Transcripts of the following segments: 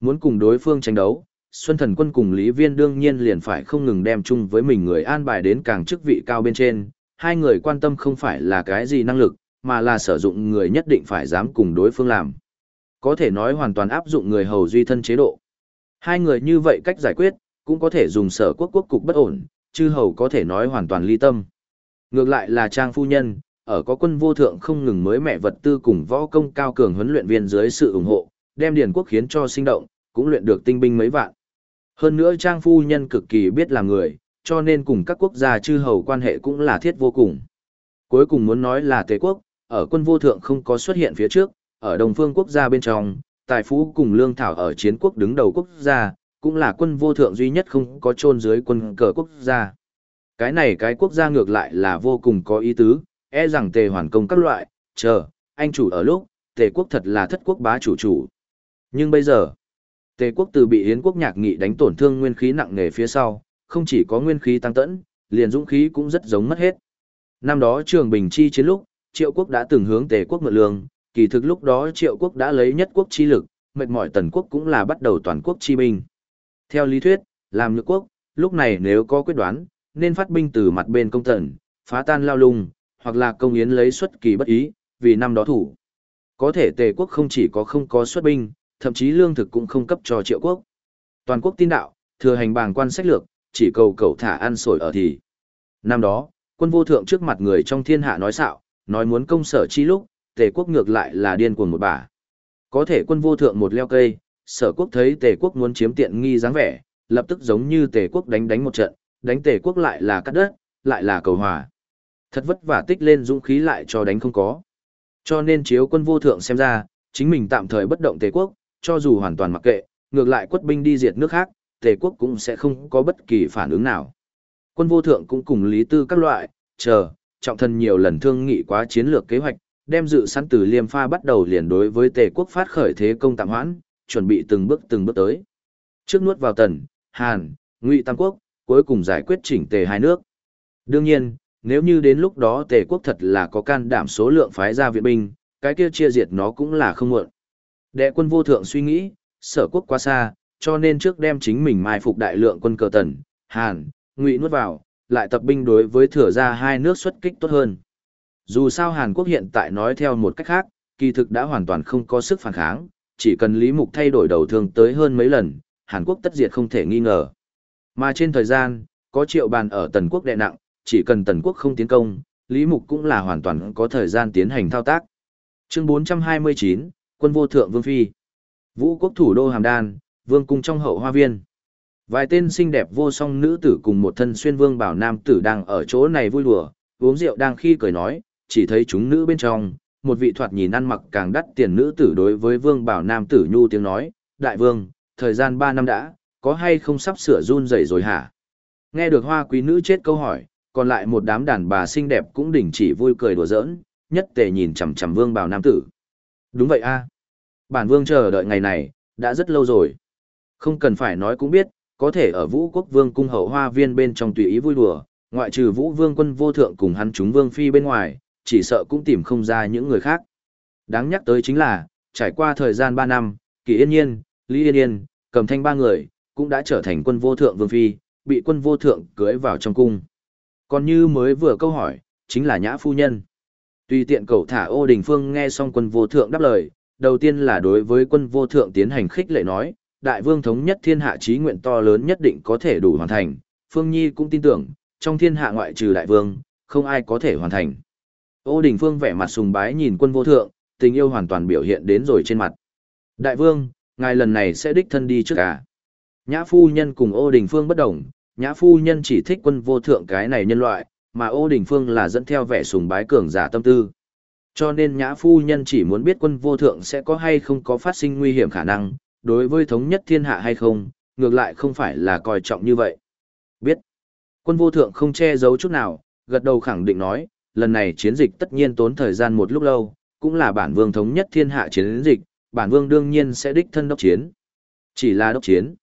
Muốn cùng đối phương tranh đấu, Xuân Thần Quân cùng Lý Viên đương nhiên liền phải không ngừng đem chung với mình người an bài đến càng chức vị cao bên trên, hai người quan tâm không phải là cái gì năng lực, mà là sử dụng người nhất định phải dám cùng đối phương làm. Có thể nói hoàn toàn áp dụng người hầu duy thân chế độ. Hai người như vậy cách giải quyết, cũng có thể dùng sở quốc quốc cục bất ổn, chư hầu có thể nói hoàn toàn ly tâm. Ngược lại là Trang Phu Nhân, ở có quân vô thượng không ngừng mới mẹ vật tư cùng võ công cao cường huấn luyện viên dưới sự ủng hộ, đem điền quốc khiến cho sinh động, cũng luyện được tinh binh mấy vạn. Hơn nữa Trang Phu Nhân cực kỳ biết làm người, cho nên cùng các quốc gia chư hầu quan hệ cũng là thiết vô cùng. Cuối cùng muốn nói là Tề quốc, ở quân vô thượng không có xuất hiện phía trước, ở đồng phương quốc gia bên trong, tài phú cùng lương thảo ở chiến quốc đứng đầu quốc gia, cũng là quân vô thượng duy nhất không có chôn dưới quân cờ quốc gia. Cái này cái quốc gia ngược lại là vô cùng có ý tứ, e rằng tề hoàn công các loại, chờ, anh chủ ở lúc, tề quốc thật là thất quốc bá chủ chủ. Nhưng bây giờ, tề quốc từ bị hiến quốc nhạc nghị đánh tổn thương nguyên khí nặng nề phía sau, không chỉ có nguyên khí tăng tẫn, liền dũng khí cũng rất giống mất hết. Năm đó trường bình chi chiến lúc, triệu quốc đã từng hướng tề quốc mượn lương, kỳ thực lúc đó triệu quốc đã lấy nhất quốc chi lực, mệt mỏi tần quốc cũng là bắt đầu toàn quốc chi binh. Theo lý thuyết, làm nhược quốc, lúc này nếu có quyết đoán, nên phát binh từ mặt bên công tần, phá tan lao lung, hoặc là công yến lấy xuất kỳ bất ý, vì năm đó thủ. Có thể tề quốc không chỉ có không có xuất binh, thậm chí lương thực cũng không cấp cho triệu quốc. Toàn quốc tin đạo, thừa hành bàng quan sách lược, chỉ cầu cầu thả ăn sổi ở thì. Năm đó, quân vô thượng trước mặt người trong thiên hạ nói xạo, nói muốn công sở chi lúc, tề quốc ngược lại là điên cuồng một bà. Có thể quân vô thượng một leo cây, sở quốc thấy tề quốc muốn chiếm tiện nghi dáng vẻ, lập tức giống như tề quốc đánh đánh một trận, đánh tề quốc lại là cắt đất, lại là cầu hòa. Thật vất vả tích lên dũng khí lại cho đánh không có. Cho nên chiếu quân vô thượng xem ra, chính mình tạm thời bất động tề quốc, cho dù hoàn toàn mặc kệ, ngược lại quất binh đi diệt nước khác, tề quốc cũng sẽ không có bất kỳ phản ứng nào. Quân vô thượng cũng cùng lý tư các loại, chờ, trọng thân nhiều lần thương nghị quá chiến lược kế hoạch, đem dự sẵn từ liêm pha bắt đầu liền đối với tề quốc phát khởi thế công tạm hoãn, chuẩn bị từng bước từng bước tới. Trước nuốt vào tần, Hàn, Ngụy Tam Quốc, cuối cùng giải quyết chỉnh tề hai nước. Đương nhiên, nếu như đến lúc đó tề quốc thật là có can đảm số lượng phái ra viện binh, cái kia chia diệt nó cũng là không muộn. Đệ quân vô thượng suy nghĩ, sở quốc quá xa, cho nên trước đem chính mình mai phục đại lượng quân cờ tần, Hàn, Ngụy nuốt vào, lại tập binh đối với thừa ra hai nước xuất kích tốt hơn. Dù sao Hàn Quốc hiện tại nói theo một cách khác, kỳ thực đã hoàn toàn không có sức phản kháng, chỉ cần Lý Mục thay đổi đầu thương tới hơn mấy lần, Hàn Quốc tất diệt không thể nghi ngờ. Mà trên thời gian, có triệu bàn ở Tần Quốc đệ nặng, chỉ cần Tần Quốc không tiến công, Lý Mục cũng là hoàn toàn có thời gian tiến hành thao tác. Chương 429, Quân vô thượng Vương Phi Vũ quốc thủ đô Hàm Đan, Vương cung trong hậu hoa viên. Vài tên xinh đẹp vô song nữ tử cùng một thân xuyên vương bảo nam tử đang ở chỗ này vui đùa, uống rượu đang khi cười nói, chỉ thấy chúng nữ bên trong, một vị thoạt nhìn ăn mặc càng đắt tiền nữ tử đối với vương bảo nam tử nhu tiếng nói, đại vương, thời gian ba năm đã, có hay không sắp sửa run rẩy rồi hả? Nghe được hoa quý nữ chết câu hỏi, còn lại một đám đàn bà xinh đẹp cũng đình chỉ vui cười đùa giỡn, nhất tề nhìn chằm chằm vương bảo nam tử. Đúng vậy a Bản vương chờ đợi ngày này, đã rất lâu rồi. Không cần phải nói cũng biết, có thể ở vũ quốc vương cung hậu hoa viên bên trong tùy ý vui đùa, ngoại trừ vũ vương quân vô thượng cùng hắn chúng vương phi bên ngoài, chỉ sợ cũng tìm không ra những người khác. Đáng nhắc tới chính là, trải qua thời gian 3 năm, Kỳ Yên Nhiên, Lý Yên Yên, cầm thanh ba người, cũng đã trở thành quân vô thượng vương phi, bị quân vô thượng cưới vào trong cung. Còn như mới vừa câu hỏi, chính là nhã phu nhân. Tùy tiện cầu thả ô đình phương nghe xong quân vô thượng đáp lời, đầu tiên là đối với quân vô thượng tiến hành khích lệ nói, đại vương thống nhất thiên hạ trí nguyện to lớn nhất định có thể đủ hoàn thành, Phương Nhi cũng tin tưởng, trong thiên hạ ngoại trừ đại vương, không ai có thể hoàn thành. Ô Đình Phương vẻ mặt sùng bái nhìn quân vô thượng, tình yêu hoàn toàn biểu hiện đến rồi trên mặt. Đại vương, ngài lần này sẽ đích thân đi trước cả. Nhã phu nhân cùng ô Đình Phương bất đồng, nhã phu nhân chỉ thích quân vô thượng cái này nhân loại, mà ô Đình Phương là dẫn theo vẻ sùng bái cường giả tâm tư. Cho nên nhã phu nhân chỉ muốn biết quân vô thượng sẽ có hay không có phát sinh nguy hiểm khả năng, đối với thống nhất thiên hạ hay không, ngược lại không phải là coi trọng như vậy. Biết. Quân vô thượng không che giấu chút nào, gật đầu khẳng định nói, lần này chiến dịch tất nhiên tốn thời gian một lúc lâu, cũng là bản vương thống nhất thiên hạ chiến dịch, bản vương đương nhiên sẽ đích thân đốc chiến. Chỉ là đốc chiến.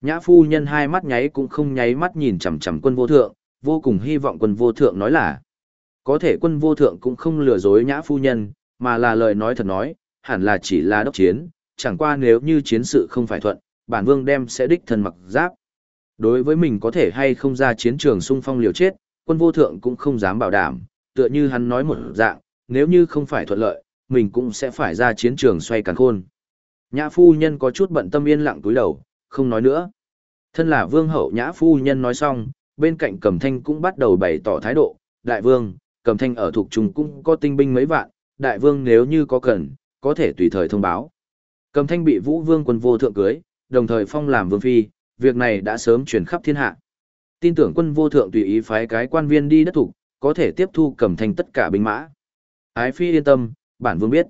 Nhã phu nhân hai mắt nháy cũng không nháy mắt nhìn chằm chằm quân vô thượng, vô cùng hy vọng quân vô thượng nói là. Có thể quân vô thượng cũng không lừa dối nhã phu nhân, mà là lời nói thật nói, hẳn là chỉ là đốc chiến, chẳng qua nếu như chiến sự không phải thuận, bản vương đem sẽ đích thân mặc giáp. Đối với mình có thể hay không ra chiến trường xung phong liều chết, quân vô thượng cũng không dám bảo đảm, tựa như hắn nói một dạng, nếu như không phải thuận lợi, mình cũng sẽ phải ra chiến trường xoay càn khôn. Nhã phu nhân có chút bận tâm yên lặng túi đầu, không nói nữa. Thân là vương hậu nhã phu nhân nói xong, bên cạnh cầm thanh cũng bắt đầu bày tỏ thái độ, đại vương, cầm thanh ở thuộc trung cũng có tinh binh mấy vạn, đại vương nếu như có cần, có thể tùy thời thông báo. Cầm thanh bị vũ vương quân vô thượng cưới, đồng thời phong làm vương phi, việc này đã sớm truyền khắp thiên hạ. Tin tưởng quân vô thượng tùy ý phái cái quan viên đi đất thủ, có thể tiếp thu cầm thanh tất cả binh mã. Ái phi yên tâm, bản vương biết.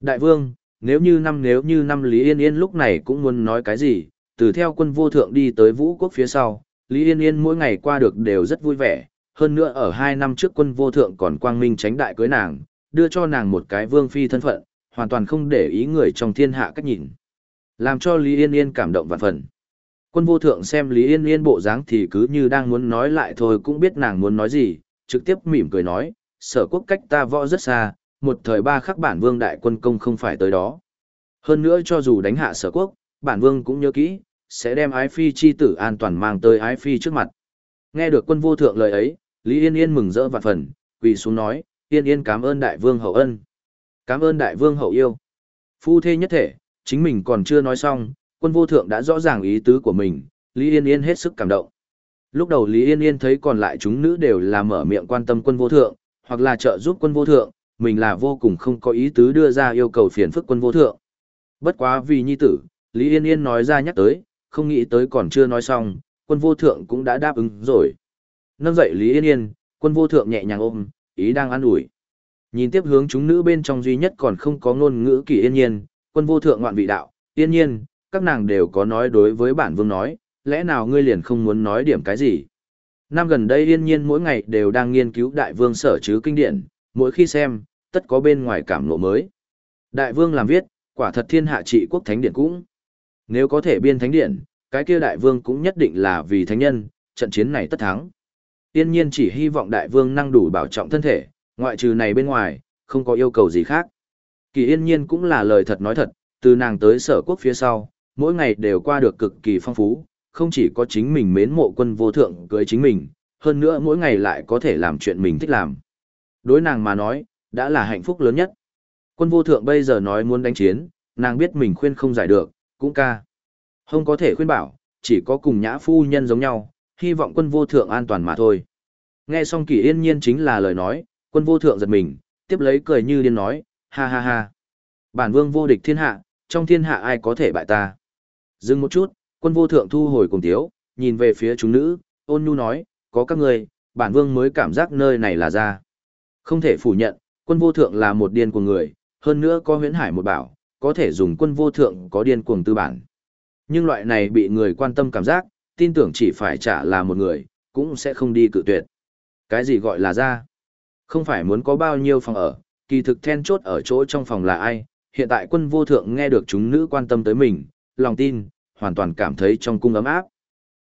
Đại vương, nếu như năm nếu như năm Lý Yên Yên lúc này cũng muốn nói cái gì, từ theo quân vô thượng đi tới vũ quốc phía sau, Lý Yên Yên mỗi ngày qua được đều rất vui vẻ, hơn nữa ở hai năm trước quân vô thượng còn quang minh tránh đại cưới nàng, đưa cho nàng một cái vương phi thân phận, hoàn toàn không để ý người trong thiên hạ cách nhìn. Làm cho Lý Yên Yên cảm động vạn phần. Quân vô thượng xem Lý Yên Yên bộ dáng thì cứ như đang muốn nói lại thôi cũng biết nàng muốn nói gì, trực tiếp mỉm cười nói, sở quốc cách ta võ rất xa, một thời ba khắc bản vương đại quân công không phải tới đó. Hơn nữa cho dù đánh hạ sở quốc, bản vương cũng nhớ kỹ, sẽ đem ái phi chi tử an toàn mang tới ái phi trước mặt. Nghe được quân vô thượng lời ấy, Lý Yên Yên mừng rỡ vạn phần, quỳ xuống nói, Yên Yên cảm ơn đại vương hậu ân. Cảm ơn đại vương hậu yêu. Phu thê nhất thể, chính mình còn chưa nói xong, quân vô thượng đã rõ ràng ý tứ của mình, Lý Yên Yên hết sức cảm động. Lúc đầu Lý Yên Yên thấy còn lại chúng nữ đều là mở miệng quan tâm quân vô thượng, hoặc là trợ giúp quân vô thượng, mình là vô cùng không có ý tứ đưa ra yêu cầu phiền phức quân vô thượng. Bất quá vì nhi tử, Lý Yên Yên nói ra nhắc tới, không nghĩ tới còn chưa nói xong, quân vô thượng cũng đã đáp ứng rồi. Nâng dậy Lý Yên Yên, quân vô thượng nhẹ nhàng ôm, ý đang an ủi. Nhìn tiếp hướng chúng nữ bên trong duy nhất còn không có ngôn ngữ kỳ yên nhiên, quân vô thượng ngoạn vị đạo, yên nhiên, các nàng đều có nói đối với bản vương nói, lẽ nào ngươi liền không muốn nói điểm cái gì. Năm gần đây yên nhiên mỗi ngày đều đang nghiên cứu đại vương sở chứ kinh điển, mỗi khi xem, tất có bên ngoài cảm ngộ mới. Đại vương làm viết, quả thật thiên hạ trị quốc thánh điển cũng. Nếu có thể biên thánh điện, cái kia đại vương cũng nhất định là vì thánh nhân, trận chiến này tất thắng. Tiên nhiên chỉ hy vọng đại vương năng đủ bảo trọng thân thể, ngoại trừ này bên ngoài, không có yêu cầu gì khác. Kỳ yên nhiên cũng là lời thật nói thật, từ nàng tới sở quốc phía sau, mỗi ngày đều qua được cực kỳ phong phú, không chỉ có chính mình mến mộ quân vô thượng cưới chính mình, hơn nữa mỗi ngày lại có thể làm chuyện mình thích làm. Đối nàng mà nói, đã là hạnh phúc lớn nhất. Quân vô thượng bây giờ nói muốn đánh chiến, nàng biết mình khuyên không giải được, cũng ca. Không có thể khuyên bảo, chỉ có cùng nhã phu nhân giống nhau, hy vọng quân vô thượng an toàn mà thôi. Nghe xong kỳ yên nhiên chính là lời nói, quân vô thượng giật mình, tiếp lấy cười như điên nói, ha ha ha. Bản vương vô địch thiên hạ, trong thiên hạ ai có thể bại ta. Dừng một chút, quân vô thượng thu hồi cùng tiếu, nhìn về phía chúng nữ, ôn nhu nói, có các người, bản vương mới cảm giác nơi này là ra. Không thể phủ nhận, quân vô thượng là một điên của người, hơn nữa có huyễn hải một bảo, có thể dùng quân vô thượng có điên cuồng tư bản. Nhưng loại này bị người quan tâm cảm giác, tin tưởng chỉ phải trả là một người, cũng sẽ không đi cự tuyệt. Cái gì gọi là ra? Không phải muốn có bao nhiêu phòng ở, kỳ thực then chốt ở chỗ trong phòng là ai, hiện tại quân vô thượng nghe được chúng nữ quan tâm tới mình, lòng tin, hoàn toàn cảm thấy trong cung ấm áp.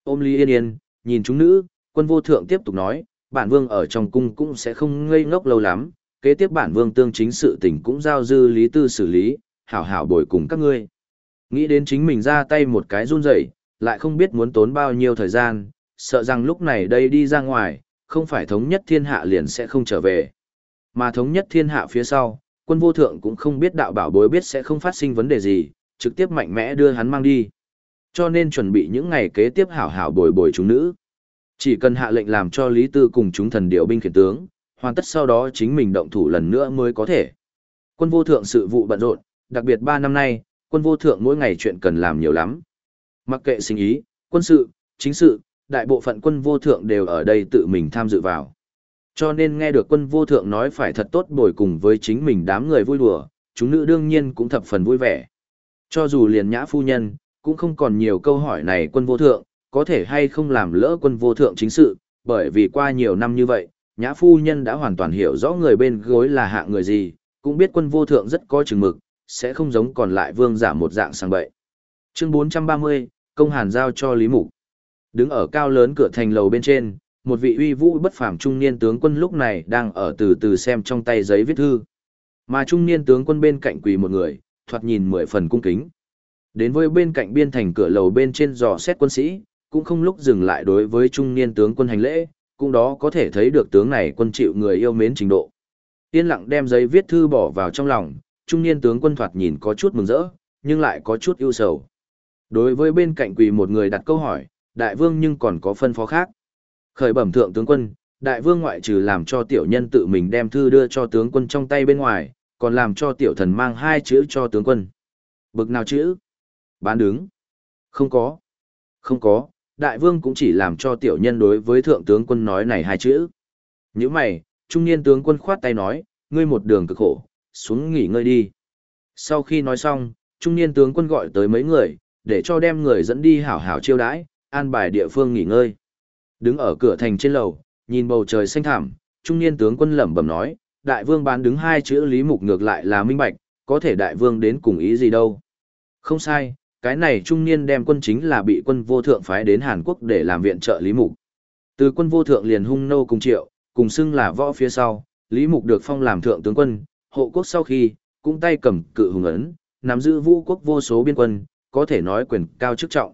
Ôm Lý Yên Yên, nhìn chúng nữ, quân vô thượng tiếp tục nói, bản vương ở trong cung cũng sẽ không ngây ngốc lâu lắm, kế tiếp bản vương tương chính sự tình cũng giao dư lý tư xử lý, hảo hảo bồi cùng các ngươi. Nghĩ đến chính mình ra tay một cái run rẩy, lại không biết muốn tốn bao nhiêu thời gian, sợ rằng lúc này đây đi ra ngoài, không phải thống nhất thiên hạ liền sẽ không trở về. Mà thống nhất thiên hạ phía sau, quân vô thượng cũng không biết đạo bảo bối biết sẽ không phát sinh vấn đề gì, trực tiếp mạnh mẽ đưa hắn mang đi. Cho nên chuẩn bị những ngày kế tiếp hảo hảo bồi bồi chúng nữ. Chỉ cần hạ lệnh làm cho Lý Tư cùng chúng thần điều binh khiển tướng, hoàn tất sau đó chính mình động thủ lần nữa mới có thể. Quân vô thượng sự vụ bận rộn, đặc biệt 3 năm nay, quân vô thượng mỗi ngày chuyện cần làm nhiều lắm. Mặc kệ sinh ý, quân sự, chính sự, đại bộ phận quân vô thượng đều ở đây tự mình tham dự vào. Cho nên nghe được quân vô thượng nói phải thật tốt bồi cùng với chính mình đám người vui đùa, chúng nữ đương nhiên cũng thập phần vui vẻ. Cho dù liền nhã phu nhân, cũng không còn nhiều câu hỏi này quân vô thượng, có thể hay không làm lỡ quân vô thượng chính sự, bởi vì qua nhiều năm như vậy, nhã phu nhân đã hoàn toàn hiểu rõ người bên gối là hạ người gì, cũng biết quân vô thượng rất có chừng mực, sẽ không giống còn lại vương giả một dạng sang bậy. Chương 430, công hàn giao cho Lý Mục. Đứng ở cao lớn cửa thành lầu bên trên, một vị uy vũ bất phàm trung niên tướng quân lúc này đang ở từ từ xem trong tay giấy viết thư. Mà trung niên tướng quân bên cạnh quỳ một người, thoạt nhìn mười phần cung kính. Đến với bên cạnh biên thành cửa lầu bên trên dò xét quân sĩ, cũng không lúc dừng lại đối với trung niên tướng quân hành lễ, cũng đó có thể thấy được tướng này quân chịu người yêu mến trình độ. Yên lặng đem giấy viết thư bỏ vào trong lòng, trung niên tướng quân thoạt nhìn có chút mừng rỡ, nhưng lại có chút ưu sầu. Đối với bên cạnh quỳ một người đặt câu hỏi, đại vương nhưng còn có phân phó khác. Khởi bẩm thượng tướng quân, đại vương ngoại trừ làm cho tiểu nhân tự mình đem thư đưa cho tướng quân trong tay bên ngoài, còn làm cho tiểu thần mang hai chữ cho tướng quân. Bực nào chữ? Bán đứng. Không có. Không có, đại vương cũng chỉ làm cho tiểu nhân đối với thượng tướng quân nói này hai chữ. Như mày, trung niên tướng quân khoát tay nói, ngươi một đường cực khổ, xuống nghỉ ngơi đi. Sau khi nói xong, trung niên tướng quân gọi tới mấy người, để cho đem người dẫn đi hảo hảo chiêu đãi, an bài địa phương nghỉ ngơi. Đứng ở cửa thành trên lầu, nhìn bầu trời xanh thẳm, trung niên tướng quân lẩm bẩm nói, đại vương bán đứng hai chữ lý mục ngược lại là minh bạch, có thể đại vương đến cùng ý gì đâu. Không sai, cái này trung niên đem quân chính là bị quân vô thượng phái đến Hàn Quốc để làm viện trợ Lý Mục. Từ quân vô thượng liền hung nô cùng triệu, cùng xưng là võ phía sau, Lý Mục được phong làm thượng tướng quân, hộ quốc sau khi, cũng tay cầm cự hùng ấn, nắm giữ vũ quốc vô số biên quân, có thể nói quyền cao chức trọng.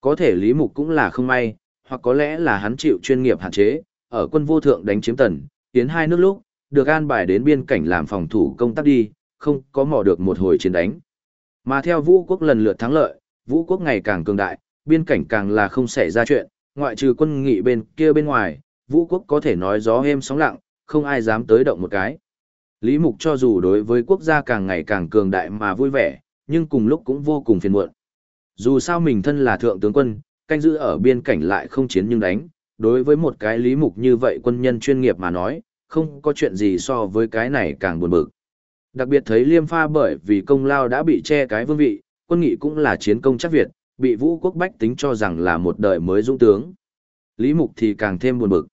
Có thể Lý Mục cũng là không may, hoặc có lẽ là hắn chịu chuyên nghiệp hạn chế, ở quân vô thượng đánh chiếm tần, tiến hai nước lúc, được an bài đến biên cảnh làm phòng thủ công tác đi, không có mò được một hồi chiến đánh. Mà theo vũ quốc lần lượt thắng lợi, vũ quốc ngày càng cường đại, biên cảnh càng là không xảy ra chuyện, ngoại trừ quân nghị bên kia bên ngoài, vũ quốc có thể nói gió êm sóng lặng, không ai dám tới động một cái. Lý Mục cho dù đối với quốc gia càng ngày càng cường đại mà vui vẻ, nhưng cùng lúc cũng vô cùng phiền muộn. Dù sao mình thân là thượng tướng quân, canh giữ ở biên cảnh lại không chiến nhưng đánh, đối với một cái Lý Mục như vậy quân nhân chuyên nghiệp mà nói, không có chuyện gì so với cái này càng buồn bực. Đặc biệt thấy Liêm Pha bởi vì công lao đã bị che cái vương vị, quân nghị cũng là chiến công chắc Việt, bị vũ quốc bách tính cho rằng là một đời mới dũng tướng. Lý Mục thì càng thêm buồn bực.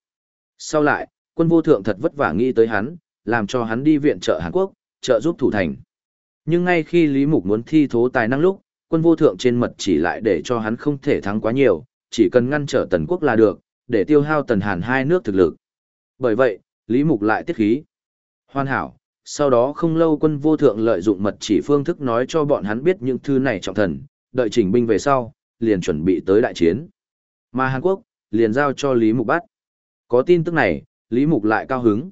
Sau lại, quân vô thượng thật vất vả nghĩ tới hắn, làm cho hắn đi viện trợ Hàn Quốc, trợ giúp thủ thành. Nhưng ngay khi Lý Mục muốn thi thố tài năng lúc, quân vô thượng trên mật chỉ lại để cho hắn không thể thắng quá nhiều, chỉ cần ngăn trở tần quốc là được, để tiêu hao tần Hàn hai nước thực lực. Bởi vậy, Lý Mục lại tiết khí. Hoàn hảo, sau đó không lâu quân vô thượng lợi dụng mật chỉ phương thức nói cho bọn hắn biết những thư này trọng thần, đợi chỉnh binh về sau, liền chuẩn bị tới đại chiến. Mà Hàn Quốc, liền giao cho Lý Mục bắt. Có tin tức này, Lý Mục lại cao hứng.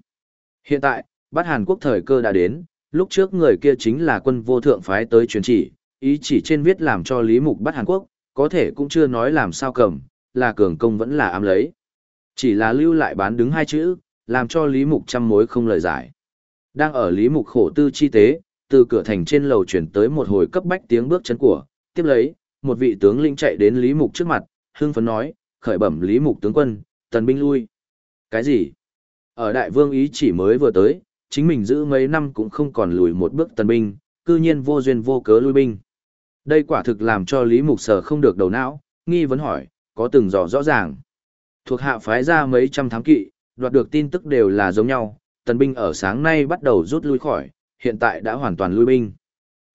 Hiện tại, bắt Hàn Quốc thời cơ đã đến, lúc trước người kia chính là quân vô thượng phái tới truyền chỉ, ý chỉ trên viết làm cho Lý Mục bắt Hàn Quốc, có thể cũng chưa nói làm sao cầm, là cường công vẫn là ám lấy. Chỉ là lưu lại bán đứng hai chữ, làm cho Lý Mục trăm mối không lời giải. Đang ở Lý Mục khổ tư chi tế, từ cửa thành trên lầu chuyển tới một hồi cấp bách tiếng bước chân của, tiếp lấy, một vị tướng lĩnh chạy đến Lý Mục trước mặt, hưng phấn nói, khởi bẩm Lý Mục tướng quân, tần binh lui. Cái gì? Ở đại vương ý chỉ mới vừa tới, chính mình giữ mấy năm cũng không còn lùi một bước tần binh, cư nhiên vô duyên vô cớ lui binh. Đây quả thực làm cho Lý Mục sở không được đầu não, nghi vấn hỏi, có từng rõ rõ ràng. Thuộc hạ phái ra mấy trăm thám kỵ, đoạt được tin tức đều là giống nhau, tần binh ở sáng nay bắt đầu rút lui khỏi, hiện tại đã hoàn toàn lui binh.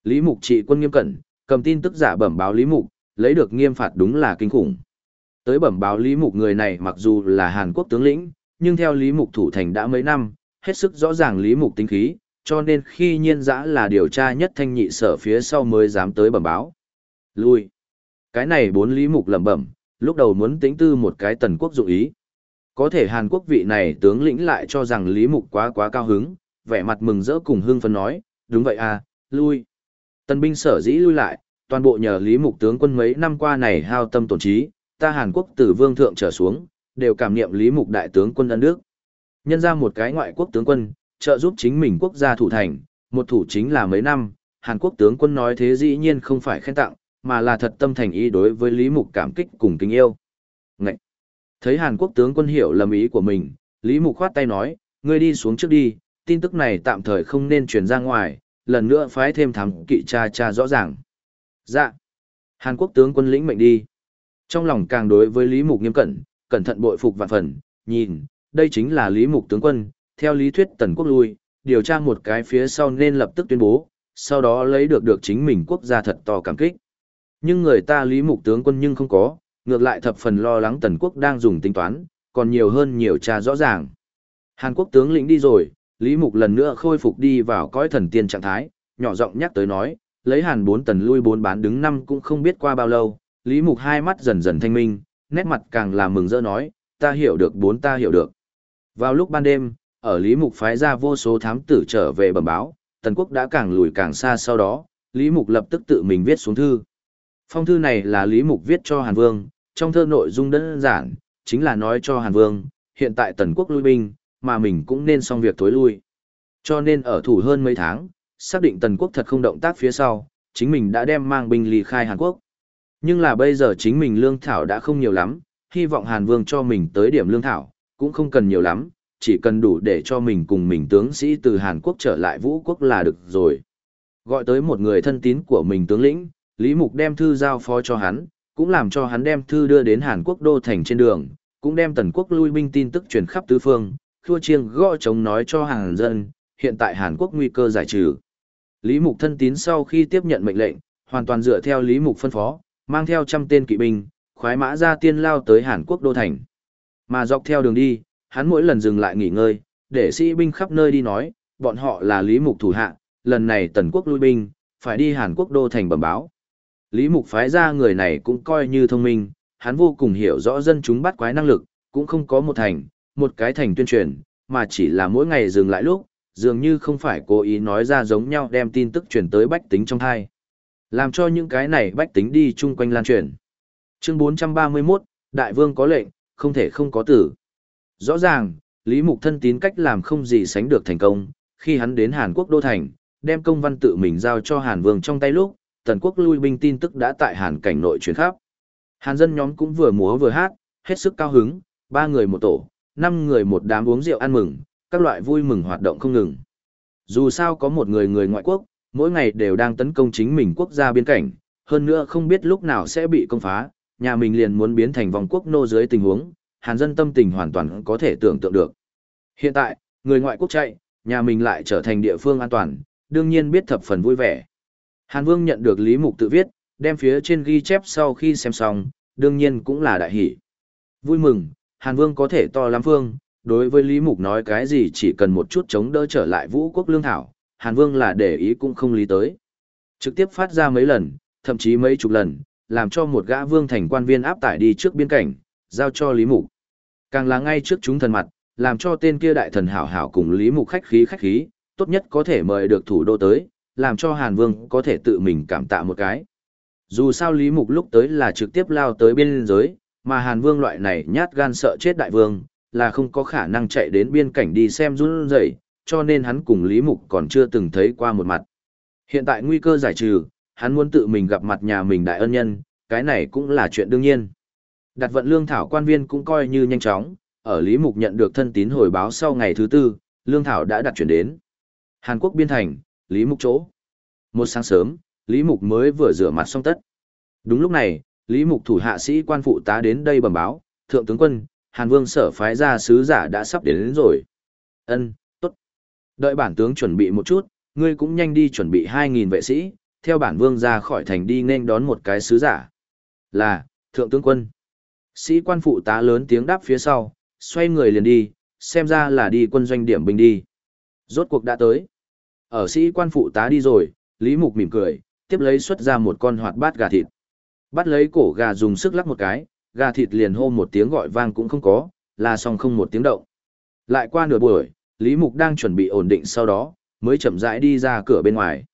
Lý Mục trị quân nghiêm cẩn, cầm tin tức giả bẩm báo Lý Mục, lấy được nghiêm phạt đúng là kinh khủng. Tới bẩm báo Lý Mục người này mặc dù là Hàn Quốc tướng lĩnh, nhưng theo Lý Mục thủ thành đã mấy năm, hết sức rõ ràng Lý Mục tính khí, cho nên khi nhiên dã là điều tra nhất thanh nhị sở phía sau mới dám tới bẩm báo. Lui. Cái này bốn Lý Mục lẩm bẩm, lúc đầu muốn tính tư một cái tần quốc dụng ý. Có thể Hàn Quốc vị này tướng lĩnh lại cho rằng Lý Mục quá quá cao hứng, vẻ mặt mừng rỡ cùng hưng phấn nói, đúng vậy à, lui. Tân binh sở dĩ lui lại, toàn bộ nhờ Lý Mục tướng quân mấy năm qua này hao tâm tổn trí, ta Hàn Quốc từ vương thượng trở xuống, đều cảm nghiệm Lý Mục đại tướng quân ân đức. Nhân ra một cái ngoại quốc tướng quân, trợ giúp chính mình quốc gia thủ thành, một thủ chính là mấy năm, Hàn Quốc tướng quân nói thế dĩ nhiên không phải khen tặng, mà là thật tâm thành ý đối với Lý Mục cảm kích cùng kính yêu. Ngậy! Thấy Hàn Quốc tướng quân hiểu lầm ý của mình, Lý Mục khoát tay nói, ngươi đi xuống trước đi, tin tức này tạm thời không nên truyền ra ngoài, lần nữa phái thêm thám kỵ cha cha rõ ràng. Dạ. Hàn Quốc tướng quân lĩnh mệnh đi. Trong lòng càng đối với Lý Mục nghiêm cẩn, cẩn thận bội phục vạn phần, nhìn, đây chính là Lý Mục tướng quân, theo lý thuyết tần quốc lui, điều tra một cái phía sau nên lập tức tuyên bố, sau đó lấy được được chính mình quốc gia thật to cảm kích. Nhưng người ta Lý Mục tướng quân nhưng không có, ngược lại thập phần lo lắng tần quốc đang dùng tính toán, còn nhiều hơn nhiều tra rõ ràng. Hàn Quốc tướng lĩnh đi rồi, Lý Mục lần nữa khôi phục đi vào cõi thần tiên trạng thái, nhỏ giọng nhắc tới nói, lấy hàn bốn tần lui bốn bán đứng năm cũng không biết qua bao lâu, Lý Mục hai mắt dần dần thanh minh, nét mặt càng là mừng rỡ nói, ta hiểu được bốn ta hiểu được. Vào lúc ban đêm, ở Lý Mục phái ra vô số thám tử trở về bẩm báo, Tần quốc đã càng lùi càng xa sau đó, Lý Mục lập tức tự mình viết xuống thư. Phong thư này là Lý Mục viết cho Hàn Vương, trong thơ nội dung đơn giản, chính là nói cho Hàn Vương, hiện tại Tần quốc lui binh, mà mình cũng nên xong việc tối lui. Cho nên ở thủ hơn mấy tháng, xác định Tần quốc thật không động tác phía sau, chính mình đã đem mang binh ly khai Hàn Quốc. Nhưng là bây giờ chính mình lương thảo đã không nhiều lắm, hy vọng Hàn Vương cho mình tới điểm lương thảo, cũng không cần nhiều lắm, chỉ cần đủ để cho mình cùng mình tướng sĩ từ Hàn Quốc trở lại Vũ Quốc là được rồi. Gọi tới một người thân tín của mình tướng lĩnh, Lý Mục đem thư giao phó cho hắn, cũng làm cho hắn đem thư đưa đến Hàn Quốc đô thành trên đường, cũng đem tần quốc lui binh tin tức truyền khắp tứ phương, thua chiêng gõ chống nói cho hàng dân, hiện tại Hàn Quốc nguy cơ giải trừ. Lý Mục thân tín sau khi tiếp nhận mệnh lệnh, hoàn toàn dựa theo Lý Mục phân phó, mang theo trăm tên kỵ binh, khoái mã ra tiên lao tới Hàn Quốc đô thành. Mà dọc theo đường đi, hắn mỗi lần dừng lại nghỉ ngơi, để sĩ binh khắp nơi đi nói, bọn họ là Lý Mục thủ hạ, lần này tần quốc lui binh, phải đi Hàn Quốc đô thành bẩm báo. Lý Mục phái ra người này cũng coi như thông minh, hắn vô cùng hiểu rõ dân chúng bắt quái năng lực, cũng không có một thành, một cái thành tuyên truyền, mà chỉ là mỗi ngày dừng lại lúc, dường như không phải cố ý nói ra giống nhau đem tin tức truyền tới bách tính trong thai. Làm cho những cái này bách tính đi chung quanh lan truyền. Chương 431, Đại Vương có lệnh, không thể không có tử. Rõ ràng, Lý Mục thân tín cách làm không gì sánh được thành công, khi hắn đến Hàn Quốc đô thành, đem công văn tự mình giao cho Hàn Vương trong tay lúc, tần quốc lui binh tin tức đã tại Hàn cảnh nội truyền khắp. Hàn dân nhóm cũng vừa múa vừa hát, hết sức cao hứng, ba người một tổ, năm người một đám uống rượu ăn mừng, các loại vui mừng hoạt động không ngừng. Dù sao có một người người ngoại quốc, mỗi ngày đều đang tấn công chính mình quốc gia biên cảnh, hơn nữa không biết lúc nào sẽ bị công phá, nhà mình liền muốn biến thành vòng quốc nô dưới tình huống, hàn dân tâm tình hoàn toàn có thể tưởng tượng được. Hiện tại, người ngoại quốc chạy, nhà mình lại trở thành địa phương an toàn, đương nhiên biết thập phần vui vẻ. Hàn Vương nhận được Lý Mục tự viết, đem phía trên ghi chép sau khi xem xong, đương nhiên cũng là đại hỷ. Vui mừng, Hàn Vương có thể to lắm phương, đối với Lý Mục nói cái gì chỉ cần một chút chống đỡ trở lại vũ quốc lương thảo, Hàn Vương là để ý cũng không lý tới. Trực tiếp phát ra mấy lần, thậm chí mấy chục lần, làm cho một gã vương thành quan viên áp tải đi trước biên cảnh, giao cho Lý Mục. Càng là ngay trước chúng thần mặt, làm cho tên kia đại thần hảo hảo cùng Lý Mục khách khí khách khí, tốt nhất có thể mời được thủ đô tới, làm cho Hàn Vương có thể tự mình cảm tạ một cái. Dù sao Lý Mục lúc tới là trực tiếp lao tới biên giới, mà Hàn Vương loại này nhát gan sợ chết đại vương, là không có khả năng chạy đến biên cảnh đi xem run rẩy, cho nên hắn cùng Lý Mục còn chưa từng thấy qua một mặt. Hiện tại nguy cơ giải trừ, hắn muốn tự mình gặp mặt nhà mình đại ân nhân, cái này cũng là chuyện đương nhiên. Đặt vận lương thảo quan viên cũng coi như nhanh chóng, ở Lý Mục nhận được thân tín hồi báo sau ngày thứ tư, lương thảo đã đặt chuyển đến. Hàn Quốc biên thành, Lý Mục chỗ. Một sáng sớm, Lý Mục mới vừa rửa mặt xong tất. Đúng lúc này, Lý Mục thủ hạ sĩ quan phụ tá đến đây bẩm báo, thượng tướng quân, Hàn Vương sở phái ra sứ giả đã sắp đến, đến rồi. Ân. Đợi bản tướng chuẩn bị một chút, ngươi cũng nhanh đi chuẩn bị 2.000 vệ sĩ, theo bản vương ra khỏi thành đi nên đón một cái sứ giả. Là, thượng tướng quân. Sĩ quan phụ tá lớn tiếng đáp phía sau, xoay người liền đi, xem ra là đi quân doanh điểm binh đi. Rốt cuộc đã tới. Ở sĩ quan phụ tá đi rồi, Lý Mục mỉm cười, tiếp lấy xuất ra một con hoạt bát gà thịt. Bắt lấy cổ gà dùng sức lắc một cái, gà thịt liền hô một tiếng gọi vang cũng không có, là xong không một tiếng động. Lại qua nửa buổi, Lý Mục đang chuẩn bị ổn định sau đó, mới chậm rãi đi ra cửa bên ngoài.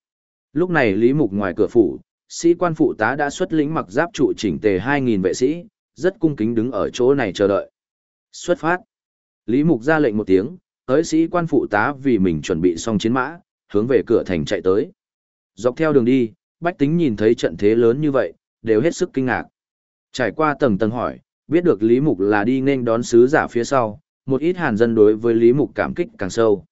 Lúc này Lý Mục ngoài cửa phủ, sĩ quan phụ tá đã xuất lĩnh mặc giáp trụ chỉnh tề 2.000 vệ sĩ, rất cung kính đứng ở chỗ này chờ đợi. Xuất phát. Lý Mục ra lệnh một tiếng, tới sĩ quan phụ tá vì mình chuẩn bị xong chiến mã, hướng về cửa thành chạy tới. Dọc theo đường đi, bách tính nhìn thấy trận thế lớn như vậy, đều hết sức kinh ngạc. Trải qua tầng tầng hỏi, biết được Lý Mục là đi nên đón sứ giả phía sau, một ít hàn dân đối với Lý Mục cảm kích càng sâu.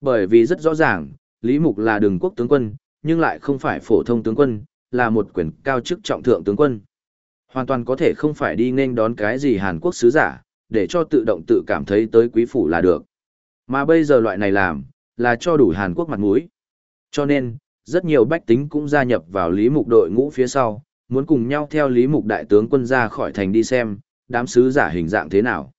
Bởi vì rất rõ ràng, Lý Mục là đường quốc tướng quân, nhưng lại không phải phổ thông tướng quân, là một quyền cao chức trọng thượng tướng quân. Hoàn toàn có thể không phải đi nên đón cái gì Hàn Quốc sứ giả, để cho tự động tự cảm thấy tới quý phủ là được. Mà bây giờ loại này làm, là cho đủ Hàn Quốc mặt mũi. Cho nên, rất nhiều bách tính cũng gia nhập vào Lý Mục đội ngũ phía sau, muốn cùng nhau theo Lý Mục đại tướng quân ra khỏi thành đi xem, đám sứ giả hình dạng thế nào.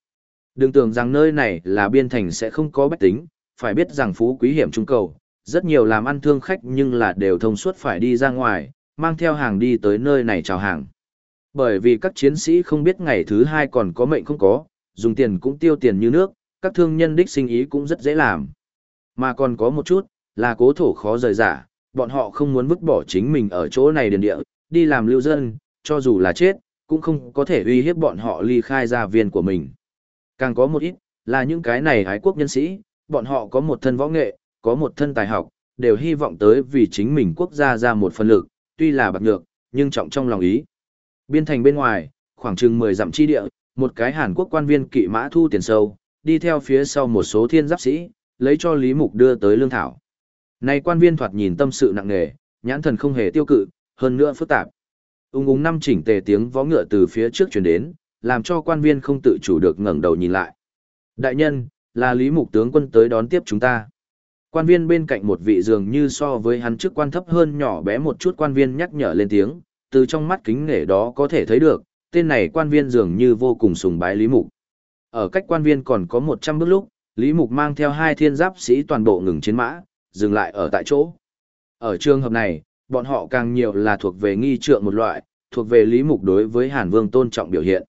Đừng tưởng rằng nơi này là biên thành sẽ không có bách tính, phải biết rằng phú quý hiểm trung cầu, rất nhiều làm ăn thương khách nhưng là đều thông suốt phải đi ra ngoài, mang theo hàng đi tới nơi này chào hàng. Bởi vì các chiến sĩ không biết ngày thứ hai còn có mệnh không có, dùng tiền cũng tiêu tiền như nước, các thương nhân đích sinh ý cũng rất dễ làm. Mà còn có một chút, là cố thổ khó rời giả, bọn họ không muốn vứt bỏ chính mình ở chỗ này điền địa, đi làm lưu dân, cho dù là chết, cũng không có thể uy hiếp bọn họ ly khai gia viên của mình. Càng có một ít, là những cái này ái quốc nhân sĩ, bọn họ có một thân võ nghệ, có một thân tài học, đều hy vọng tới vì chính mình quốc gia ra một phần lực, tuy là bạc nhược, nhưng trọng trong lòng ý. Biên thành bên ngoài, khoảng chừng 10 dặm chi địa, một cái Hàn Quốc quan viên kỵ mã thu tiền sâu, đi theo phía sau một số thiên giáp sĩ, lấy cho Lý Mục đưa tới lương thảo. Này quan viên thoạt nhìn tâm sự nặng nề, nhãn thần không hề tiêu cự, hơn nữa phức tạp. Ung ung năm chỉnh tề tiếng vó ngựa từ phía trước truyền đến, làm cho quan viên không tự chủ được ngẩng đầu nhìn lại. Đại nhân, là Lý Mục tướng quân tới đón tiếp chúng ta. Quan viên bên cạnh một vị dường như so với hắn chức quan thấp hơn nhỏ bé một chút quan viên nhắc nhở lên tiếng, từ trong mắt kính nể đó có thể thấy được, tên này quan viên dường như vô cùng sùng bái Lý Mục. Ở cách quan viên còn có 100 bước lúc, Lý Mục mang theo hai thiên giáp sĩ toàn bộ ngừng chiến mã, dừng lại ở tại chỗ. Ở trường hợp này, bọn họ càng nhiều là thuộc về nghi trượng một loại, thuộc về Lý Mục đối với Hàn Vương tôn trọng biểu hiện.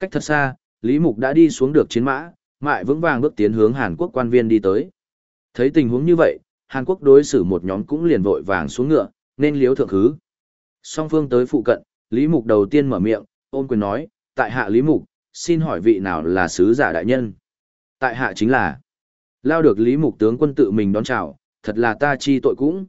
Cách thật xa, Lý Mục đã đi xuống được chiến mã, mại vững vàng bước tiến hướng Hàn Quốc quan viên đi tới. Thấy tình huống như vậy, Hàn Quốc đối xử một nhóm cũng liền vội vàng xuống ngựa, nên liếu thượng khứ. Song phương tới phụ cận, Lý Mục đầu tiên mở miệng, ôn quyền nói, tại hạ Lý Mục, xin hỏi vị nào là sứ giả đại nhân? Tại hạ chính là, lao được Lý Mục tướng quân tự mình đón chào, thật là ta chi tội cũng.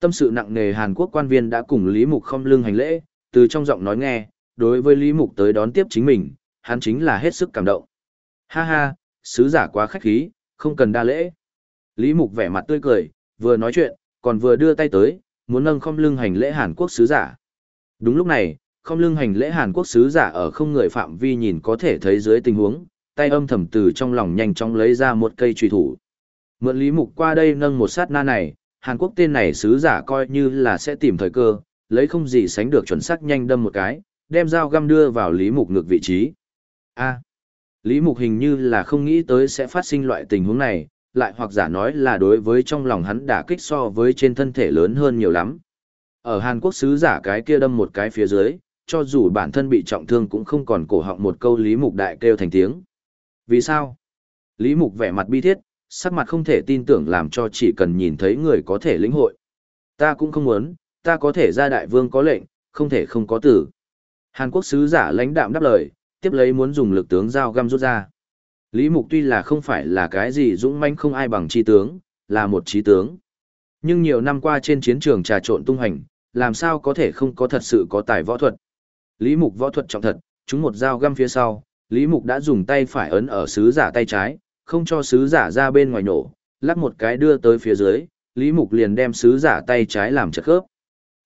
Tâm sự nặng nề Hàn Quốc quan viên đã cùng Lý Mục không lưng hành lễ, từ trong giọng nói nghe, đối với Lý Mục tới đón tiếp chính mình, hắn chính là hết sức cảm động. Ha ha, sứ giả quá khách khí, không cần đa lễ. Lý Mục vẻ mặt tươi cười, vừa nói chuyện, còn vừa đưa tay tới, muốn nâng không lưng hành lễ Hàn Quốc sứ giả. Đúng lúc này, không lưng hành lễ Hàn Quốc sứ giả ở không người phạm vi nhìn có thể thấy dưới tình huống, tay âm thầm từ trong lòng nhanh chóng lấy ra một cây trùy thủ. Mượn Lý Mục qua đây nâng một sát na này, Hàn Quốc tên này sứ giả coi như là sẽ tìm thời cơ, lấy không gì sánh được chuẩn xác nhanh đâm một cái, đem dao găm đưa vào Lý Mục ngược vị trí. A. Lý Mục hình như là không nghĩ tới sẽ phát sinh loại tình huống này, lại hoặc giả nói là đối với trong lòng hắn đả kích so với trên thân thể lớn hơn nhiều lắm. Ở Hàn Quốc sứ giả cái kia đâm một cái phía dưới, cho dù bản thân bị trọng thương cũng không còn cổ họng một câu Lý Mục đại kêu thành tiếng. Vì sao? Lý Mục vẻ mặt bi thiết, sắc mặt không thể tin tưởng làm cho chỉ cần nhìn thấy người có thể lĩnh hội. Ta cũng không muốn, ta có thể ra đại vương có lệnh, không thể không có tử. Hàn Quốc sứ giả lãnh đạm đáp lời, tiếp lấy muốn dùng lực tướng dao găm rút ra. Lý Mục tuy là không phải là cái gì dũng manh không ai bằng chi tướng, là một trí tướng. Nhưng nhiều năm qua trên chiến trường trà trộn tung hành, làm sao có thể không có thật sự có tài võ thuật. Lý Mục võ thuật trọng thật, chúng một dao găm phía sau, Lý Mục đã dùng tay phải ấn ở sứ giả tay trái, không cho sứ giả ra bên ngoài nổ, lắc một cái đưa tới phía dưới, Lý Mục liền đem sứ giả tay trái làm chật khớp.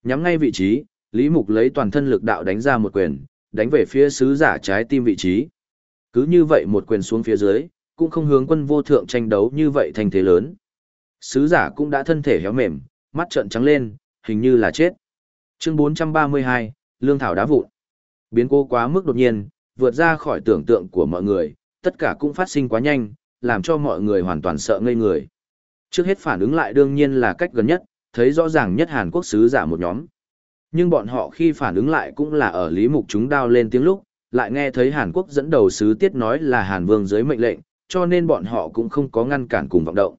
Nhắm ngay vị trí, Lý Mục lấy toàn thân lực đạo đánh ra một quyền, đánh về phía sứ giả trái tim vị trí. Cứ như vậy một quyền xuống phía dưới, cũng không hướng quân vô thượng tranh đấu như vậy thành thế lớn. Sứ giả cũng đã thân thể héo mềm, mắt trợn trắng lên, hình như là chết. Chương 432, Lương Thảo đá vụn. Biến cố quá mức đột nhiên, vượt ra khỏi tưởng tượng của mọi người, tất cả cũng phát sinh quá nhanh, làm cho mọi người hoàn toàn sợ ngây người. Trước hết phản ứng lại đương nhiên là cách gần nhất, thấy rõ ràng nhất Hàn Quốc sứ giả một nhóm. Nhưng bọn họ khi phản ứng lại cũng là ở Lý Mục chúng đao lên tiếng lúc, lại nghe thấy Hàn Quốc dẫn đầu sứ tiết nói là Hàn Vương dưới mệnh lệnh, cho nên bọn họ cũng không có ngăn cản cùng vọng động.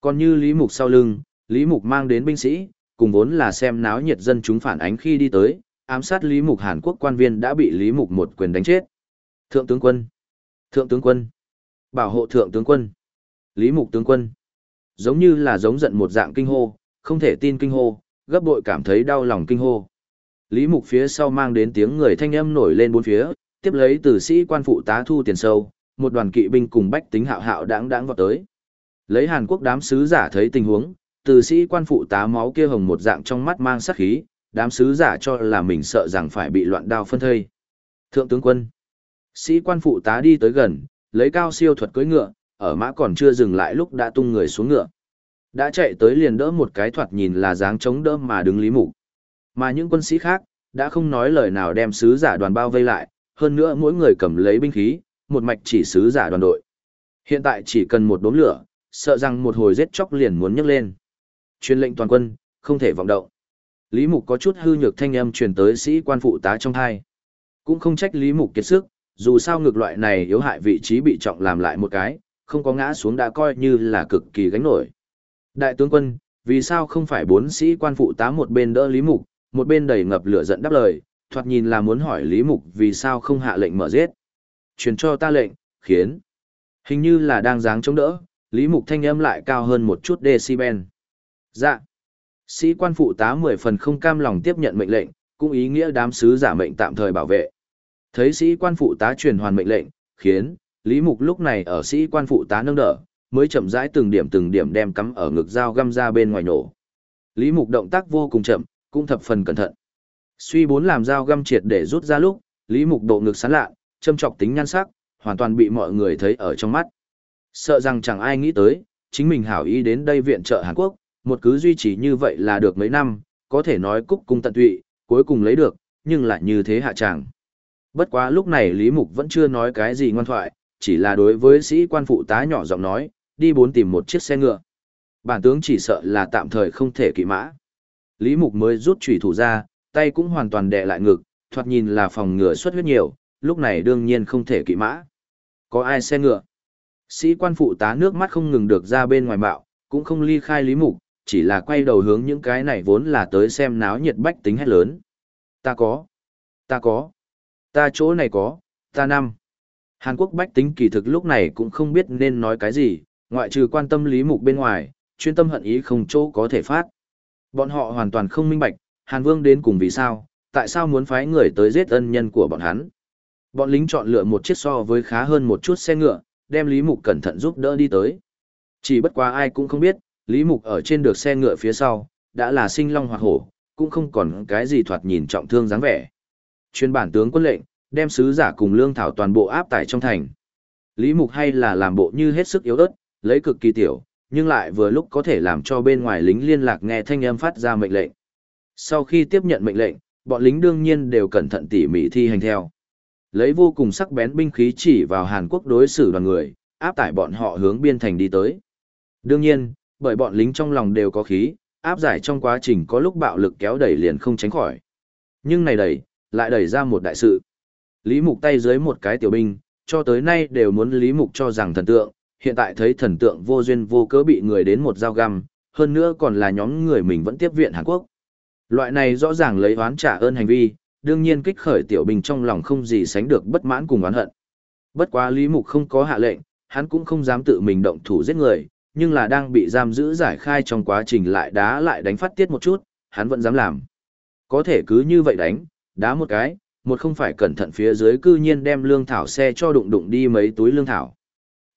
Còn như Lý Mục sau lưng, Lý Mục mang đến binh sĩ, cùng vốn là xem náo nhiệt dân chúng phản ánh khi đi tới, ám sát Lý Mục Hàn Quốc quan viên đã bị Lý Mục một quyền đánh chết. Thượng tướng quân! Thượng tướng quân! Bảo hộ thượng tướng quân! Lý Mục tướng quân! Giống như là giống giận một dạng kinh hô, không thể tin kinh hô, gấp bội cảm thấy đau lòng kinh hô. Lý Mục phía sau mang đến tiếng người thanh âm nổi lên bốn phía, tiếp lấy từ sĩ quan phụ tá thu tiền sâu, một đoàn kỵ binh cùng bách tính hạo hạo đáng đáng vào tới. Lấy Hàn Quốc đám sứ giả thấy tình huống, từ sĩ quan phụ tá máu kia hồng một dạng trong mắt mang sát khí, đám sứ giả cho là mình sợ rằng phải bị loạn đao phân thây. Thượng tướng quân, sĩ quan phụ tá đi tới gần, lấy cao siêu thuật cưỡi ngựa, ở mã còn chưa dừng lại lúc đã tung người xuống ngựa. Đã chạy tới liền đỡ một cái thoạt nhìn là dáng chống đỡ mà đứng lý mục. Mà những quân sĩ khác, đã không nói lời nào đem sứ giả đoàn bao vây lại, hơn nữa mỗi người cầm lấy binh khí, một mạch chỉ sứ giả đoàn đội. Hiện tại chỉ cần một đốm lửa, sợ rằng một hồi giết chóc liền muốn nhấc lên. Truyền lệnh toàn quân, không thể vọng động. Lý Mục có chút hư nhược thanh âm truyền tới sĩ quan phụ tá trong thai Cũng không trách Lý Mục kiệt sức, dù sao ngược loại này yếu hại vị trí bị trọng làm lại một cái, không có ngã xuống đã coi như là cực kỳ gánh nổi. Đại tướng quân, vì sao không phải bốn sĩ quan phụ tá một bên đỡ Lý Mục, một bên đầy ngập lửa giận đáp lời, thoạt nhìn là muốn hỏi Lý Mục vì sao không hạ lệnh mở giết. Truyền cho ta lệnh, khiến. Hình như là đang dáng chống đỡ, Lý Mục thanh âm lại cao hơn một chút decibel. Dạ. Sĩ quan phụ tá mười phần không cam lòng tiếp nhận mệnh lệnh, cũng ý nghĩa đám sứ giả mệnh tạm thời bảo vệ. Thấy sĩ quan phụ tá truyền hoàn mệnh lệnh, khiến Lý Mục lúc này ở sĩ quan phụ tá nâng đỡ, mới chậm rãi từng điểm từng điểm đem cắm ở ngực dao găm ra bên ngoài nổ. Lý Mục động tác vô cùng chậm, cũng thập phần cẩn thận. Suy bốn làm dao găm triệt để rút ra lúc, Lý Mục độ ngực sán lạ, châm trọc tính nhan sắc, hoàn toàn bị mọi người thấy ở trong mắt. Sợ rằng chẳng ai nghĩ tới, chính mình hảo ý đến đây viện trợ Hàn Quốc, một cứ duy trì như vậy là được mấy năm, có thể nói cúc cung tận tụy, cuối cùng lấy được, nhưng lại như thế hạ tràng. Bất quá lúc này Lý Mục vẫn chưa nói cái gì ngoan thoại, chỉ là đối với sĩ quan phụ tá nhỏ giọng nói, đi bốn tìm một chiếc xe ngựa. Bản tướng chỉ sợ là tạm thời không thể kỵ mã. Lý Mục mới rút chủy thủ ra, tay cũng hoàn toàn đè lại ngực, thoạt nhìn là phòng ngựa xuất huyết nhiều, lúc này đương nhiên không thể kỵ mã. Có ai xe ngựa? Sĩ quan phụ tá nước mắt không ngừng được ra bên ngoài bạo, cũng không ly khai Lý Mục, chỉ là quay đầu hướng những cái này vốn là tới xem náo nhiệt bách tính hết lớn. Ta có. Ta có. Ta chỗ này có. Ta năm. Hàn Quốc bách tính kỳ thực lúc này cũng không biết nên nói cái gì, ngoại trừ quan tâm Lý Mục bên ngoài, chuyên tâm hận ý không chỗ có thể phát. Bọn họ hoàn toàn không minh bạch, Hàn Vương đến cùng vì sao, tại sao muốn phái người tới giết ân nhân của bọn hắn. Bọn lính chọn lựa một chiếc so với khá hơn một chút xe ngựa, đem Lý Mục cẩn thận giúp đỡ đi tới. Chỉ bất quá ai cũng không biết, Lý Mục ở trên được xe ngựa phía sau, đã là sinh long hoặc hổ, cũng không còn cái gì thoạt nhìn trọng thương dáng vẻ. Chuyên bản tướng quân lệnh, đem sứ giả cùng lương thảo toàn bộ áp tải trong thành. Lý Mục hay là làm bộ như hết sức yếu ớt, lấy cực kỳ tiểu, nhưng lại vừa lúc có thể làm cho bên ngoài lính liên lạc nghe thanh âm phát ra mệnh lệnh. Sau khi tiếp nhận mệnh lệnh, bọn lính đương nhiên đều cẩn thận tỉ mỉ thi hành theo. Lấy vô cùng sắc bén binh khí chỉ vào Hàn Quốc đối xử đoàn người, áp tải bọn họ hướng biên thành đi tới. Đương nhiên, bởi bọn lính trong lòng đều có khí, áp giải trong quá trình có lúc bạo lực kéo đẩy liền không tránh khỏi. Nhưng này đẩy, lại đẩy ra một đại sự. Lý Mục tay dưới một cái tiểu binh, cho tới nay đều muốn Lý Mục cho rằng thần tượng, hiện tại thấy thần tượng vô duyên vô cớ bị người đến một dao găm, hơn nữa còn là nhóm người mình vẫn tiếp viện Hàn Quốc. Loại này rõ ràng lấy oán trả ơn hành vi, đương nhiên kích khởi tiểu bình trong lòng không gì sánh được bất mãn cùng oán hận. Bất quá Lý Mục không có hạ lệnh, hắn cũng không dám tự mình động thủ giết người, nhưng là đang bị giam giữ giải khai trong quá trình lại đá lại đánh phát tiết một chút, hắn vẫn dám làm. Có thể cứ như vậy đánh, đá một cái, một không phải cẩn thận phía dưới cư nhiên đem lương thảo xe cho đụng đụng đi mấy túi lương thảo.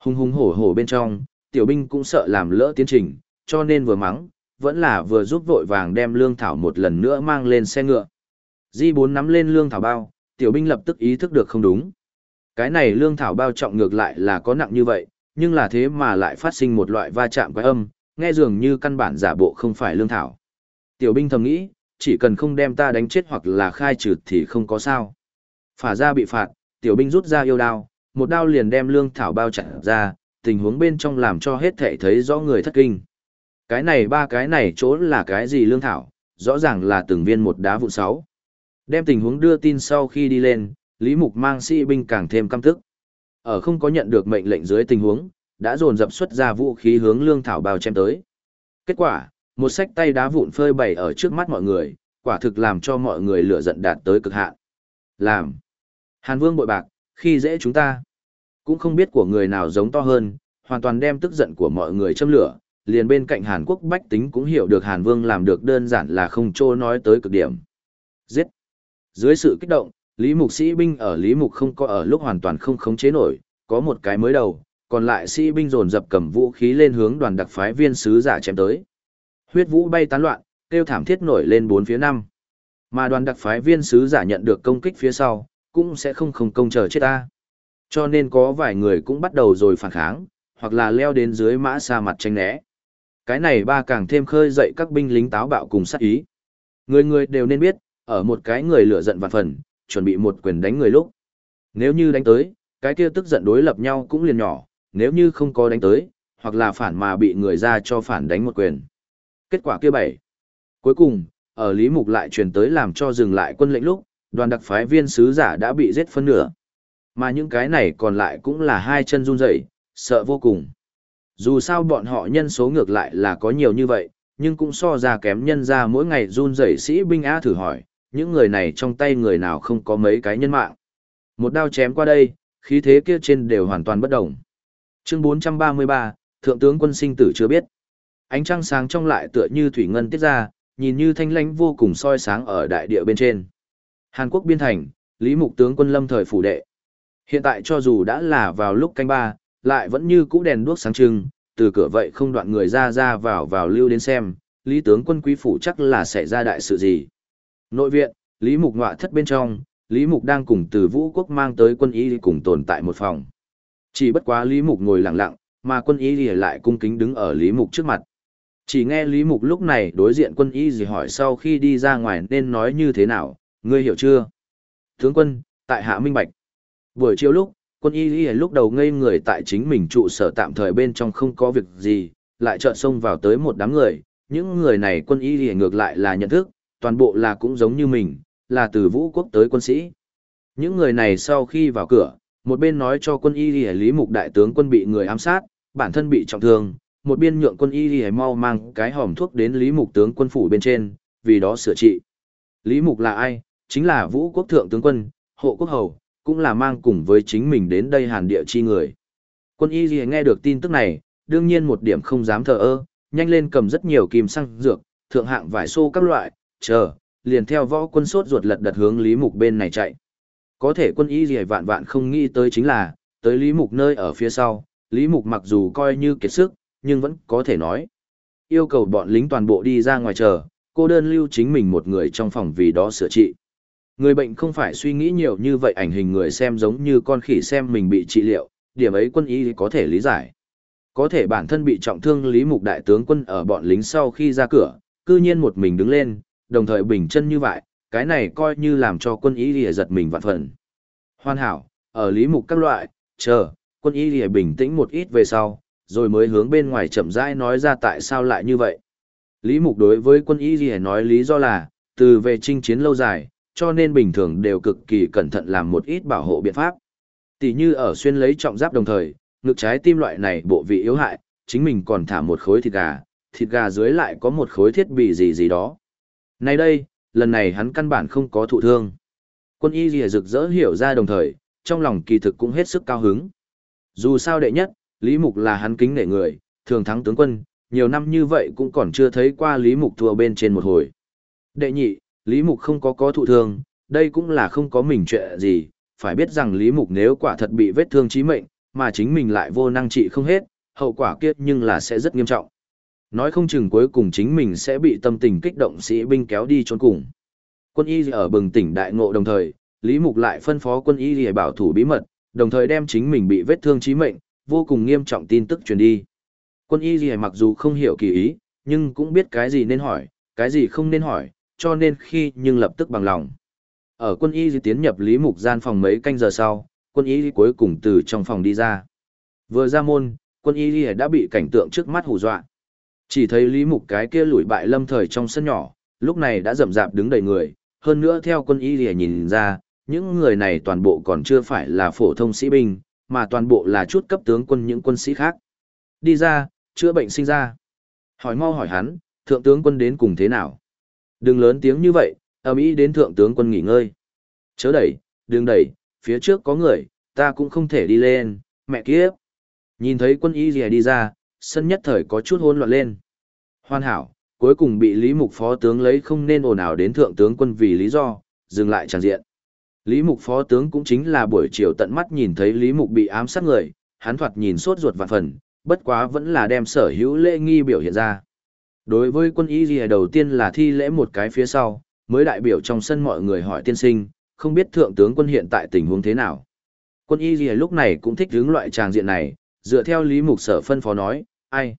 Hùng hùng hổ hổ bên trong, tiểu binh cũng sợ làm lỡ tiến trình, cho nên vừa mắng, vẫn là vừa giúp vội vàng đem lương thảo một lần nữa mang lên xe ngựa. Di bốn nắm lên lương thảo bao, tiểu binh lập tức ý thức được không đúng. Cái này lương thảo bao trọng ngược lại là có nặng như vậy, nhưng là thế mà lại phát sinh một loại va chạm quái âm, nghe dường như căn bản giả bộ không phải lương thảo. Tiểu binh thầm nghĩ, chỉ cần không đem ta đánh chết hoặc là khai trừ thì không có sao. Phả ra bị phạt, tiểu binh rút ra yêu đao, một đao liền đem lương thảo bao chặt ra, tình huống bên trong làm cho hết thể thấy rõ người thất kinh. Cái này ba cái này chỗ là cái gì lương thảo, rõ ràng là từng viên một đá vụ sáu. Đem tình huống đưa tin sau khi đi lên, Lý Mục mang sĩ binh càng thêm căm tức. Ở không có nhận được mệnh lệnh dưới tình huống, đã dồn dập xuất ra vũ khí hướng lương thảo bao chém tới. Kết quả, một sách tay đá vụn phơi bày ở trước mắt mọi người, quả thực làm cho mọi người lửa giận đạt tới cực hạn. Làm. Hàn Vương bội bạc, khi dễ chúng ta. Cũng không biết của người nào giống to hơn, hoàn toàn đem tức giận của mọi người châm lửa, liền bên cạnh Hàn Quốc bách tính cũng hiểu được Hàn Vương làm được đơn giản là không trô nói tới cực điểm. Giết. Dưới sự kích động, Lý Mục sĩ binh ở Lý Mục không có ở lúc hoàn toàn không khống chế nổi, có một cái mới đầu, còn lại sĩ binh dồn dập cầm vũ khí lên hướng đoàn đặc phái viên sứ giả chém tới. Huyết vũ bay tán loạn, kêu thảm thiết nổi lên bốn phía năm. Mà đoàn đặc phái viên sứ giả nhận được công kích phía sau, cũng sẽ không không công chờ chết ta. Cho nên có vài người cũng bắt đầu rồi phản kháng, hoặc là leo đến dưới mã xa mặt tranh né. Cái này ba càng thêm khơi dậy các binh lính táo bạo cùng sát ý. Người người đều nên biết, ở một cái người lửa giận vạn phần, chuẩn bị một quyền đánh người lúc. Nếu như đánh tới, cái kia tức giận đối lập nhau cũng liền nhỏ, nếu như không có đánh tới, hoặc là phản mà bị người ra cho phản đánh một quyền. Kết quả kia bảy. Cuối cùng, ở Lý Mục lại truyền tới làm cho dừng lại quân lệnh lúc, đoàn đặc phái viên sứ giả đã bị giết phân nửa. Mà những cái này còn lại cũng là hai chân run rẩy, sợ vô cùng. Dù sao bọn họ nhân số ngược lại là có nhiều như vậy, nhưng cũng so ra kém nhân ra mỗi ngày run rẩy sĩ binh á thử hỏi, những người này trong tay người nào không có mấy cái nhân mạng. Một đao chém qua đây, khí thế kia trên đều hoàn toàn bất động. Chương 433, Thượng tướng quân sinh tử chưa biết. Ánh trăng sáng trong lại tựa như thủy ngân tiết ra, nhìn như thanh lãnh vô cùng soi sáng ở đại địa bên trên. Hàn Quốc biên thành, Lý Mục tướng quân lâm thời phủ đệ. Hiện tại cho dù đã là vào lúc canh ba, lại vẫn như cũ đèn đuốc sáng trưng, từ cửa vậy không đoạn người ra ra vào vào lưu đến xem, Lý tướng quân quý phủ chắc là sẽ ra đại sự gì. Nội viện, Lý Mục ngọa thất bên trong, Lý Mục đang cùng từ vũ quốc mang tới quân y cùng tồn tại một phòng. Chỉ bất quá Lý Mục ngồi lặng lặng, mà quân y lại cung kính đứng ở Lý Mục trước mặt. Chỉ nghe Lý Mục lúc này đối diện quân y gì hỏi sau khi đi ra ngoài nên nói như thế nào, ngươi hiểu chưa? Tướng quân, tại hạ minh bạch. Buổi chiều lúc, quân y y lúc đầu ngây người tại chính mình trụ sở tạm thời bên trong không có việc gì, lại chợt xông vào tới một đám người, những người này quân y y ngược lại là nhận thức, toàn bộ là cũng giống như mình, là từ vũ quốc tới quân sĩ. Những người này sau khi vào cửa, một bên nói cho quân y y lý mục đại tướng quân bị người ám sát, bản thân bị trọng thương, một biên nhượng quân y y mau mang cái hòm thuốc đến lý mục tướng quân phủ bên trên, vì đó sửa trị. Lý mục là ai? Chính là vũ quốc thượng tướng quân, hộ quốc hầu, cũng là mang cùng với chính mình đến đây hàn địa chi người. Quân y gì nghe được tin tức này, đương nhiên một điểm không dám thờ ơ, nhanh lên cầm rất nhiều kim xăng dược, thượng hạng vải xô các loại, chờ, liền theo võ quân sốt ruột lật đật hướng Lý Mục bên này chạy. Có thể quân y gì vạn vạn không nghĩ tới chính là, tới Lý Mục nơi ở phía sau, Lý Mục mặc dù coi như kiệt sức, nhưng vẫn có thể nói. Yêu cầu bọn lính toàn bộ đi ra ngoài chờ, cô đơn lưu chính mình một người trong phòng vì đó sửa trị. Người bệnh không phải suy nghĩ nhiều như vậy ảnh hình người xem giống như con khỉ xem mình bị trị liệu, điểm ấy quân y có thể lý giải. Có thể bản thân bị trọng thương Lý Mục đại tướng quân ở bọn lính sau khi ra cửa, cư nhiên một mình đứng lên, đồng thời bình chân như vậy, cái này coi như làm cho quân y lìa giật mình vạn phần. Hoàn hảo, ở Lý Mục các loại, chờ, quân y lìa bình tĩnh một ít về sau, rồi mới hướng bên ngoài chậm rãi nói ra tại sao lại như vậy. Lý Mục đối với quân y lìa nói lý do là, từ về chinh chiến lâu dài, cho nên bình thường đều cực kỳ cẩn thận làm một ít bảo hộ biện pháp. Tỷ như ở xuyên lấy trọng giáp đồng thời, ngực trái tim loại này bộ vị yếu hại, chính mình còn thả một khối thịt gà, thịt gà dưới lại có một khối thiết bị gì gì đó. Này đây, lần này hắn căn bản không có thụ thương. Quân y lìa rực rỡ hiểu ra đồng thời, trong lòng kỳ thực cũng hết sức cao hứng. Dù sao đệ nhất, Lý Mục là hắn kính nể người, thường thắng tướng quân, nhiều năm như vậy cũng còn chưa thấy qua Lý Mục thua bên trên một hồi. Đệ nhị, Lý Mục không có có thụ thương, đây cũng là không có mình chuyện gì, phải biết rằng Lý Mục nếu quả thật bị vết thương chí mệnh, mà chính mình lại vô năng trị không hết, hậu quả kiếp nhưng là sẽ rất nghiêm trọng. Nói không chừng cuối cùng chính mình sẽ bị tâm tình kích động sĩ binh kéo đi trốn cùng. Quân y ở bừng tỉnh đại ngộ đồng thời, Lý Mục lại phân phó quân y để bảo thủ bí mật, đồng thời đem chính mình bị vết thương chí mệnh, vô cùng nghiêm trọng tin tức truyền đi. Quân y gì mặc dù không hiểu kỳ ý, nhưng cũng biết cái gì nên hỏi, cái gì không nên hỏi, cho nên khi nhưng lập tức bằng lòng. Ở quân y tiến nhập Lý Mục gian phòng mấy canh giờ sau, quân y cuối cùng từ trong phòng đi ra. Vừa ra môn, quân y đã bị cảnh tượng trước mắt hù dọa. Chỉ thấy Lý Mục cái kia lủi bại lâm thời trong sân nhỏ, lúc này đã rậm rạp đứng đầy người, hơn nữa theo quân y nhìn ra, những người này toàn bộ còn chưa phải là phổ thông sĩ binh, mà toàn bộ là chút cấp tướng quân những quân sĩ khác. Đi ra, chữa bệnh sinh ra. Hỏi mau hỏi hắn, thượng tướng quân đến cùng thế nào? Đừng lớn tiếng như vậy, ầm ĩ đến thượng tướng quân nghỉ ngơi. Chớ đẩy, đừng đẩy, phía trước có người, ta cũng không thể đi lên, mẹ kiếp. Nhìn thấy quân y rìa đi ra, sân nhất thời có chút hỗn loạn lên. Hoàn hảo, cuối cùng bị Lý Mục phó tướng lấy không nên ồn ào đến thượng tướng quân vì lý do, dừng lại tràn diện. Lý Mục phó tướng cũng chính là buổi chiều tận mắt nhìn thấy Lý Mục bị ám sát người, hắn thoạt nhìn sốt ruột vạn phần, bất quá vẫn là đem sở hữu lễ nghi biểu hiện ra. Đối với quân y gì đầu tiên là thi lễ một cái phía sau, mới đại biểu trong sân mọi người hỏi tiên sinh, không biết thượng tướng quân hiện tại tình huống thế nào. Quân y gì lúc này cũng thích hướng loại tràng diện này, dựa theo lý mục sở phân phó nói, ai?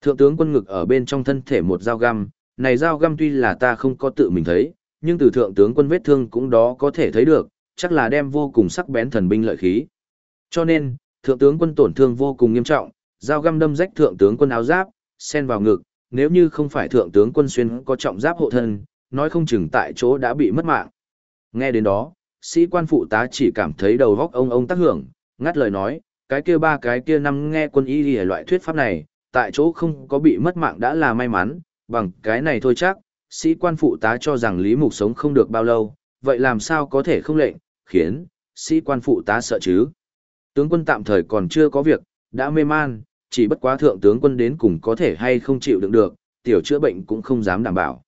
Thượng tướng quân ngực ở bên trong thân thể một dao găm, này dao găm tuy là ta không có tự mình thấy, nhưng từ thượng tướng quân vết thương cũng đó có thể thấy được, chắc là đem vô cùng sắc bén thần binh lợi khí. Cho nên, thượng tướng quân tổn thương vô cùng nghiêm trọng, dao găm đâm rách thượng tướng quân áo giáp, xen vào ngực, nếu như không phải thượng tướng quân xuyên có trọng giáp hộ thân, nói không chừng tại chỗ đã bị mất mạng. Nghe đến đó, sĩ quan phụ tá chỉ cảm thấy đầu góc ông ông tác hưởng, ngắt lời nói, cái kia ba cái kia năm nghe quân y lìa loại thuyết pháp này, tại chỗ không có bị mất mạng đã là may mắn, bằng cái này thôi chắc, sĩ quan phụ tá cho rằng Lý Mục sống không được bao lâu, vậy làm sao có thể không lệnh, khiến, sĩ quan phụ tá sợ chứ. Tướng quân tạm thời còn chưa có việc, đã mê man, chỉ bất quá thượng tướng quân đến cùng có thể hay không chịu đựng được, tiểu chữa bệnh cũng không dám đảm bảo.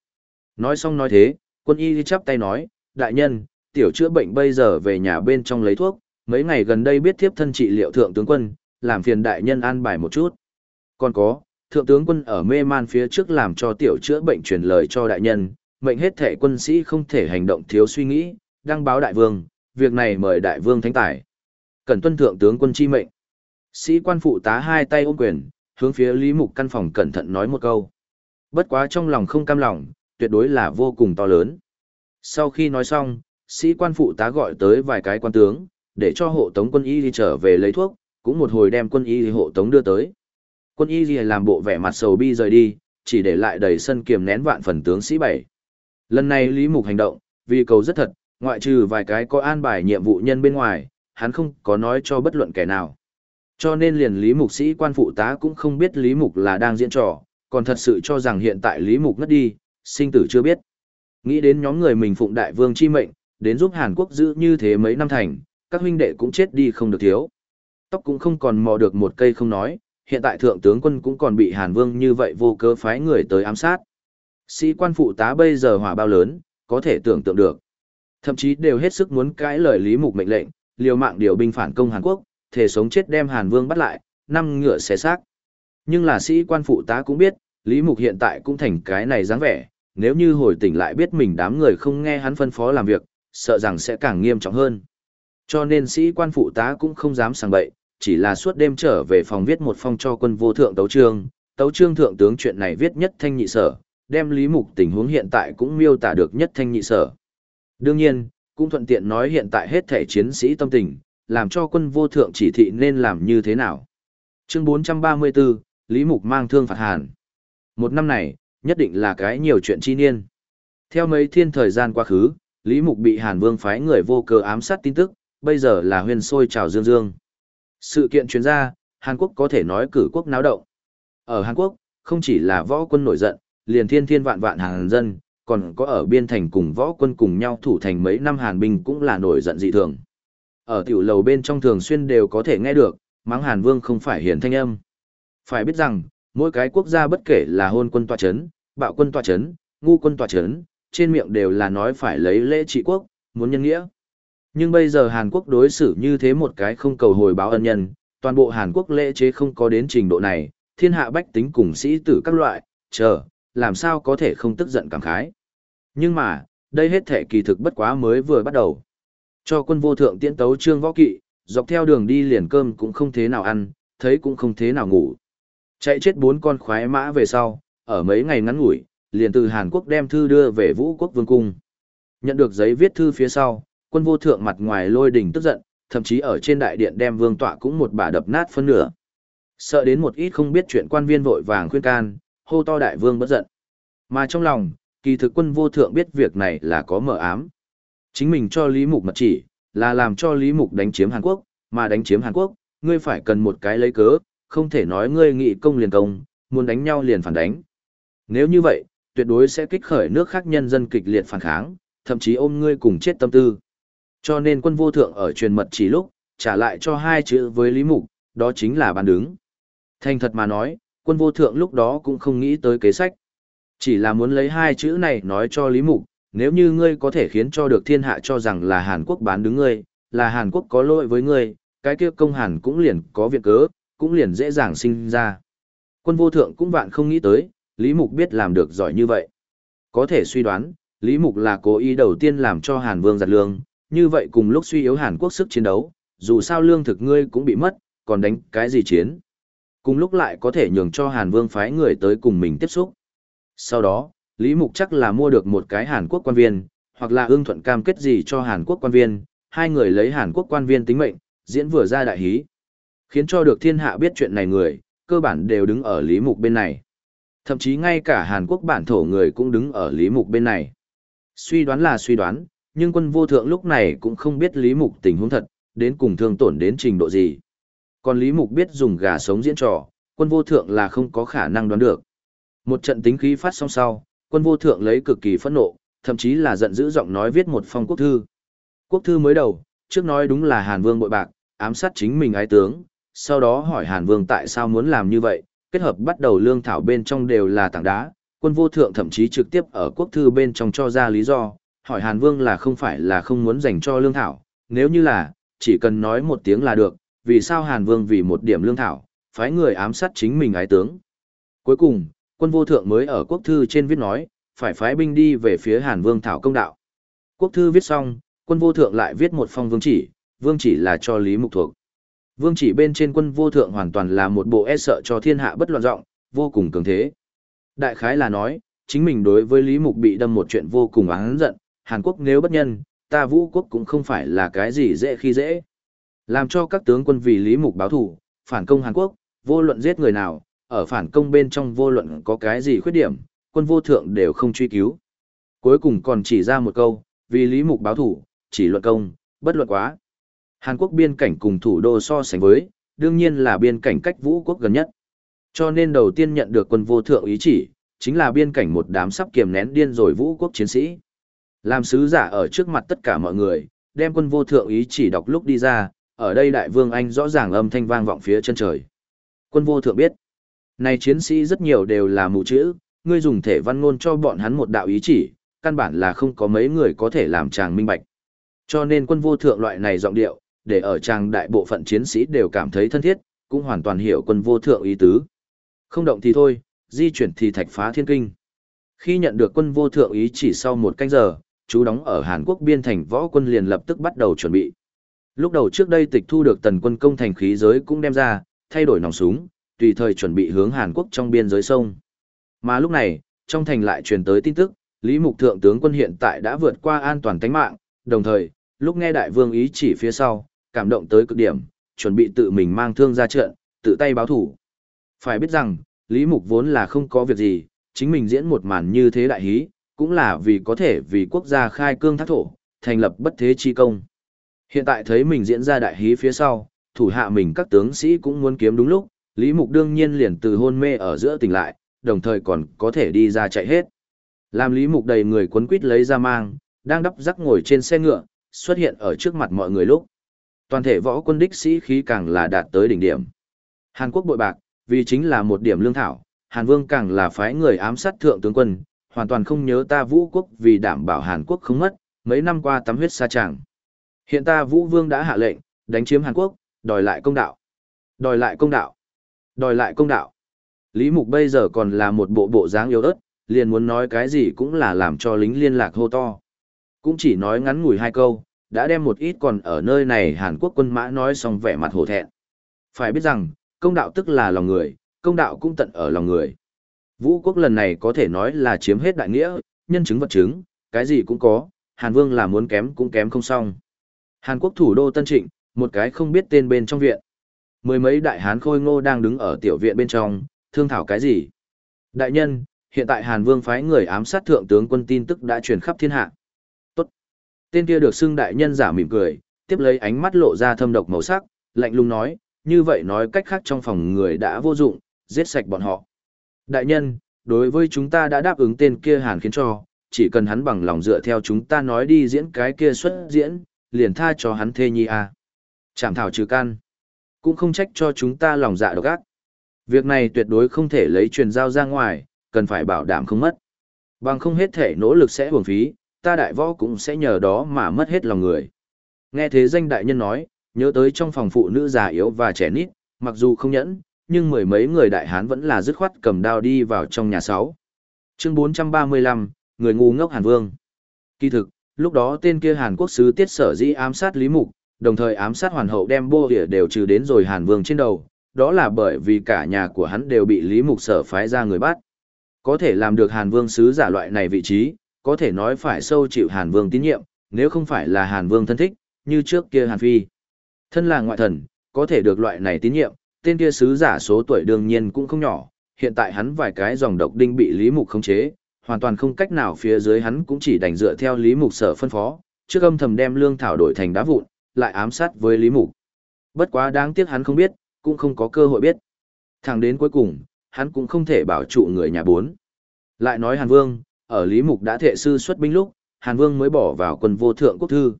Nói xong nói thế, quân y chắp tay nói, đại nhân, tiểu chữa bệnh bây giờ về nhà bên trong lấy thuốc, mấy ngày gần đây biết thiếp thân trị liệu thượng tướng quân, làm phiền đại nhân an bài một chút. Còn có, thượng tướng quân ở mê man phía trước làm cho tiểu chữa bệnh truyền lời cho đại nhân, mệnh hết thể quân sĩ không thể hành động thiếu suy nghĩ, đăng báo đại vương, việc này mời đại vương thánh tài. Cần tuân thượng tướng quân chi mệnh. Sĩ quan phụ tá hai tay ôm quyền, hướng phía Lý Mục căn phòng cẩn thận nói một câu. Bất quá trong lòng không cam lòng, tuyệt đối là vô cùng to lớn. Sau khi nói xong, sĩ quan phụ tá gọi tới vài cái quan tướng, để cho hộ tống quân y đi trở về lấy thuốc, cũng một hồi đem quân y hộ tống đưa tới. Quân y gì làm bộ vẻ mặt sầu bi rời đi, chỉ để lại đầy sân kiềm nén vạn phần tướng sĩ bảy. Lần này Lý Mục hành động, vì cầu rất thật, ngoại trừ vài cái có an bài nhiệm vụ nhân bên ngoài, hắn không có nói cho bất luận kẻ nào. Cho nên liền Lý Mục sĩ quan phụ tá cũng không biết Lý Mục là đang diễn trò, còn thật sự cho rằng hiện tại Lý Mục ngất đi, sinh tử chưa biết. Nghĩ đến nhóm người mình phụng đại vương chi mệnh, đến giúp Hàn Quốc giữ như thế mấy năm thành, các huynh đệ cũng chết đi không được thiếu. Tóc cũng không còn mò được một cây không nói, hiện tại thượng tướng quân cũng còn bị Hàn Vương như vậy vô cớ phái người tới ám sát. Sĩ quan phụ tá bây giờ hỏa bao lớn, có thể tưởng tượng được. Thậm chí đều hết sức muốn cãi lời Lý Mục mệnh lệnh, liều mạng điều binh phản công Hàn Quốc, thể sống chết đem Hàn Vương bắt lại, năm ngựa xé xác. Nhưng là sĩ quan phụ tá cũng biết, Lý Mục hiện tại cũng thành cái này dáng vẻ, nếu như hồi tỉnh lại biết mình đám người không nghe hắn phân phó làm việc, sợ rằng sẽ càng nghiêm trọng hơn. Cho nên sĩ quan phụ tá cũng không dám sang bậy, chỉ là suốt đêm trở về phòng viết một phong cho quân vô thượng tấu trương, tấu trương thượng tướng chuyện này viết nhất thanh nhị sở, đem lý mục tình huống hiện tại cũng miêu tả được nhất thanh nhị sở. Đương nhiên, cũng thuận tiện nói hiện tại hết thể chiến sĩ tâm tình, làm cho quân vô thượng chỉ thị nên làm như thế nào. Chương 434, Lý Mục mang thương phạt Hàn. Một năm này, nhất định là cái nhiều chuyện chi niên. Theo mấy thiên thời gian quá khứ, Lý Mục bị Hàn Vương phái người vô cớ ám sát tin tức, bây giờ là huyền sôi trào dương dương. Sự kiện chuyên ra Hàn Quốc có thể nói cử quốc náo động. Ở Hàn Quốc, không chỉ là võ quân nổi giận, liền thiên thiên vạn vạn hàng dân, còn có ở biên thành cùng võ quân cùng nhau thủ thành mấy năm Hàn binh cũng là nổi giận dị thường. Ở tiểu lầu bên trong thường xuyên đều có thể nghe được, mắng Hàn Vương không phải hiển thanh âm. Phải biết rằng, mỗi cái quốc gia bất kể là hôn quân tòa chấn, bạo quân tòa chấn, ngu quân tòa chấn, trên miệng đều là nói phải lấy lễ trị quốc, muốn nhân nghĩa. Nhưng bây giờ Hàn Quốc đối xử như thế một cái không cầu hồi báo ân nhân, toàn bộ Hàn Quốc lễ chế không có đến trình độ này, thiên hạ bách tính cùng sĩ tử các loại, chờ, làm sao có thể không tức giận cảm khái. Nhưng mà, đây hết thể kỳ thực bất quá mới vừa bắt đầu. Cho quân vô thượng tiễn tấu trương võ kỵ, dọc theo đường đi liền cơm cũng không thế nào ăn, thấy cũng không thế nào ngủ. Chạy chết bốn con khoái mã về sau, ở mấy ngày ngắn ngủi, liền từ Hàn Quốc đem thư đưa về Vũ Quốc Vương Cung. Nhận được giấy viết thư phía sau, quân vô thượng mặt ngoài lôi đình tức giận, thậm chí ở trên đại điện đem vương tọa cũng một bà đập nát phân nửa. Sợ đến một ít không biết chuyện quan viên vội vàng khuyên can, hô to đại vương bất giận. Mà trong lòng, kỳ thực quân vô thượng biết việc này là có mở ám. Chính mình cho Lý Mục mật chỉ, là làm cho Lý Mục đánh chiếm Hàn Quốc, mà đánh chiếm Hàn Quốc, ngươi phải cần một cái lấy cớ, không thể nói ngươi nghị công liền công, muốn đánh nhau liền phản đánh. Nếu như vậy, tuyệt đối sẽ kích khởi nước khác nhân dân kịch liệt phản kháng, thậm chí ôm ngươi cùng chết tâm tư. Cho nên quân vô thượng ở truyền mật chỉ lúc, trả lại cho hai chữ với Lý Mục, đó chính là bàn đứng. Thành thật mà nói, quân vô thượng lúc đó cũng không nghĩ tới kế sách. Chỉ là muốn lấy hai chữ này nói cho Lý Mục, nếu như ngươi có thể khiến cho được thiên hạ cho rằng là Hàn Quốc bán đứng ngươi, là Hàn Quốc có lỗi với ngươi, cái kia công Hàn cũng liền có việc cớ, cũng liền dễ dàng sinh ra. Quân vô thượng cũng vạn không nghĩ tới, Lý Mục biết làm được giỏi như vậy. Có thể suy đoán, Lý Mục là cố ý đầu tiên làm cho Hàn Vương giặt lương, như vậy cùng lúc suy yếu Hàn Quốc sức chiến đấu, dù sao lương thực ngươi cũng bị mất, còn đánh cái gì chiến. Cùng lúc lại có thể nhường cho Hàn Vương phái người tới cùng mình tiếp xúc. Sau đó, Lý Mục chắc là mua được một cái Hàn Quốc quan viên, hoặc là ương thuận cam kết gì cho Hàn Quốc quan viên, hai người lấy Hàn Quốc quan viên tính mệnh, diễn vừa ra đại hí. Khiến cho được thiên hạ biết chuyện này người, cơ bản đều đứng ở Lý Mục bên này. Thậm chí ngay cả Hàn Quốc bản thổ người cũng đứng ở Lý Mục bên này. Suy đoán là suy đoán, nhưng quân vô thượng lúc này cũng không biết Lý Mục tình huống thật, đến cùng thương tổn đến trình độ gì. Còn Lý Mục biết dùng gà sống diễn trò, quân vô thượng là không có khả năng đoán được. Một trận tính khí phát xong sau, quân vô thượng lấy cực kỳ phẫn nộ, thậm chí là giận dữ giọng nói viết một phong quốc thư. Quốc thư mới đầu, trước nói đúng là Hàn Vương bội bạc, ám sát chính mình ái tướng, sau đó hỏi Hàn Vương tại sao muốn làm như vậy, kết hợp bắt đầu lương thảo bên trong đều là tảng đá, quân vô thượng thậm chí trực tiếp ở quốc thư bên trong cho ra lý do, hỏi Hàn Vương là không phải là không muốn dành cho lương thảo, nếu như là, chỉ cần nói một tiếng là được, vì sao Hàn Vương vì một điểm lương thảo, phái người ám sát chính mình ái tướng. Cuối cùng, quân vô thượng mới ở quốc thư trên viết nói, phải phái binh đi về phía Hàn Vương thảo công đạo. Quốc thư viết xong, quân vô thượng lại viết một phong vương chỉ, vương chỉ là cho Lý Mục thuộc. Vương chỉ bên trên quân vô thượng hoàn toàn là một bộ e sợ cho thiên hạ bất loạn rộng, vô cùng cường thế. Đại khái là nói, chính mình đối với Lý Mục bị đâm một chuyện vô cùng oán giận, Hàn Quốc nếu bất nhân, ta vũ quốc cũng không phải là cái gì dễ khi dễ. Làm cho các tướng quân vì Lý Mục báo thủ, phản công Hàn Quốc, vô luận giết người nào, ở phản công bên trong vô luận có cái gì khuyết điểm, quân vô thượng đều không truy cứu. Cuối cùng còn chỉ ra một câu, vì Lý Mục báo thủ, chỉ luận công, bất luận quá. Hàn Quốc biên cảnh cùng thủ đô so sánh với, đương nhiên là biên cảnh cách vũ quốc gần nhất. Cho nên đầu tiên nhận được quân vô thượng ý chỉ, chính là biên cảnh một đám sắp kiềm nén điên rồi vũ quốc chiến sĩ. Làm sứ giả ở trước mặt tất cả mọi người, đem quân vô thượng ý chỉ đọc lúc đi ra, ở đây đại vương anh rõ ràng âm thanh vang vọng phía chân trời. Quân vô thượng biết, này chiến sĩ rất nhiều đều là mù chữ, ngươi dùng thể văn ngôn cho bọn hắn một đạo ý chỉ, căn bản là không có mấy người có thể làm chàng minh bạch. Cho nên quân vô thượng loại này giọng điệu, để ở chàng đại bộ phận chiến sĩ đều cảm thấy thân thiết, cũng hoàn toàn hiểu quân vô thượng ý tứ. Không động thì thôi, di chuyển thì thạch phá thiên kinh. Khi nhận được quân vô thượng ý chỉ sau một canh giờ, chú đóng ở Hàn Quốc biên thành võ quân liền lập tức bắt đầu chuẩn bị. Lúc đầu trước đây tịch thu được tần quân công thành khí giới cũng đem ra, thay đổi nòng súng, tùy thời chuẩn bị hướng Hàn Quốc trong biên giới sông. Mà lúc này, trong thành lại truyền tới tin tức, Lý Mục Thượng tướng quân hiện tại đã vượt qua an toàn tính mạng, đồng thời, lúc nghe đại vương ý chỉ phía sau, cảm động tới cực điểm, chuẩn bị tự mình mang thương ra trận, tự tay báo thủ. Phải biết rằng, Lý Mục vốn là không có việc gì, chính mình diễn một màn như thế đại hí, cũng là vì có thể vì quốc gia khai cương thác thổ, thành lập bất thế chi công. Hiện tại thấy mình diễn ra đại hí phía sau, thủ hạ mình các tướng sĩ cũng muốn kiếm đúng lúc, Lý Mục đương nhiên liền từ hôn mê ở giữa tỉnh lại, đồng thời còn có thể đi ra chạy hết. Làm Lý Mục đầy người quấn quýt lấy ra mang, đang đắp rắc ngồi trên xe ngựa, xuất hiện ở trước mặt mọi người lúc. Toàn thể võ quân đích sĩ khí càng là đạt tới đỉnh điểm. Hàn Quốc bội bạc, vì chính là một điểm lương thảo, Hàn Vương càng là phái người ám sát thượng tướng quân, hoàn toàn không nhớ ta vũ quốc vì đảm bảo Hàn Quốc không mất, mấy năm qua tắm huyết xa chẳng. Hiện ta vũ vương đã hạ lệnh, đánh chiếm Hàn Quốc, đòi lại công đạo. Đòi lại công đạo. Đòi lại công đạo. Lý Mục bây giờ còn là một bộ bộ dáng yếu ớt, liền muốn nói cái gì cũng là làm cho lính liên lạc hô to. Cũng chỉ nói ngắn ngủi hai câu, đã đem một ít còn ở nơi này Hàn Quốc quân mã nói xong vẻ mặt hổ thẹn. Phải biết rằng, công đạo tức là lòng người, công đạo cũng tận ở lòng người. Vũ quốc lần này có thể nói là chiếm hết đại nghĩa, nhân chứng vật chứng, cái gì cũng có, Hàn Vương là muốn kém cũng kém không xong. Hàn Quốc thủ đô Tân Trịnh, một cái không biết tên bên trong viện. Mười mấy đại hán khôi ngô đang đứng ở tiểu viện bên trong, thương thảo cái gì? Đại nhân, hiện tại Hàn Vương phái người ám sát thượng tướng quân tin tức đã truyền khắp thiên hạ. Tốt. Tên kia được xưng đại nhân giả mỉm cười, tiếp lấy ánh mắt lộ ra thâm độc màu sắc, lạnh lùng nói, như vậy nói cách khác trong phòng người đã vô dụng, giết sạch bọn họ. Đại nhân, đối với chúng ta đã đáp ứng tên kia Hàn khiến cho, chỉ cần hắn bằng lòng dựa theo chúng ta nói đi diễn cái kia xuất diễn, liền tha cho hắn thê nhi à Chảm thảo trừ can. Cũng không trách cho chúng ta lòng dạ độc ác. Việc này tuyệt đối không thể lấy truyền giao ra ngoài, cần phải bảo đảm không mất. Bằng không hết thể nỗ lực sẽ uổng phí, ta đại võ cũng sẽ nhờ đó mà mất hết lòng người. Nghe thế danh đại nhân nói, nhớ tới trong phòng phụ nữ già yếu và trẻ nít, mặc dù không nhẫn, nhưng mười mấy người đại hán vẫn là dứt khoát cầm đao đi vào trong nhà sáu. Chương 435, người ngu ngốc Hàn Vương. Kỳ thực, lúc đó tên kia Hàn Quốc sứ tiết sở dĩ ám sát Lý Mục, đồng thời ám sát hoàn hậu đem bô địa đều trừ đến rồi Hàn Vương trên đầu, đó là bởi vì cả nhà của hắn đều bị Lý Mục sở phái ra người bắt. Có thể làm được Hàn Vương sứ giả loại này vị trí, có thể nói phải sâu chịu Hàn Vương tín nhiệm, nếu không phải là Hàn Vương thân thích, như trước kia Hàn Phi. Thân là ngoại thần, có thể được loại này tín nhiệm, tên kia sứ giả số tuổi đương nhiên cũng không nhỏ, hiện tại hắn vài cái dòng độc đinh bị Lý Mục khống chế, hoàn toàn không cách nào phía dưới hắn cũng chỉ đành dựa theo Lý Mục sở phân phó, trước âm thầm đem lương thảo đổi thành đá vụn, lại ám sát với Lý Mục. Bất quá đáng tiếc hắn không biết, cũng không có cơ hội biết. Thẳng đến cuối cùng, hắn cũng không thể bảo trụ người nhà bốn. Lại nói Hàn Vương, ở Lý Mục đã thệ sư xuất binh lúc, Hàn Vương mới bỏ vào quân vô thượng quốc thư.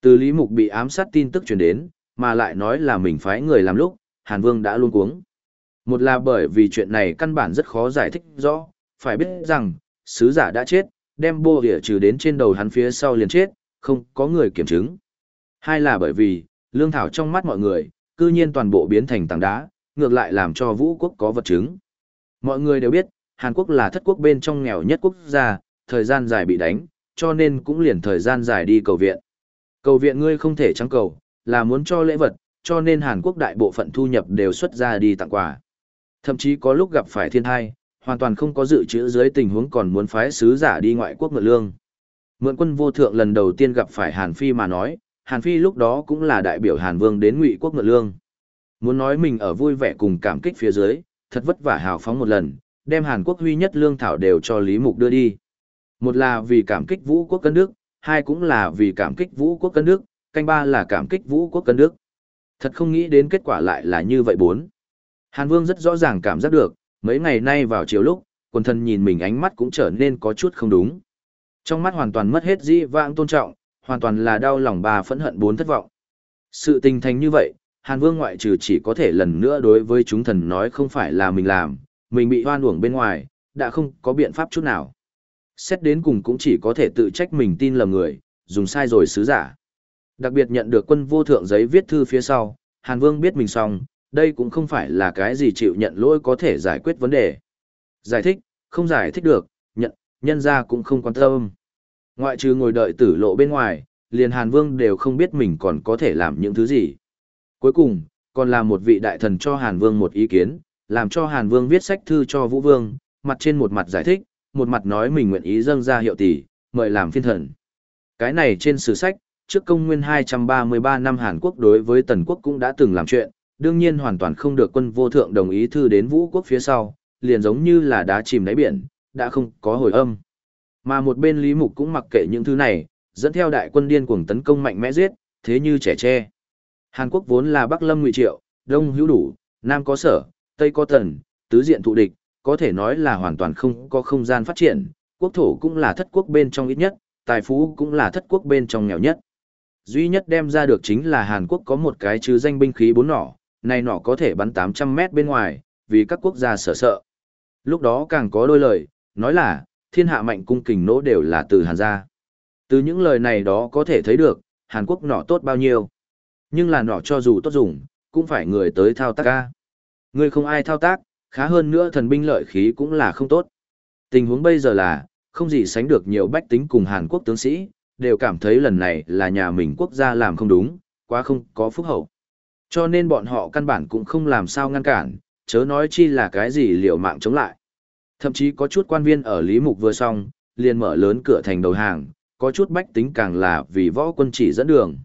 Từ Lý Mục bị ám sát tin tức truyền đến, mà lại nói là mình phái người làm lúc, Hàn Vương đã luôn cuống. Một là bởi vì chuyện này căn bản rất khó giải thích rõ, phải biết rằng, sứ giả đã chết, đem bô địa trừ đến trên đầu hắn phía sau liền chết, không có người kiểm chứng. Hai là bởi vì, lương thảo trong mắt mọi người, cư nhiên toàn bộ biến thành tảng đá, ngược lại làm cho vũ quốc có vật chứng. Mọi người đều biết, Hàn Quốc là thất quốc bên trong nghèo nhất quốc gia, thời gian dài bị đánh, cho nên cũng liền thời gian dài đi cầu viện. Cầu viện ngươi không thể trắng cầu, là muốn cho lễ vật, cho nên Hàn Quốc đại bộ phận thu nhập đều xuất ra đi tặng quà. Thậm chí có lúc gặp phải thiên tai, hoàn toàn không có dự trữ dưới tình huống còn muốn phái sứ giả đi ngoại quốc mượn lương. Mượn quân vô thượng lần đầu tiên gặp phải Hàn Phi mà nói, Hàn Phi lúc đó cũng là đại biểu Hàn Vương đến ngụy quốc ngự lương. Muốn nói mình ở vui vẻ cùng cảm kích phía dưới, thật vất vả hào phóng một lần, đem Hàn Quốc huy nhất lương thảo đều cho Lý Mục đưa đi. Một là vì cảm kích vũ quốc cân đức, hai cũng là vì cảm kích vũ quốc cân đức, canh ba là cảm kích vũ quốc cân đức. Thật không nghĩ đến kết quả lại là như vậy bốn. Hàn Vương rất rõ ràng cảm giác được, mấy ngày nay vào chiều lúc, quần thần nhìn mình ánh mắt cũng trở nên có chút không đúng. Trong mắt hoàn toàn mất hết dĩ vãng tôn trọng, hoàn toàn là đau lòng bà phẫn hận bốn thất vọng. Sự tình thành như vậy, Hàn Vương ngoại trừ chỉ có thể lần nữa đối với chúng thần nói không phải là mình làm, mình bị hoan uổng bên ngoài, đã không có biện pháp chút nào. Xét đến cùng cũng chỉ có thể tự trách mình tin lầm người, dùng sai rồi sứ giả. Đặc biệt nhận được quân vô thượng giấy viết thư phía sau, Hàn Vương biết mình xong, đây cũng không phải là cái gì chịu nhận lỗi có thể giải quyết vấn đề. Giải thích, không giải thích được, nhận, nhân ra cũng không quan tâm. Ngoại trừ ngồi đợi tử lộ bên ngoài, liền Hàn Vương đều không biết mình còn có thể làm những thứ gì. Cuối cùng, còn là một vị đại thần cho Hàn Vương một ý kiến, làm cho Hàn Vương viết sách thư cho Vũ Vương, mặt trên một mặt giải thích, một mặt nói mình nguyện ý dâng ra hiệu tỷ, mời làm phiên thần. Cái này trên sử sách, trước công nguyên 233 năm Hàn Quốc đối với Tần Quốc cũng đã từng làm chuyện, đương nhiên hoàn toàn không được quân vô thượng đồng ý thư đến Vũ Quốc phía sau, liền giống như là đá chìm đáy biển, đã không có hồi âm. Mà một bên Lý Mục cũng mặc kệ những thứ này, dẫn theo đại quân điên cuồng tấn công mạnh mẽ giết, thế như trẻ tre. Hàn Quốc vốn là Bắc Lâm Ngụy Triệu, Đông hữu đủ, Nam có sở, Tây có tần, tứ diện thụ địch, có thể nói là hoàn toàn không có không gian phát triển, quốc thổ cũng là thất quốc bên trong ít nhất, tài phú cũng là thất quốc bên trong nghèo nhất. Duy nhất đem ra được chính là Hàn Quốc có một cái chứ danh binh khí bốn nỏ, này nỏ có thể bắn 800 mét bên ngoài, vì các quốc gia sợ sợ. Lúc đó càng có đôi lời, nói là, thiên hạ mạnh cung kình nỗ đều là từ Hàn gia. Từ những lời này đó có thể thấy được, Hàn Quốc nọ tốt bao nhiêu. Nhưng là nọ cho dù tốt dùng, cũng phải người tới thao tác ca. Người không ai thao tác, khá hơn nữa thần binh lợi khí cũng là không tốt. Tình huống bây giờ là, không gì sánh được nhiều bách tính cùng Hàn Quốc tướng sĩ, đều cảm thấy lần này là nhà mình quốc gia làm không đúng, quá không có phúc hậu. Cho nên bọn họ căn bản cũng không làm sao ngăn cản, chớ nói chi là cái gì liều mạng chống lại. Thậm chí có chút quan viên ở Lý Mục vừa xong, liền mở lớn cửa thành đầu hàng, có chút bách tính càng là vì võ quân chỉ dẫn đường.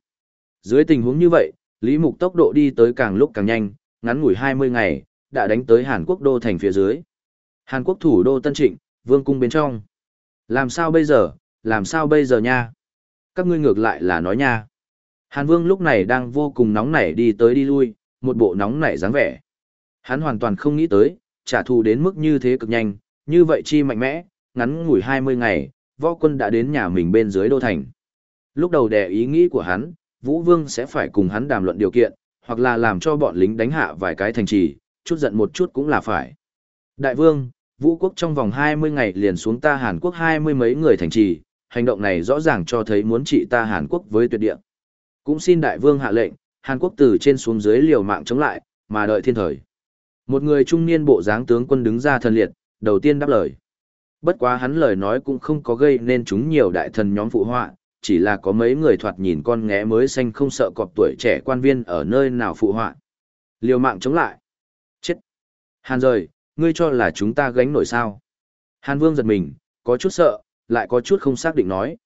Dưới tình huống như vậy, Lý Mục tốc độ đi tới càng lúc càng nhanh, ngắn ngủi 20 ngày, đã đánh tới Hàn Quốc đô thành phía dưới. Hàn Quốc thủ đô Tân Trịnh, vương cung bên trong. Làm sao bây giờ, làm sao bây giờ nha? Các ngươi ngược lại là nói nha. Hàn Vương lúc này đang vô cùng nóng nảy đi tới đi lui, một bộ nóng nảy dáng vẻ. Hắn hoàn toàn không nghĩ tới, trả thù đến mức như thế cực nhanh, như vậy chi mạnh mẽ, ngắn ngủi 20 ngày, võ quân đã đến nhà mình bên dưới đô thành. Lúc đầu đè ý nghĩ của hắn, Vũ Vương sẽ phải cùng hắn đàm luận điều kiện, hoặc là làm cho bọn lính đánh hạ vài cái thành trì, chút giận một chút cũng là phải. Đại Vương, Vũ quốc trong vòng 20 ngày liền xuống ta Hàn Quốc hai mươi mấy người thành trì, hành động này rõ ràng cho thấy muốn trị ta Hàn Quốc với tuyệt địa. Cũng xin đại vương hạ lệnh, Hàn Quốc từ trên xuống dưới liều mạng chống lại, mà đợi thiên thời. Một người trung niên bộ dáng tướng quân đứng ra thân liệt, đầu tiên đáp lời. Bất quá hắn lời nói cũng không có gây nên chúng nhiều đại thần nhóm phụ họa, chỉ là có mấy người thoạt nhìn con nghé mới xanh không sợ cọp tuổi trẻ quan viên ở nơi nào phụ họa. Liều mạng chống lại. Chết. Hàn rời, ngươi cho là chúng ta gánh nổi sao. Hàn vương giật mình, có chút sợ, lại có chút không xác định nói.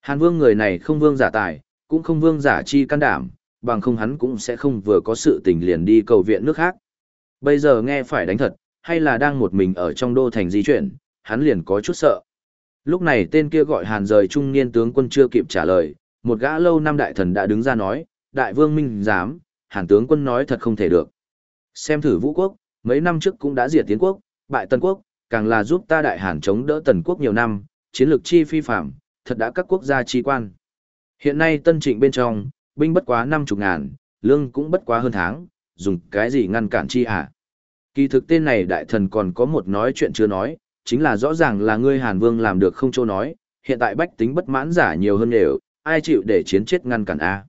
Hàn vương người này không vương giả tài, cũng không vương giả chi can đảm, bằng không hắn cũng sẽ không vừa có sự tình liền đi cầu viện nước khác. Bây giờ nghe phải đánh thật, hay là đang một mình ở trong đô thành di chuyển, hắn liền có chút sợ. Lúc này tên kia gọi hàn rời trung niên tướng quân chưa kịp trả lời, một gã lâu năm đại thần đã đứng ra nói, đại vương minh dám, hàn tướng quân nói thật không thể được. Xem thử vũ quốc, mấy năm trước cũng đã diệt tiến quốc, bại tân quốc, càng là giúp ta đại hàn chống đỡ tần quốc nhiều năm, chiến lược chi phi phạm, thật đã các quốc gia chi quan. Hiện nay tân trịnh bên trong, binh bất quá năm chục ngàn, lương cũng bất quá hơn tháng, dùng cái gì ngăn cản chi hả? Kỳ thực tên này đại thần còn có một nói chuyện chưa nói, chính là rõ ràng là ngươi Hàn Vương làm được không chỗ nói, hiện tại bách tính bất mãn giả nhiều hơn đều, ai chịu để chiến chết ngăn cản a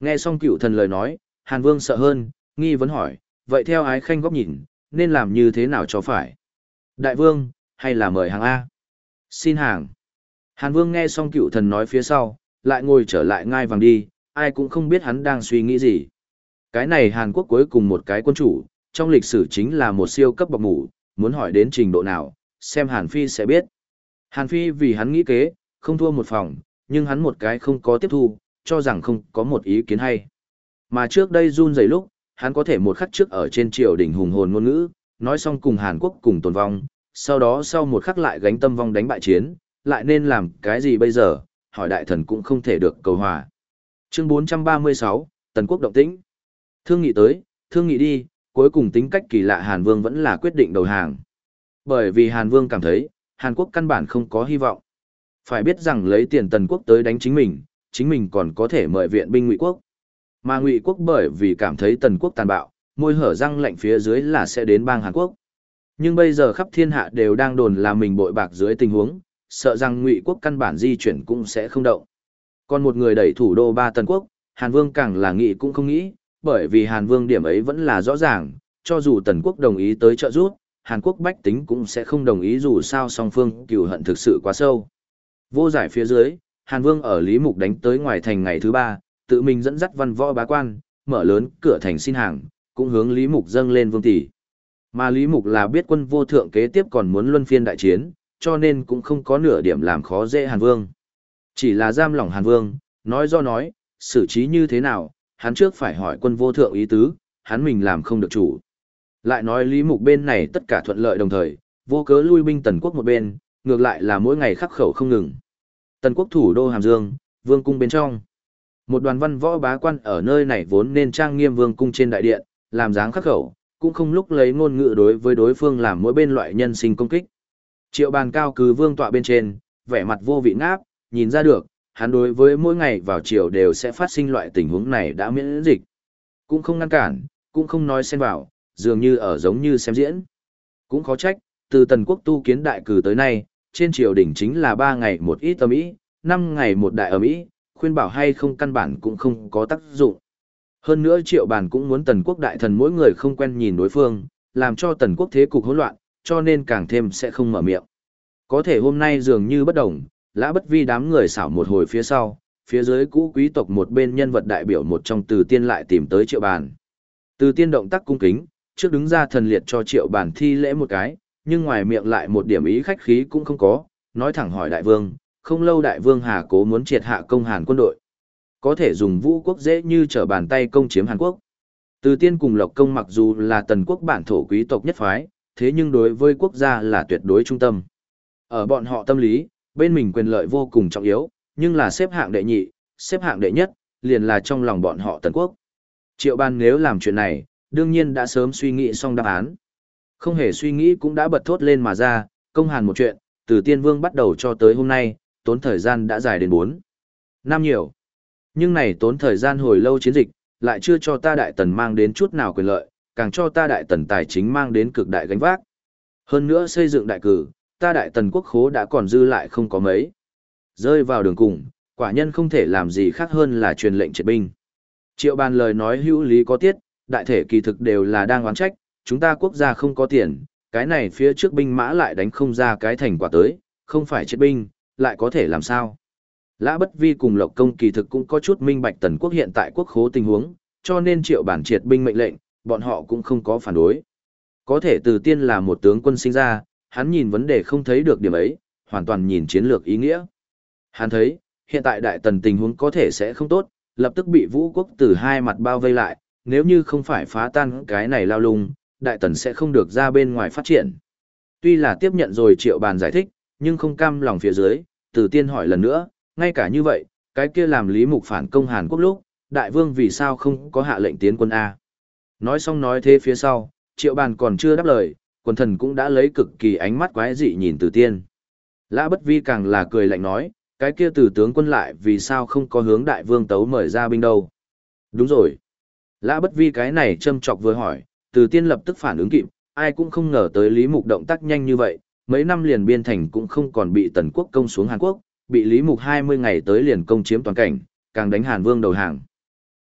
Nghe xong cựu thần lời nói, Hàn Vương sợ hơn, nghi vấn hỏi, vậy theo ái khanh góc nhìn, nên làm như thế nào cho phải? Đại vương, hay là mời hàng A? Xin hàng. Hàn Vương nghe xong cựu thần nói phía sau, lại ngồi trở lại ngai vàng đi, ai cũng không biết hắn đang suy nghĩ gì. Cái này Hàn Quốc cuối cùng một cái quân chủ, trong lịch sử chính là một siêu cấp bọc ngủ, muốn hỏi đến trình độ nào, xem Hàn Phi sẽ biết. Hàn Phi vì hắn nghĩ kế, không thua một phòng, nhưng hắn một cái không có tiếp thu, cho rằng không có một ý kiến hay. Mà trước đây run dày lúc, hắn có thể một khắc trước ở trên triều đỉnh hùng hồn ngôn ngữ, nói xong cùng Hàn Quốc cùng tồn vong, sau đó sau một khắc lại gánh tâm vong đánh bại chiến, lại nên làm cái gì bây giờ, hỏi đại thần cũng không thể được cầu hòa. Chương 436, Tần Quốc động tĩnh. Thương nghị tới, thương nghị đi, cuối cùng tính cách kỳ lạ Hàn Vương vẫn là quyết định đầu hàng. Bởi vì Hàn Vương cảm thấy, Hàn Quốc căn bản không có hy vọng. Phải biết rằng lấy tiền Tần Quốc tới đánh chính mình, chính mình còn có thể mời viện binh Ngụy Quốc. Mà Ngụy Quốc bởi vì cảm thấy Tần Quốc tàn bạo, môi hở răng lạnh phía dưới là sẽ đến bang Hàn Quốc. Nhưng bây giờ khắp thiên hạ đều đang đồn là mình bội bạc dưới tình huống, sợ rằng Ngụy Quốc căn bản di chuyển cũng sẽ không động. Còn một người đẩy thủ đô ba Tần Quốc, Hàn Vương càng là nghĩ cũng không nghĩ, bởi vì Hàn Vương điểm ấy vẫn là rõ ràng, cho dù Tần Quốc đồng ý tới trợ giúp, Hàn Quốc bách tính cũng sẽ không đồng ý dù sao song phương cừu hận thực sự quá sâu. Vô giải phía dưới, Hàn Vương ở Lý Mục đánh tới ngoài thành ngày thứ ba, tự mình dẫn dắt văn võ bá quan, mở lớn cửa thành xin hàng, cũng hướng Lý Mục dâng lên vương tỷ. Mà Lý Mục là biết quân vô thượng kế tiếp còn muốn luân phiên đại chiến, cho nên cũng không có nửa điểm làm khó dễ Hàn Vương. Chỉ là giam lỏng Hàn Vương, nói do nói, xử trí như thế nào, hắn trước phải hỏi quân vô thượng ý tứ, hắn mình làm không được chủ. Lại nói Lý Mục bên này tất cả thuận lợi đồng thời, vô cớ lui binh tần quốc một bên, ngược lại là mỗi ngày khắc khẩu không ngừng. Tần quốc thủ đô Hàm Dương, vương cung bên trong. Một đoàn văn võ bá quan ở nơi này vốn nên trang nghiêm vương cung trên đại điện, làm dáng khắc khẩu, cũng không lúc lấy ngôn ngữ đối với đối phương làm mỗi bên loại nhân sinh công kích. Triệu bàn cao cứ vương tọa bên trên, vẻ mặt vô vị ngáp, nhìn ra được, hắn đối với mỗi ngày vào chiều đều sẽ phát sinh loại tình huống này đã miễn dịch. Cũng không ngăn cản, cũng không nói xen vào, dường như ở giống như xem diễn. Cũng khó trách, từ tần quốc tu kiến đại cử tới nay, trên triều đỉnh chính là 3 ngày một ít âm ý, 5 ngày một đại âm ý, khuyên bảo hay không căn bản cũng không có tác dụng. Hơn nữa triệu bàn cũng muốn tần quốc đại thần mỗi người không quen nhìn đối phương, làm cho tần quốc thế cục hỗn loạn, cho nên càng thêm sẽ không mở miệng. Có thể hôm nay dường như bất đồng, lã bất vi đám người xảo một hồi phía sau, phía dưới cũ quý tộc một bên nhân vật đại biểu một trong từ tiên lại tìm tới triệu bàn. Từ tiên động tác cung kính, trước đứng ra thần liệt cho triệu bàn thi lễ một cái, nhưng ngoài miệng lại một điểm ý khách khí cũng không có, nói thẳng hỏi đại vương, không lâu đại vương Hà Cố muốn triệt hạ công Hàn quân đội. Có thể dùng vũ quốc dễ như trở bàn tay công chiếm Hàn Quốc. Từ tiên cùng Lộc Công mặc dù là tần quốc bản thổ quý tộc nhất phái, thế nhưng đối với quốc gia là tuyệt đối trung tâm. Ở bọn họ tâm lý, bên mình quyền lợi vô cùng trọng yếu, nhưng là xếp hạng đệ nhị, xếp hạng đệ nhất, liền là trong lòng bọn họ tần quốc. Triệu ban nếu làm chuyện này, đương nhiên đã sớm suy nghĩ xong đáp án. Không hề suy nghĩ cũng đã bật thốt lên mà ra, công hàn một chuyện, từ tiên vương bắt đầu cho tới hôm nay, tốn thời gian đã dài đến 4 năm nhiều. Nhưng này tốn thời gian hồi lâu chiến dịch, lại chưa cho ta đại tần mang đến chút nào quyền lợi, càng cho ta đại tần tài chính mang đến cực đại gánh vác. Hơn nữa xây dựng đại cử, ta đại tần quốc khố đã còn dư lại không có mấy. Rơi vào đường cùng, quả nhân không thể làm gì khác hơn là truyền lệnh triệt binh. Triệu bàn lời nói hữu lý có tiết, đại thể kỳ thực đều là đang oán trách, chúng ta quốc gia không có tiền, cái này phía trước binh mã lại đánh không ra cái thành quả tới, không phải triệt binh, lại có thể làm sao. Lã Bất Vi cùng Lộc Công kỳ thực cũng có chút minh bạch tần quốc hiện tại quốc khố tình huống, cho nên triệu bản triệt binh mệnh lệnh, bọn họ cũng không có phản đối. Có thể từ tiên là một tướng quân sinh ra, hắn nhìn vấn đề không thấy được điểm ấy, hoàn toàn nhìn chiến lược ý nghĩa. Hắn thấy, hiện tại đại tần tình huống có thể sẽ không tốt, lập tức bị vũ quốc từ hai mặt bao vây lại, nếu như không phải phá tan cái này lao lung, đại tần sẽ không được ra bên ngoài phát triển. Tuy là tiếp nhận rồi triệu bàn giải thích, nhưng không cam lòng phía dưới, từ tiên hỏi lần nữa, ngay cả như vậy, cái kia làm lý mục phản công Hàn Quốc lúc, đại vương vì sao không có hạ lệnh tiến quân A. Nói xong nói thế phía sau, triệu bàn còn chưa đáp lời, quần thần cũng đã lấy cực kỳ ánh mắt quái dị nhìn từ tiên. Lã bất vi càng là cười lạnh nói, cái kia từ tướng quân lại vì sao không có hướng đại vương tấu mời ra binh đâu. Đúng rồi. Lã bất vi cái này châm chọc vừa hỏi, từ tiên lập tức phản ứng kịp, ai cũng không ngờ tới Lý Mục động tác nhanh như vậy, mấy năm liền biên thành cũng không còn bị tần quốc công xuống Hàn Quốc, bị Lý Mục 20 ngày tới liền công chiếm toàn cảnh, càng đánh Hàn Vương đầu hàng.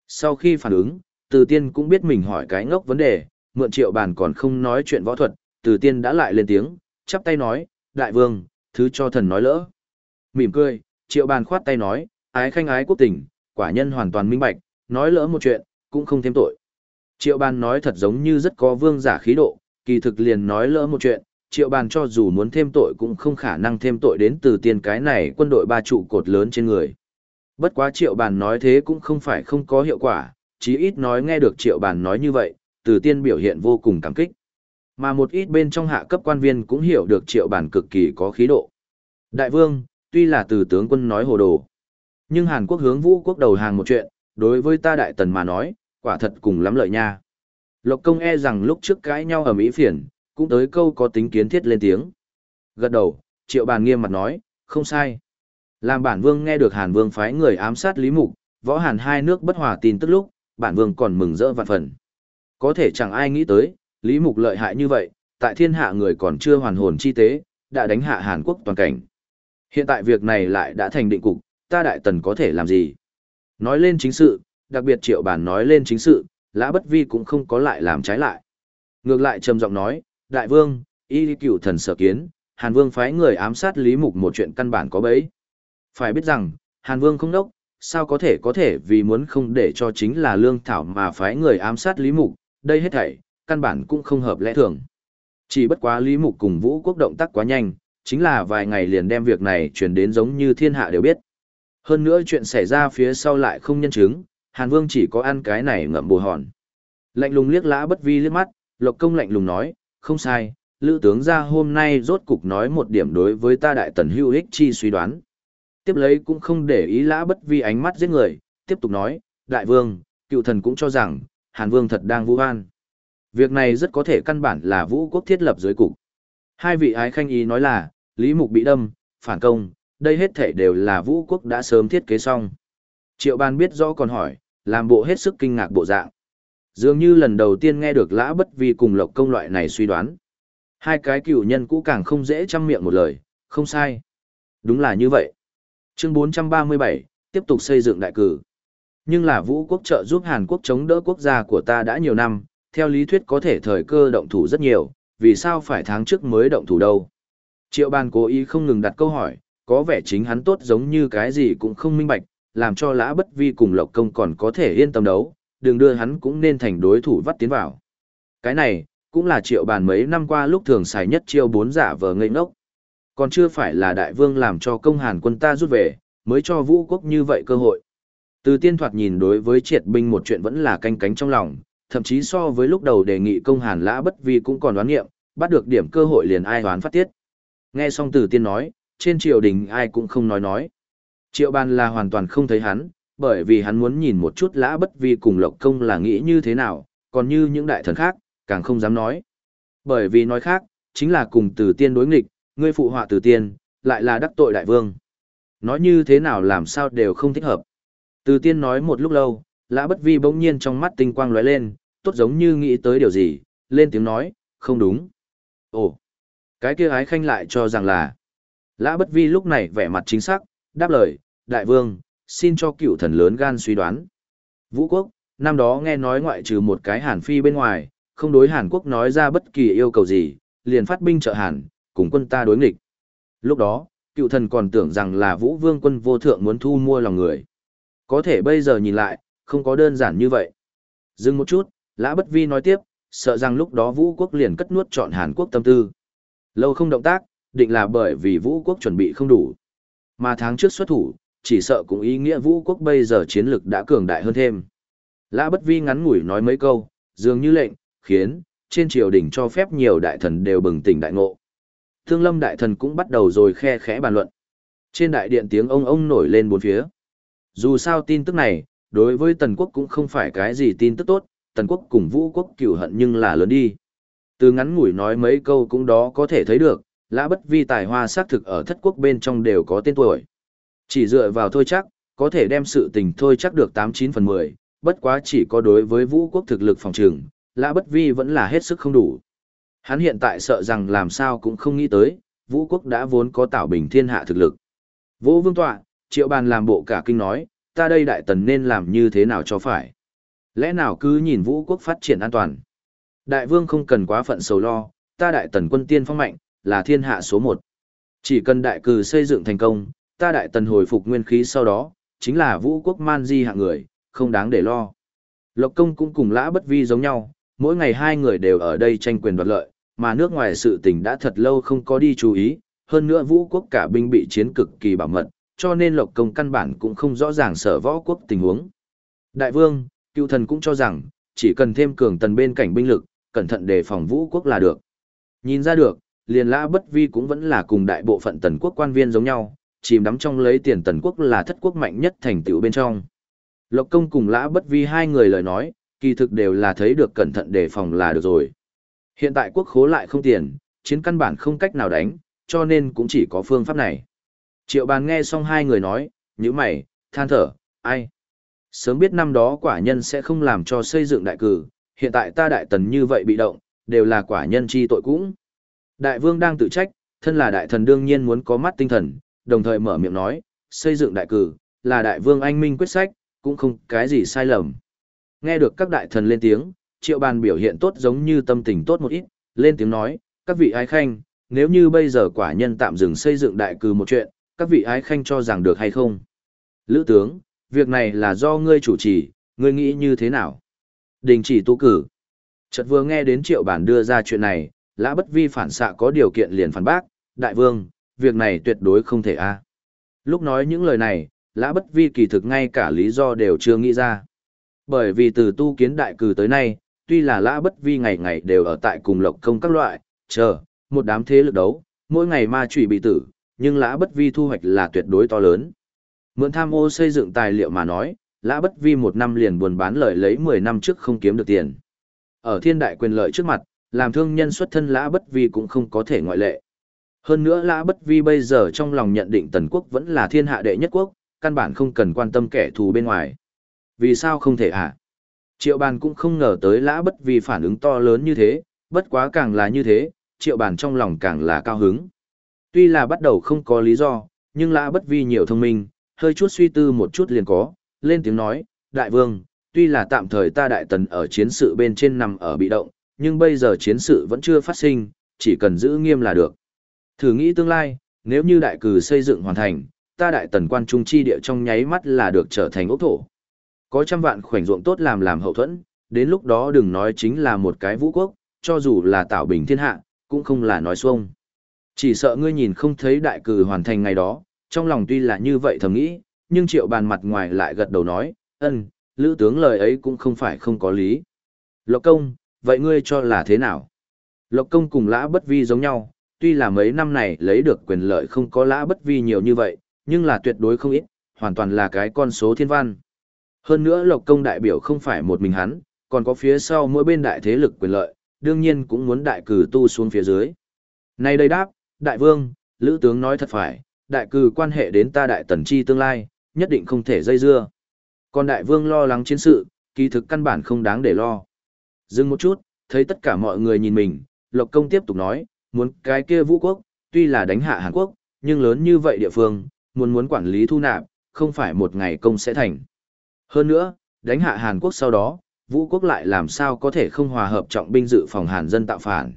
Sau khi phản ứng, từ tiên cũng biết mình hỏi cái ngốc vấn đề, mượn triệu bàn còn không nói chuyện võ thuật, từ tiên đã lại lên tiếng, chắp tay nói, đại vương, thứ cho thần nói lỡ. Mỉm cười, triệu bàn khoát tay nói, ái khanh ái quốc tình, quả nhân hoàn toàn minh bạch, nói lỡ một chuyện, cũng không thêm tội. Triệu bàn nói thật giống như rất có vương giả khí độ, kỳ thực liền nói lỡ một chuyện, triệu bàn cho dù muốn thêm tội cũng không khả năng thêm tội đến từ tiền cái này quân đội ba trụ cột lớn trên người. Bất quá triệu bàn nói thế cũng không phải không có hiệu quả, chí ít nói nghe được triệu bàn nói như vậy, từ tiên biểu hiện vô cùng cảm kích. Mà một ít bên trong hạ cấp quan viên cũng hiểu được triệu bản cực kỳ có khí độ. Đại vương, tuy là từ tướng quân nói hồ đồ, nhưng Hàn Quốc hướng vũ quốc đầu hàng một chuyện, đối với ta đại tần mà nói, quả thật cùng lắm lợi nha. Lộc công e rằng lúc trước cãi nhau ở Mỹ phiền, cũng tới câu có tính kiến thiết lên tiếng. Gật đầu, triệu bàn nghiêm mặt nói, không sai. Làm bản vương nghe được Hàn vương phái người ám sát Lý Mục, võ Hàn hai nước bất hòa tin tức lúc, bản vương còn mừng rỡ vạn phần. Có thể chẳng ai nghĩ tới, Lý Mục lợi hại như vậy, tại thiên hạ người còn chưa hoàn hồn chi tế, đã đánh hạ Hàn Quốc toàn cảnh. Hiện tại việc này lại đã thành định cục, ta đại tần có thể làm gì? Nói lên chính sự, đặc biệt triệu bản nói lên chính sự, lã bất vi cũng không có lại làm trái lại. Ngược lại trầm giọng nói, đại vương, y cửu thần sở kiến, Hàn Vương phái người ám sát Lý Mục một chuyện căn bản có bấy. Phải biết rằng, Hàn Vương không đốc, sao có thể có thể vì muốn không để cho chính là lương thảo mà phái người ám sát Lý Mục, đây hết thảy, căn bản cũng không hợp lẽ thường. Chỉ bất quá Lý Mục cùng Vũ Quốc động tác quá nhanh, chính là vài ngày liền đem việc này truyền đến giống như thiên hạ đều biết. Hơn nữa chuyện xảy ra phía sau lại không nhân chứng, Hàn Vương chỉ có ăn cái này ngậm bù hòn. Lạnh lùng liếc lã bất vi liếc mắt, Lộc Công lạnh lùng nói, không sai, Lữ tướng gia hôm nay rốt cục nói một điểm đối với ta đại tần hữu ích chi suy đoán. Tiếp lấy cũng không để ý lã bất vi ánh mắt giết người, tiếp tục nói, đại vương, cựu thần cũng cho rằng, Hàn Vương thật đang vu oan. Việc này rất có thể căn bản là vũ quốc thiết lập dưới cục. Hai vị ái khanh ý nói là, Lý Mục bị đâm, phản công, đây hết thể đều là vũ quốc đã sớm thiết kế xong. Triệu ban biết rõ còn hỏi, làm bộ hết sức kinh ngạc bộ dạng. Dường như lần đầu tiên nghe được lã bất vi cùng lộc công loại này suy đoán. Hai cái cựu nhân cũ càng không dễ chăm miệng một lời, không sai. Đúng là như vậy. Chương 437, tiếp tục xây dựng đại cử. Nhưng là vũ quốc trợ giúp Hàn Quốc chống đỡ quốc gia của ta đã nhiều năm, theo lý thuyết có thể thời cơ động thủ rất nhiều, vì sao phải tháng trước mới động thủ đâu. Triệu ban cố ý không ngừng đặt câu hỏi, có vẻ chính hắn tốt giống như cái gì cũng không minh bạch, làm cho lã bất vi cùng lộc công còn có thể yên tâm đấu, đường đưa hắn cũng nên thành đối thủ vắt tiến vào. Cái này, cũng là triệu bàn mấy năm qua lúc thường xài nhất chiêu bốn giả vờ ngây ngốc. Còn chưa phải là đại vương làm cho công hàn quân ta rút về, mới cho vũ quốc như vậy cơ hội. Từ tiên thoạt nhìn đối với triệt binh một chuyện vẫn là canh cánh trong lòng, thậm chí so với lúc đầu đề nghị công hàn lã bất vi cũng còn đoán nghiệm, bắt được điểm cơ hội liền ai đoán phát tiết. Nghe xong từ tiên nói, trên triều đình ai cũng không nói nói. Triệu bàn là hoàn toàn không thấy hắn, bởi vì hắn muốn nhìn một chút lã bất vi cùng lộc công là nghĩ như thế nào, còn như những đại thần khác, càng không dám nói. Bởi vì nói khác, chính là cùng từ tiên đối nghịch, ngươi phụ họa từ tiên, lại là đắc tội đại vương. Nói như thế nào làm sao đều không thích hợp. Từ tiên nói một lúc lâu, lã bất vi bỗng nhiên trong mắt tinh quang lóe lên, tốt giống như nghĩ tới điều gì, lên tiếng nói, không đúng. Ồ, cái kia ái khanh lại cho rằng là. Lã bất vi lúc này vẻ mặt chính xác, đáp lời, đại vương, xin cho cựu thần lớn gan suy đoán. Vũ quốc, năm đó nghe nói ngoại trừ một cái Hàn Phi bên ngoài, không đối Hàn Quốc nói ra bất kỳ yêu cầu gì, liền phát binh trợ Hàn, cùng quân ta đối nghịch. Lúc đó, cựu thần còn tưởng rằng là Vũ Vương quân vô thượng muốn thu mua lòng người. Có thể bây giờ nhìn lại, không có đơn giản như vậy. Dừng một chút, Lã Bất Vi nói tiếp, sợ rằng lúc đó Vũ quốc liền cất nuốt chọn Hàn Quốc tâm tư. Lâu không động tác, định là bởi vì Vũ quốc chuẩn bị không đủ. Mà tháng trước xuất thủ, chỉ sợ cũng ý nghĩa vũ quốc bây giờ chiến lực đã cường đại hơn thêm. Lã bất vi ngắn ngủi nói mấy câu, dường như lệnh, khiến, trên triều đình cho phép nhiều đại thần đều bừng tỉnh đại ngộ. Thương lâm đại thần cũng bắt đầu rồi khe khẽ bàn luận. Trên đại điện tiếng ông ông nổi lên bốn phía. Dù sao tin tức này, đối với Tần quốc cũng không phải cái gì tin tức tốt, Tần quốc cùng Vũ quốc cửu hận nhưng là lớn đi. Từ ngắn ngủi nói mấy câu cũng đó có thể thấy được, lã bất vi tài hoa xác thực ở thất quốc bên trong đều có tên tuổi. Chỉ dựa vào thôi chắc, có thể đem sự tình thôi chắc được 89 phần 10, bất quá chỉ có đối với vũ quốc thực lực phòng trường, lã bất vi vẫn là hết sức không đủ. Hắn hiện tại sợ rằng làm sao cũng không nghĩ tới, vũ quốc đã vốn có tạo bình thiên hạ thực lực. Vũ vương tọa, triệu bàn làm bộ cả kinh nói, ta đây đại tần nên làm như thế nào cho phải. Lẽ nào cứ nhìn vũ quốc phát triển an toàn. Đại vương không cần quá phận sầu lo, ta đại tần quân tiên phong mạnh, là thiên hạ số một. Chỉ cần đại cử xây dựng thành công, ta đại tần hồi phục nguyên khí sau đó, chính là vũ quốc man di hạng người, không đáng để lo. Lộc công cũng cùng lã bất vi giống nhau, mỗi ngày hai người đều ở đây tranh quyền đoạt lợi, mà nước ngoài sự tình đã thật lâu không có đi chú ý, hơn nữa vũ quốc cả binh bị chiến cực kỳ bảo mật, cho nên lộc công căn bản cũng không rõ ràng sở võ quốc tình huống. Đại vương, cựu thần cũng cho rằng, chỉ cần thêm cường tần bên cảnh binh lực, cẩn thận đề phòng vũ quốc là được. Nhìn ra được, liền lã bất vi cũng vẫn là cùng đại bộ phận tần quốc quan viên giống nhau, chìm đắm trong lấy tiền tần quốc là thất quốc mạnh nhất thành tựu bên trong. Lộc công cùng lã bất vi hai người lời nói, kỳ thực đều là thấy được cẩn thận đề phòng là được rồi. Hiện tại quốc khố lại không tiền, chiến căn bản không cách nào đánh, cho nên cũng chỉ có phương pháp này. Triệu bàn nghe xong hai người nói, như mày, than thở, ai? Sớm biết năm đó quả nhân sẽ không làm cho xây dựng đại cử, hiện tại ta đại tần như vậy bị động, đều là quả nhân chi tội cũng. Đại vương đang tự trách, thân là đại thần đương nhiên muốn có mắt tinh thần, đồng thời mở miệng nói, xây dựng đại cử, là đại vương anh minh quyết sách, cũng không cái gì sai lầm. Nghe được các đại thần lên tiếng, triệu bàn biểu hiện tốt giống như tâm tình tốt một ít, lên tiếng nói, các vị ái khanh, nếu như bây giờ quả nhân tạm dừng xây dựng đại cử một chuyện, các vị ái khanh cho rằng được hay không? Lữ tướng, việc này là do ngươi chủ trì, ngươi nghĩ như thế nào? Đình chỉ tu cử. Chợt vừa nghe đến triệu bản đưa ra chuyện này, lã bất vi phản xạ có điều kiện liền phản bác, đại vương, việc này tuyệt đối không thể a. Lúc nói những lời này, lã bất vi kỳ thực ngay cả lý do đều chưa nghĩ ra. Bởi vì từ tu kiến đại cử tới nay, tuy là lã bất vi ngày ngày đều ở tại cùng lộc công các loại, chờ, một đám thế lực đấu, mỗi ngày ma trụy bị tử, nhưng lã bất vi thu hoạch là tuyệt đối to lớn. Mượn tham ô xây dựng tài liệu mà nói, lã bất vi một năm liền buồn bán lợi lấy 10 năm trước không kiếm được tiền. Ở thiên đại quyền lợi trước mặt, làm thương nhân xuất thân lã bất vi cũng không có thể ngoại lệ. Hơn nữa lã bất vi bây giờ trong lòng nhận định tần quốc vẫn là thiên hạ đệ nhất quốc, căn bản không cần quan tâm kẻ thù bên ngoài. Vì sao không thể hả? À? Triệu bàn cũng không ngờ tới lã bất vi phản ứng to lớn như thế, bất quá càng là như thế, triệu bàn trong lòng càng là cao hứng. Tuy là bắt đầu không có lý do, nhưng lã bất vi nhiều thông minh, hơi chút suy tư một chút liền có, lên tiếng nói, đại vương, tuy là tạm thời ta đại tần ở chiến sự bên trên nằm ở bị động, nhưng bây giờ chiến sự vẫn chưa phát sinh, chỉ cần giữ nghiêm là được. Thử nghĩ tương lai, nếu như đại cử xây dựng hoàn thành, ta đại tần quan trung chi địa trong nháy mắt là được trở thành ốc thổ. Có trăm vạn khoảnh ruộng tốt làm làm hậu thuẫn, đến lúc đó đừng nói chính là một cái vũ quốc, cho dù là tạo bình thiên hạ, cũng không là nói xuông. Chỉ sợ ngươi nhìn không thấy đại cử hoàn thành ngày đó, trong lòng tuy là như vậy thầm nghĩ, nhưng triệu bàn mặt ngoài lại gật đầu nói, ân, lữ tướng lời ấy cũng không phải không có lý. Lộc công, vậy ngươi cho là thế nào? Lộc công cùng lã bất vi giống nhau, tuy là mấy năm này lấy được quyền lợi không có lã bất vi nhiều như vậy, nhưng là tuyệt đối không ít, hoàn toàn là cái con số thiên văn. Hơn nữa lộc công đại biểu không phải một mình hắn, còn có phía sau mỗi bên đại thế lực quyền lợi, đương nhiên cũng muốn đại cử tu xuống phía dưới. Này đây đáp, đại vương, lữ tướng nói thật phải, đại cử quan hệ đến ta đại tần chi tương lai, nhất định không thể dây dưa. Còn đại vương lo lắng chiến sự, kỳ thực căn bản không đáng để lo. Dừng một chút, thấy tất cả mọi người nhìn mình, Lộc Công tiếp tục nói, muốn cái kia vũ quốc, tuy là đánh hạ Hàn Quốc, nhưng lớn như vậy địa phương, muốn muốn quản lý thu nạp, không phải một ngày công sẽ thành. Hơn nữa, đánh hạ Hàn Quốc sau đó, vũ quốc lại làm sao có thể không hòa hợp trọng binh dự phòng Hàn dân tạo phản.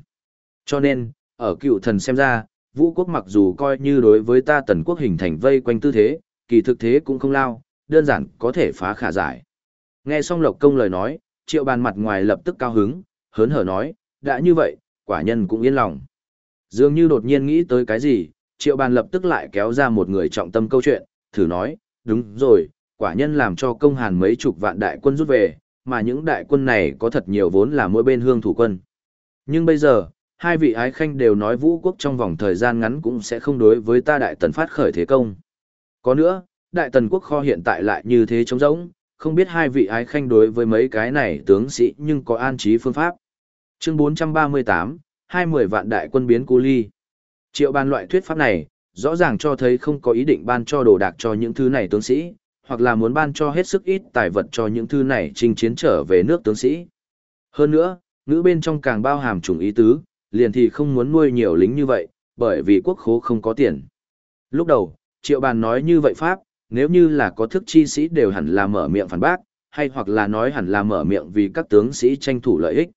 Cho nên, ở cựu thần xem ra, vũ quốc mặc dù coi như đối với ta tần quốc hình thành vây quanh tư thế, kỳ thực thế cũng không lao, đơn giản có thể phá khả giải. Nghe xong Lộc Công lời nói, triệu bàn mặt ngoài lập tức cao hứng, hớn hở nói, đã như vậy, quả nhân cũng yên lòng. Dường như đột nhiên nghĩ tới cái gì, triệu bàn lập tức lại kéo ra một người trọng tâm câu chuyện, thử nói, đúng rồi, quả nhân làm cho công hàn mấy chục vạn đại quân rút về, mà những đại quân này có thật nhiều vốn là mỗi bên hương thủ quân. Nhưng bây giờ, hai vị ái khanh đều nói vũ quốc trong vòng thời gian ngắn cũng sẽ không đối với ta đại tần phát khởi thế công. Có nữa, đại tần quốc kho hiện tại lại như thế trống rỗng, không biết hai vị ái khanh đối với mấy cái này tướng sĩ nhưng có an trí phương pháp. Chương 438, 20 vạn đại quân biến cu ly. Triệu ban loại thuyết pháp này, rõ ràng cho thấy không có ý định ban cho đồ đạc cho những thứ này tướng sĩ, hoặc là muốn ban cho hết sức ít tài vật cho những thứ này chinh chiến trở về nước tướng sĩ. Hơn nữa, ngữ bên trong càng bao hàm chủng ý tứ, liền thì không muốn nuôi nhiều lính như vậy, bởi vì quốc khố không có tiền. Lúc đầu, triệu bàn nói như vậy Pháp, nếu như là có thức chi sĩ đều hẳn là mở miệng phản bác, hay hoặc là nói hẳn là mở miệng vì các tướng sĩ tranh thủ lợi ích.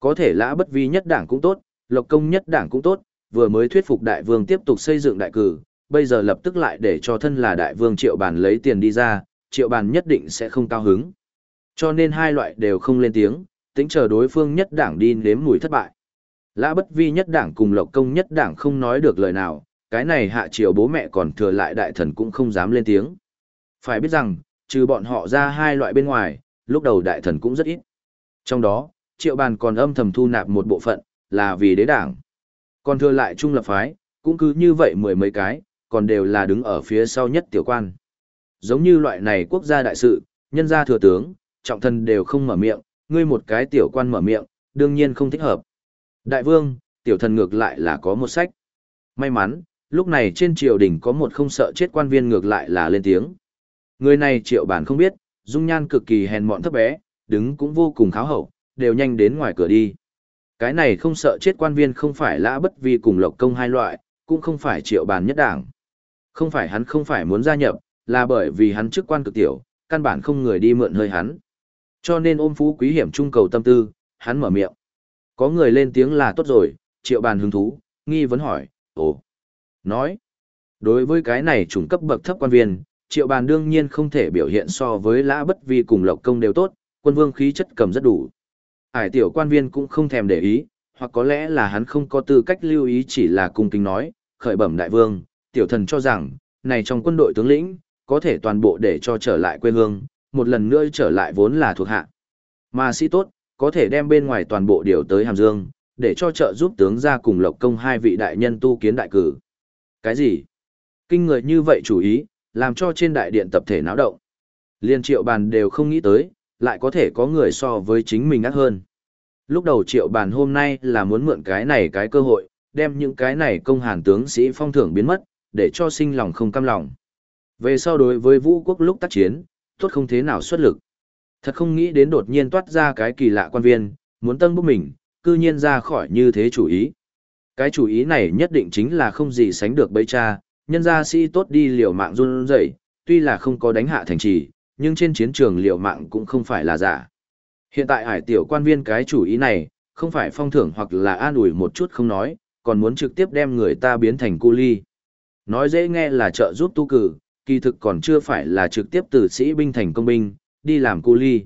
Có thể lã bất vi nhất đảng cũng tốt, lộc công nhất đảng cũng tốt, vừa mới thuyết phục đại vương tiếp tục xây dựng đại cử, bây giờ lập tức lại để cho thân là đại vương triệu bàn lấy tiền đi ra, triệu bàn nhất định sẽ không cao hứng. Cho nên hai loại đều không lên tiếng, tính chờ đối phương nhất đảng đi nếm mùi thất bại. Lã bất vi nhất đảng cùng lộc công nhất đảng không nói được lời nào, cái này hạ triều bố mẹ còn thừa lại đại thần cũng không dám lên tiếng. Phải biết rằng, trừ bọn họ ra hai loại bên ngoài, lúc đầu đại thần cũng rất ít. Trong đó, triệu bàn còn âm thầm thu nạp một bộ phận, là vì đế đảng. Còn thừa lại trung lập phái, cũng cứ như vậy mười mấy cái, còn đều là đứng ở phía sau nhất tiểu quan. Giống như loại này quốc gia đại sự, nhân gia thừa tướng, trọng thân đều không mở miệng, ngươi một cái tiểu quan mở miệng, đương nhiên không thích hợp. Đại vương, tiểu thần ngược lại là có một sách. May mắn, lúc này trên triều đình có một không sợ chết quan viên ngược lại là lên tiếng. Người này triệu bản không biết, dung nhan cực kỳ hèn mọn thấp bé, đứng cũng vô cùng kháo hậu, đều nhanh đến ngoài cửa đi. Cái này không sợ chết quan viên không phải lã bất vi cùng lộc công hai loại, cũng không phải triệu bản nhất đảng. Không phải hắn không phải muốn gia nhập, là bởi vì hắn chức quan cực tiểu, căn bản không người đi mượn hơi hắn. Cho nên ôm phú quý hiểm trung cầu tâm tư, hắn mở miệng. Có người lên tiếng là tốt rồi, triệu bàn hứng thú, nghi vấn hỏi, ồ. Nói, đối với cái này chủng cấp bậc thấp quan viên, triệu bàn đương nhiên không thể biểu hiện so với lã bất vi cùng lộc công đều tốt, quân vương khí chất cầm rất đủ. hải tiểu quan viên cũng không thèm để ý, hoặc có lẽ là hắn không có tư cách lưu ý chỉ là cung kính nói, khởi bẩm đại vương, tiểu thần cho rằng, này trong quân đội tướng lĩnh, có thể toàn bộ để cho trở lại quê hương, một lần nữa trở lại vốn là thuộc hạ. Mà sĩ tốt, có thể đem bên ngoài toàn bộ điều tới Hàm Dương, để cho trợ giúp tướng ra cùng lộc công hai vị đại nhân tu kiến đại cử. Cái gì? Kinh người như vậy chủ ý, làm cho trên đại điện tập thể náo động. Liên triệu bàn đều không nghĩ tới, lại có thể có người so với chính mình ác hơn. Lúc đầu triệu bàn hôm nay là muốn mượn cái này cái cơ hội, đem những cái này công hàn tướng sĩ phong thưởng biến mất, để cho sinh lòng không cam lòng. Về sau đối với vũ quốc lúc tác chiến, tốt không thế nào xuất lực. Thật không nghĩ đến đột nhiên toát ra cái kỳ lạ quan viên, muốn tân bốc mình, cư nhiên ra khỏi như thế chủ ý. Cái chủ ý này nhất định chính là không gì sánh được bấy cha, nhân gia sĩ tốt đi liều mạng run rẩy, tuy là không có đánh hạ thành trì, nhưng trên chiến trường liều mạng cũng không phải là giả. Hiện tại hải tiểu quan viên cái chủ ý này, không phải phong thưởng hoặc là an ủi một chút không nói, còn muốn trực tiếp đem người ta biến thành cu ly. Nói dễ nghe là trợ giúp tu cử, kỳ thực còn chưa phải là trực tiếp từ sĩ binh thành công binh, đi làm cu ly.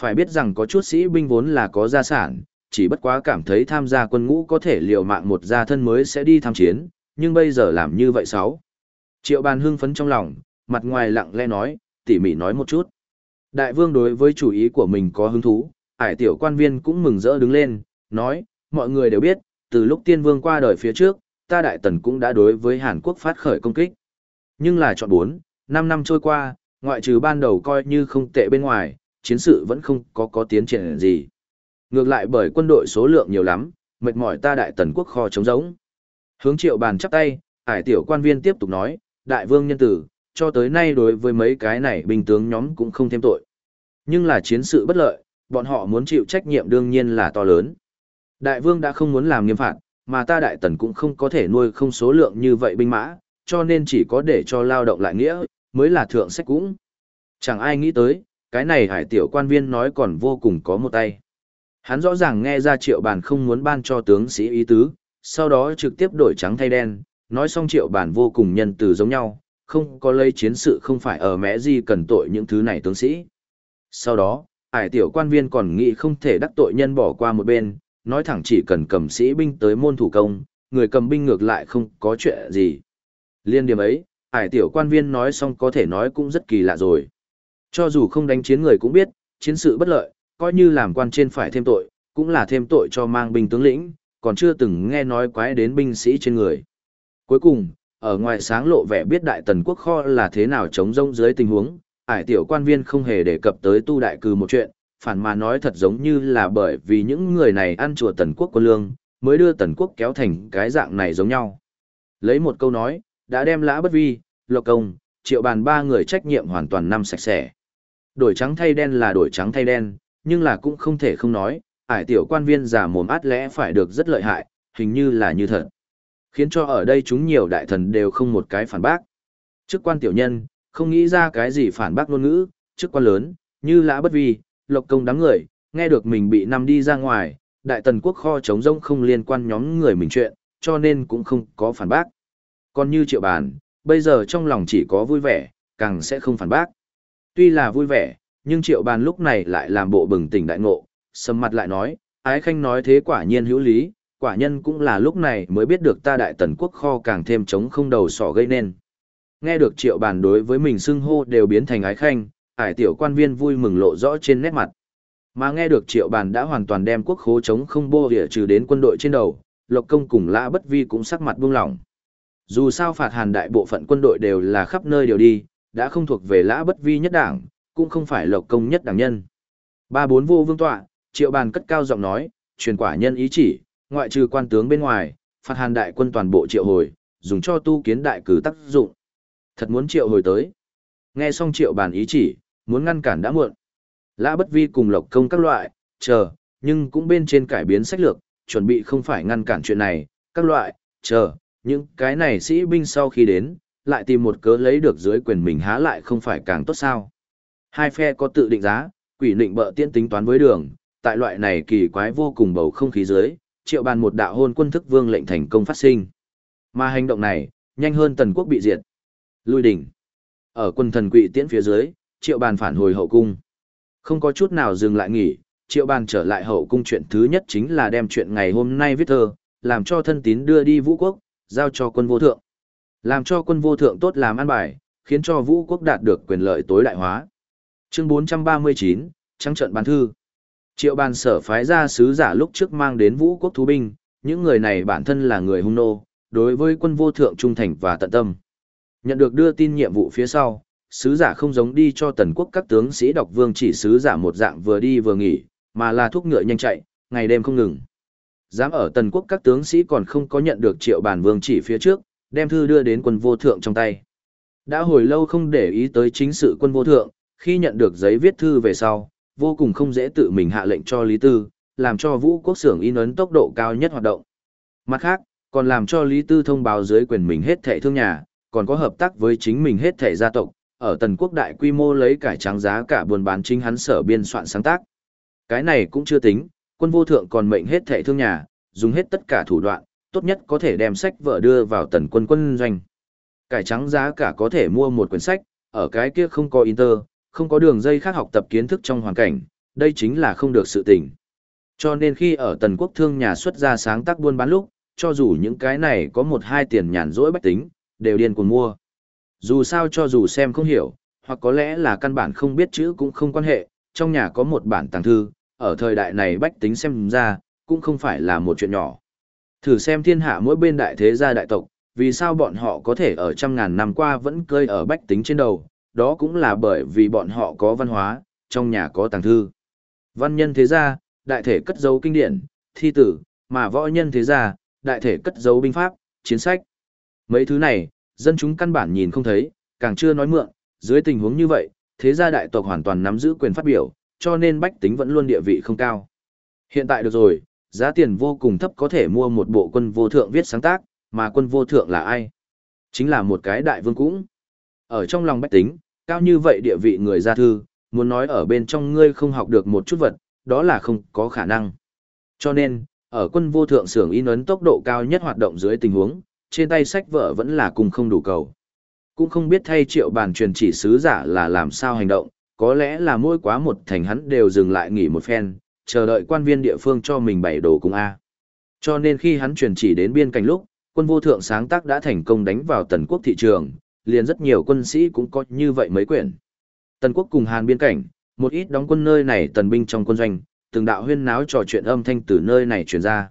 Phải biết rằng có chút sĩ binh vốn là có gia sản, chỉ bất quá cảm thấy tham gia quân ngũ có thể liều mạng một gia thân mới sẽ đi tham chiến, nhưng bây giờ làm như vậy sáu. Triệu bàn hưng phấn trong lòng, mặt ngoài lặng lẽ nói, tỉ mỉ nói một chút. Đại vương đối với chủ ý của mình có hứng thú, ải tiểu quan viên cũng mừng rỡ đứng lên, nói, mọi người đều biết, từ lúc tiên vương qua đời phía trước, ta đại tần cũng đã đối với Hàn Quốc phát khởi công kích. Nhưng là chọn 4, 5 năm trôi qua, ngoại trừ ban đầu coi như không tệ bên ngoài, chiến sự vẫn không có có tiến triển gì. Ngược lại bởi quân đội số lượng nhiều lắm, mệt mỏi ta đại tần quốc kho trống rỗng. Hướng triệu bàn chắp tay, hải tiểu quan viên tiếp tục nói, đại vương nhân tử, cho tới nay đối với mấy cái này binh tướng nhóm cũng không thêm tội. Nhưng là chiến sự bất lợi, bọn họ muốn chịu trách nhiệm đương nhiên là to lớn. Đại vương đã không muốn làm nghiêm phạt, mà ta đại tần cũng không có thể nuôi không số lượng như vậy binh mã, cho nên chỉ có để cho lao động lại nghĩa, mới là thượng sách cũng. Chẳng ai nghĩ tới, cái này hải tiểu quan viên nói còn vô cùng có một tay. Hắn rõ ràng nghe ra triệu bản không muốn ban cho tướng sĩ ý tứ, sau đó trực tiếp đổi trắng thay đen, nói xong triệu bản vô cùng nhân từ giống nhau, không có lấy chiến sự không phải ở mẽ gì cần tội những thứ này tướng sĩ. Sau đó, ải tiểu quan viên còn nghĩ không thể đắc tội nhân bỏ qua một bên, nói thẳng chỉ cần cầm sĩ binh tới môn thủ công, người cầm binh ngược lại không có chuyện gì. Liên điểm ấy, ải tiểu quan viên nói xong có thể nói cũng rất kỳ lạ rồi. Cho dù không đánh chiến người cũng biết, chiến sự bất lợi, coi như làm quan trên phải thêm tội, cũng là thêm tội cho mang binh tướng lĩnh, còn chưa từng nghe nói quái đến binh sĩ trên người. Cuối cùng, ở ngoài sáng lộ vẻ biết đại tần quốc kho là thế nào chống rông dưới tình huống, ải tiểu quan viên không hề đề cập tới tu đại cư một chuyện, phản mà nói thật giống như là bởi vì những người này ăn chùa tần quốc quân lương, mới đưa tần quốc kéo thành cái dạng này giống nhau. Lấy một câu nói, đã đem lã bất vi, lộc công, triệu bàn ba người trách nhiệm hoàn toàn năm sạch sẽ. Đổi trắng thay đen là đổi trắng thay đen, nhưng là cũng không thể không nói, ải tiểu quan viên giả mồm át lẽ phải được rất lợi hại, hình như là như thật. Khiến cho ở đây chúng nhiều đại thần đều không một cái phản bác. Chức quan tiểu nhân, không nghĩ ra cái gì phản bác ngôn ngữ, chức quan lớn, như lã bất vi, lộc công đám người, nghe được mình bị nằm đi ra ngoài, đại tần quốc kho chống rông không liên quan nhóm người mình chuyện, cho nên cũng không có phản bác. Còn như triệu bàn, bây giờ trong lòng chỉ có vui vẻ, càng sẽ không phản bác. Tuy là vui vẻ, nhưng triệu bàn lúc này lại làm bộ bừng tỉnh đại ngộ, sầm mặt lại nói, ái khanh nói thế quả nhiên hữu lý, quả nhân cũng là lúc này mới biết được ta đại tần quốc kho càng thêm chống không đầu sỏ gây nên. Nghe được triệu bàn đối với mình xưng hô đều biến thành ái khanh, ải tiểu quan viên vui mừng lộ rõ trên nét mặt. Mà nghe được triệu bàn đã hoàn toàn đem quốc khố chống không bô địa trừ đến quân đội trên đầu, lộc công cùng lã bất vi cũng sắc mặt buông lỏng. Dù sao phạt hàn đại bộ phận quân đội đều là khắp nơi đều đi, đã không thuộc về lã bất vi nhất đảng, cũng không phải lộc công nhất đảng nhân. Ba bốn vô vương tọa, triệu bàn cất cao giọng nói, truyền quả nhân ý chỉ, ngoại trừ quan tướng bên ngoài, phạt hàn đại quân toàn bộ triệu hồi, dùng cho tu kiến đại cử tác dụng. Thật muốn triệu hồi tới. Nghe xong triệu bàn ý chỉ, muốn ngăn cản đã muộn. Lã bất vi cùng lộc công các loại, chờ, nhưng cũng bên trên cải biến sách lược, chuẩn bị không phải ngăn cản chuyện này, các loại, chờ, những cái này sĩ binh sau khi đến, lại tìm một cớ lấy được dưới quyền mình há lại không phải càng tốt sao. Hai phe có tự định giá, quỷ định bợ tiên tính toán với đường, tại loại này kỳ quái vô cùng bầu không khí dưới, triệu bàn một đạo hôn quân thức vương lệnh thành công phát sinh. Mà hành động này, nhanh hơn tần quốc bị diệt. Lui đỉnh. Ở quân thần quỷ tiễn phía dưới, triệu bàn phản hồi hậu cung. Không có chút nào dừng lại nghỉ, triệu bàn trở lại hậu cung chuyện thứ nhất chính là đem chuyện ngày hôm nay viết thơ, làm cho thân tín đưa đi vũ quốc, giao cho quân vô thượng. Làm cho quân vô thượng tốt làm an bài, khiến cho vũ quốc đạt được quyền lợi tối đại hóa. Chương 439, Trăng trận bàn thư. Triệu bàn sở phái ra sứ giả lúc trước mang đến vũ quốc thú binh, những người này bản thân là người hung nô, đối với quân vô thượng trung thành và tận tâm. Nhận được đưa tin nhiệm vụ phía sau, sứ giả không giống đi cho tần quốc các tướng sĩ đọc vương chỉ sứ giả một dạng vừa đi vừa nghỉ, mà là thúc ngựa nhanh chạy, ngày đêm không ngừng. Dám ở tần quốc các tướng sĩ còn không có nhận được triệu bản vương chỉ phía trước, đem thư đưa đến quân vô thượng trong tay. Đã hồi lâu không để ý tới chính sự quân vô thượng, khi nhận được giấy viết thư về sau, vô cùng không dễ tự mình hạ lệnh cho Lý Tư, làm cho vũ quốc xưởng in ấn tốc độ cao nhất hoạt động. Mặt khác, còn làm cho Lý Tư thông báo dưới quyền mình hết thẻ thương nhà, còn có hợp tác với chính mình hết thẻ gia tộc, ở tần quốc đại quy mô lấy cải trắng giá cả buôn bán chính hắn sở biên soạn sáng tác. Cái này cũng chưa tính, quân vô thượng còn mệnh hết thẻ thương nhà, dùng hết tất cả thủ đoạn, tốt nhất có thể đem sách vợ đưa vào tần quân quân doanh. Cải trắng giá cả có thể mua một quyển sách, ở cái kia không có inter, không có đường dây khác học tập kiến thức trong hoàn cảnh, đây chính là không được sự tỉnh. Cho nên khi ở tần quốc thương nhà xuất ra sáng tác buôn bán lúc, cho dù những cái này có một hai tiền nhàn rỗi bách tính, đều điên cuồng mua. Dù sao cho dù xem không hiểu, hoặc có lẽ là căn bản không biết chữ cũng không quan hệ, trong nhà có một bản tàng thư, ở thời đại này bách tính xem ra, cũng không phải là một chuyện nhỏ. Thử xem thiên hạ mỗi bên đại thế gia đại tộc, vì sao bọn họ có thể ở trăm ngàn năm qua vẫn cơi ở bách tính trên đầu, đó cũng là bởi vì bọn họ có văn hóa, trong nhà có tàng thư. Văn nhân thế gia, đại thể cất dấu kinh điển, thi tử, mà võ nhân thế gia, đại thể cất dấu binh pháp, chiến sách. Mấy thứ này, dân chúng căn bản nhìn không thấy, càng chưa nói mượn, dưới tình huống như vậy, thế gia đại tộc hoàn toàn nắm giữ quyền phát biểu, cho nên bách tính vẫn luôn địa vị không cao. Hiện tại được rồi, giá tiền vô cùng thấp có thể mua một bộ quân vô thượng viết sáng tác, mà quân vô thượng là ai? Chính là một cái đại vương cũng. Ở trong lòng bách tính, cao như vậy địa vị người gia thư, muốn nói ở bên trong ngươi không học được một chút vật, đó là không có khả năng. Cho nên, ở quân vô thượng xưởng in ấn tốc độ cao nhất hoạt động dưới tình huống, trên tay sách vợ vẫn là cùng không đủ cầu. Cũng không biết thay triệu bàn truyền chỉ sứ giả là làm sao hành động, có lẽ là mỗi quá một thành hắn đều dừng lại nghỉ một phen, chờ đợi quan viên địa phương cho mình bày đồ cùng A. Cho nên khi hắn truyền chỉ đến biên cảnh lúc, quân vô thượng sáng tác đã thành công đánh vào tần quốc thị trường, liền rất nhiều quân sĩ cũng có như vậy mấy quyển. Tần quốc cùng Hàn biên cảnh, một ít đóng quân nơi này tần binh trong quân doanh, từng đạo huyên náo trò chuyện âm thanh từ nơi này truyền ra.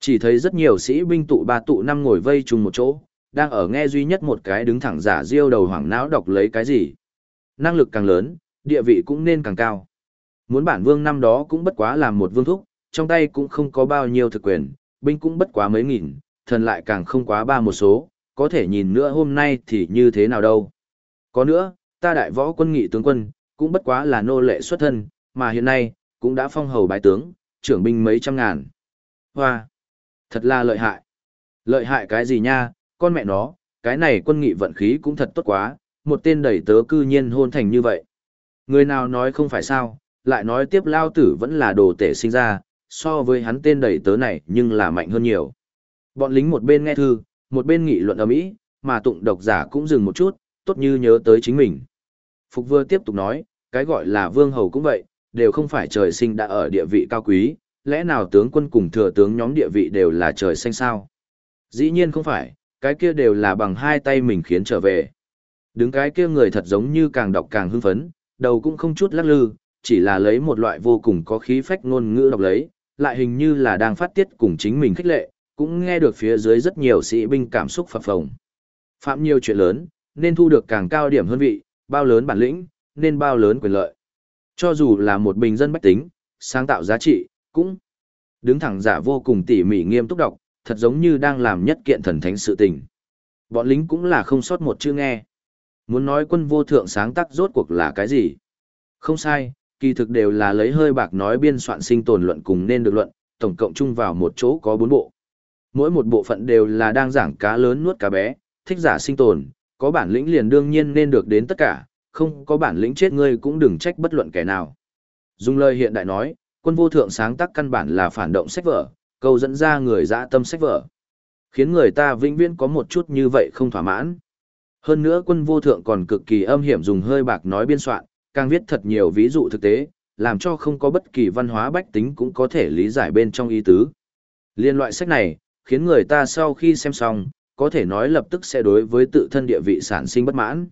Chỉ thấy rất nhiều sĩ binh tụ ba tụ năm ngồi vây chung một chỗ, đang ở nghe duy nhất một cái đứng thẳng giả diêu đầu hoảng não đọc lấy cái gì. Năng lực càng lớn, địa vị cũng nên càng cao. Muốn bản vương năm đó cũng bất quá làm một vương thúc, trong tay cũng không có bao nhiêu thực quyền, binh cũng bất quá mấy nghìn, thần lại càng không quá ba một số, có thể nhìn nữa hôm nay thì như thế nào đâu. Có nữa, ta đại võ quân nghị tướng quân, cũng bất quá là nô lệ xuất thân, mà hiện nay, cũng đã phong hầu bái tướng, trưởng binh mấy trăm ngàn. Hoa! Thật là lợi hại. Lợi hại cái gì nha, con mẹ nó, cái này quân nghị vận khí cũng thật tốt quá, một tên đẩy tớ cư nhiên hôn thành như vậy. Người nào nói không phải sao, lại nói tiếp lao tử vẫn là đồ tể sinh ra, so với hắn tên đầy tớ này nhưng là mạnh hơn nhiều. Bọn lính một bên nghe thư, một bên nghị luận ở mỹ, mà tụng độc giả cũng dừng một chút, tốt như nhớ tới chính mình. Phục vừa tiếp tục nói, cái gọi là vương hầu cũng vậy, đều không phải trời sinh đã ở địa vị cao quý, lẽ nào tướng quân cùng thừa tướng nhóm địa vị đều là trời xanh sao? Dĩ nhiên không phải, cái kia đều là bằng hai tay mình khiến trở về. Đứng cái kia người thật giống như càng đọc càng hưng phấn, đầu cũng không chút lắc lư, chỉ là lấy một loại vô cùng có khí phách ngôn ngữ đọc lấy, lại hình như là đang phát tiết cùng chính mình khích lệ, cũng nghe được phía dưới rất nhiều sĩ binh cảm xúc phập phồng. Phạm nhiều chuyện lớn, nên thu được càng cao điểm hơn vị, bao lớn bản lĩnh, nên bao lớn quyền lợi. Cho dù là một bình dân bách tính, sáng tạo giá trị, cũng đứng thẳng giả vô cùng tỉ mỉ nghiêm túc đọc, thật giống như đang làm nhất kiện thần thánh sự tình. Bọn lính cũng là không sót một chữ nghe. Muốn nói quân vô thượng sáng tác rốt cuộc là cái gì? Không sai, kỳ thực đều là lấy hơi bạc nói biên soạn sinh tồn luận cùng nên được luận, tổng cộng chung vào một chỗ có bốn bộ. Mỗi một bộ phận đều là đang giảng cá lớn nuốt cá bé, thích giả sinh tồn, có bản lĩnh liền đương nhiên nên được đến tất cả, không có bản lĩnh chết ngươi cũng đừng trách bất luận kẻ nào. Dùng lời hiện đại nói, quân vô thượng sáng tác căn bản là phản động sách vở, câu dẫn ra người dã tâm sách vở. Khiến người ta vĩnh viễn có một chút như vậy không thỏa mãn. Hơn nữa quân vô thượng còn cực kỳ âm hiểm dùng hơi bạc nói biên soạn, càng viết thật nhiều ví dụ thực tế, làm cho không có bất kỳ văn hóa bách tính cũng có thể lý giải bên trong ý tứ. Liên loại sách này, khiến người ta sau khi xem xong, có thể nói lập tức sẽ đối với tự thân địa vị sản sinh bất mãn.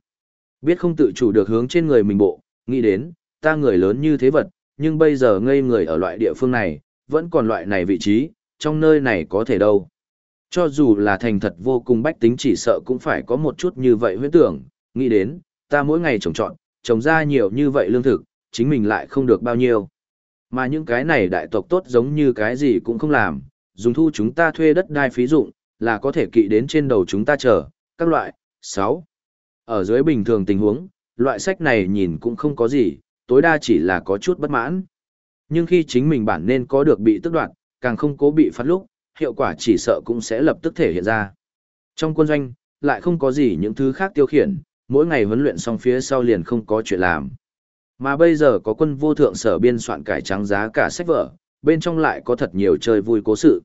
Biết không tự chủ được hướng trên người mình bộ, nghĩ đến, ta người lớn như thế vật, nhưng bây giờ ngây người ở loại địa phương này, vẫn còn loại này vị trí, trong nơi này có thể đâu. Cho dù là thành thật vô cùng bách tính chỉ sợ cũng phải có một chút như vậy huyễn tưởng, nghĩ đến, ta mỗi ngày trồng trọt, trồng ra nhiều như vậy lương thực, chính mình lại không được bao nhiêu. Mà những cái này đại tộc tốt giống như cái gì cũng không làm, dùng thu chúng ta thuê đất đai phí dụng, là có thể kỵ đến trên đầu chúng ta chờ, các loại, 6. Ở dưới bình thường tình huống, loại sách này nhìn cũng không có gì, tối đa chỉ là có chút bất mãn. Nhưng khi chính mình bản nên có được bị tức đoạt, càng không cố bị phát lúc, hiệu quả chỉ sợ cũng sẽ lập tức thể hiện ra. Trong quân doanh, lại không có gì những thứ khác tiêu khiển, mỗi ngày huấn luyện xong phía sau liền không có chuyện làm. Mà bây giờ có quân vô thượng sở biên soạn cải trắng giá cả sách vở, bên trong lại có thật nhiều chơi vui cố sự.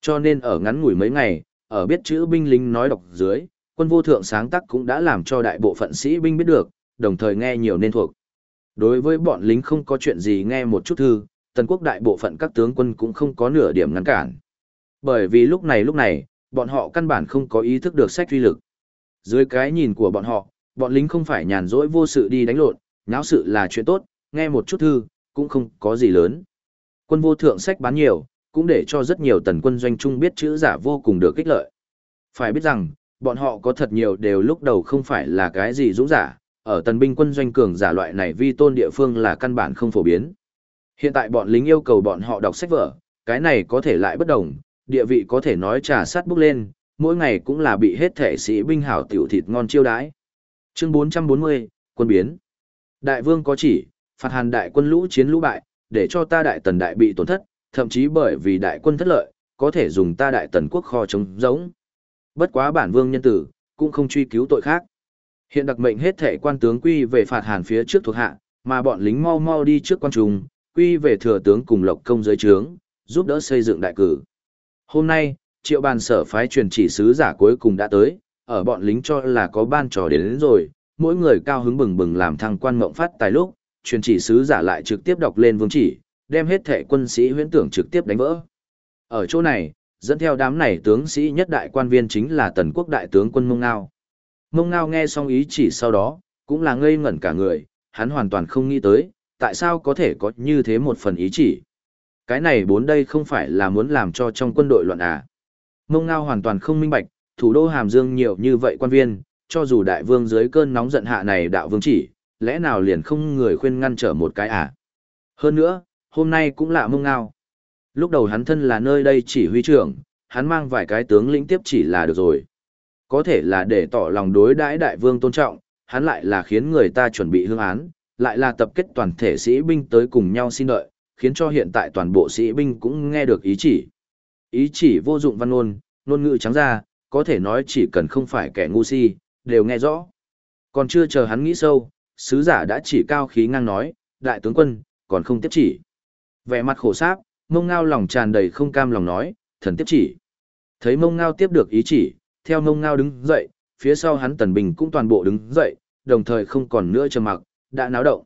Cho nên ở ngắn ngủi mấy ngày, ở biết chữ binh lính nói đọc dưới, quân vô thượng sáng tác cũng đã làm cho đại bộ phận sĩ binh biết được, đồng thời nghe nhiều nên thuộc. Đối với bọn lính không có chuyện gì nghe một chút thư, tần quốc đại bộ phận các tướng quân cũng không có nửa điểm ngăn cản. Bởi vì lúc này lúc này, bọn họ căn bản không có ý thức được sách uy lực. Dưới cái nhìn của bọn họ, bọn lính không phải nhàn rỗi vô sự đi đánh lộn, náo sự là chuyện tốt, nghe một chút thư, cũng không có gì lớn. Quân vô thượng sách bán nhiều, cũng để cho rất nhiều tần quân doanh trung biết chữ giả vô cùng được kích lợi. Phải biết rằng, bọn họ có thật nhiều đều lúc đầu không phải là cái gì dũng giả, ở tần binh quân doanh cường giả loại này vi tôn địa phương là căn bản không phổ biến. Hiện tại bọn lính yêu cầu bọn họ đọc sách vở, cái này có thể lại bất đồng, địa vị có thể nói trà sát bước lên, mỗi ngày cũng là bị hết thể sĩ binh hảo tiểu thịt ngon chiêu đãi. Chương 440, quân biến. Đại vương có chỉ, phạt hàn đại quân lũ chiến lũ bại, để cho ta đại tần đại bị tổn thất, thậm chí bởi vì đại quân thất lợi, có thể dùng ta đại tần quốc kho chống giống. Bất quá bản vương nhân tử, cũng không truy cứu tội khác. Hiện đặc mệnh hết thể quan tướng quy về phạt hàn phía trước thuộc hạ, mà bọn lính mau mau đi trước quan trung, quy về thừa tướng cùng lộc công giới trướng, giúp đỡ xây dựng đại cử. Hôm nay, triệu bàn sở phái truyền chỉ sứ giả cuối cùng đã tới, ở bọn lính cho là có ban trò đến, đến rồi, mỗi người cao hứng bừng bừng làm thăng quan mộng phát tài lúc, truyền chỉ sứ giả lại trực tiếp đọc lên vương chỉ, đem hết thệ quân sĩ huyễn tưởng trực tiếp đánh vỡ. Ở chỗ này, dẫn theo đám này tướng sĩ nhất đại quan viên chính là tần quốc đại tướng quân Mông Ngao. Mông Ngao nghe xong ý chỉ sau đó, cũng là ngây ngẩn cả người, hắn hoàn toàn không nghĩ tới, tại sao có thể có như thế một phần ý chỉ. Cái này bốn đây không phải là muốn làm cho trong quân đội loạn à. Mông Ngao hoàn toàn không minh bạch, thủ đô Hàm Dương nhiều như vậy quan viên, cho dù đại vương dưới cơn nóng giận hạ này đạo vương chỉ, lẽ nào liền không người khuyên ngăn trở một cái à. Hơn nữa, hôm nay cũng lạ Mông Ngao. Lúc đầu hắn thân là nơi đây chỉ huy trưởng, hắn mang vài cái tướng lĩnh tiếp chỉ là được rồi. Có thể là để tỏ lòng đối đãi đại vương tôn trọng, hắn lại là khiến người ta chuẩn bị hương án, lại là tập kết toàn thể sĩ binh tới cùng nhau xin đợi, khiến cho hiện tại toàn bộ sĩ binh cũng nghe được ý chỉ. Ý chỉ vô dụng văn ngôn, ngôn ngữ trắng ra, có thể nói chỉ cần không phải kẻ ngu si, đều nghe rõ. Còn chưa chờ hắn nghĩ sâu, sứ giả đã chỉ cao khí ngang nói, đại tướng quân, còn không tiếp chỉ. Vẻ mặt khổ sáp, mông ngao lòng tràn đầy không cam lòng nói, thần tiếp chỉ. Thấy mông ngao tiếp được ý chỉ, theo mông ngao đứng dậy, phía sau hắn tần bình cũng toàn bộ đứng dậy, đồng thời không còn nữa trầm mặc, đã náo động.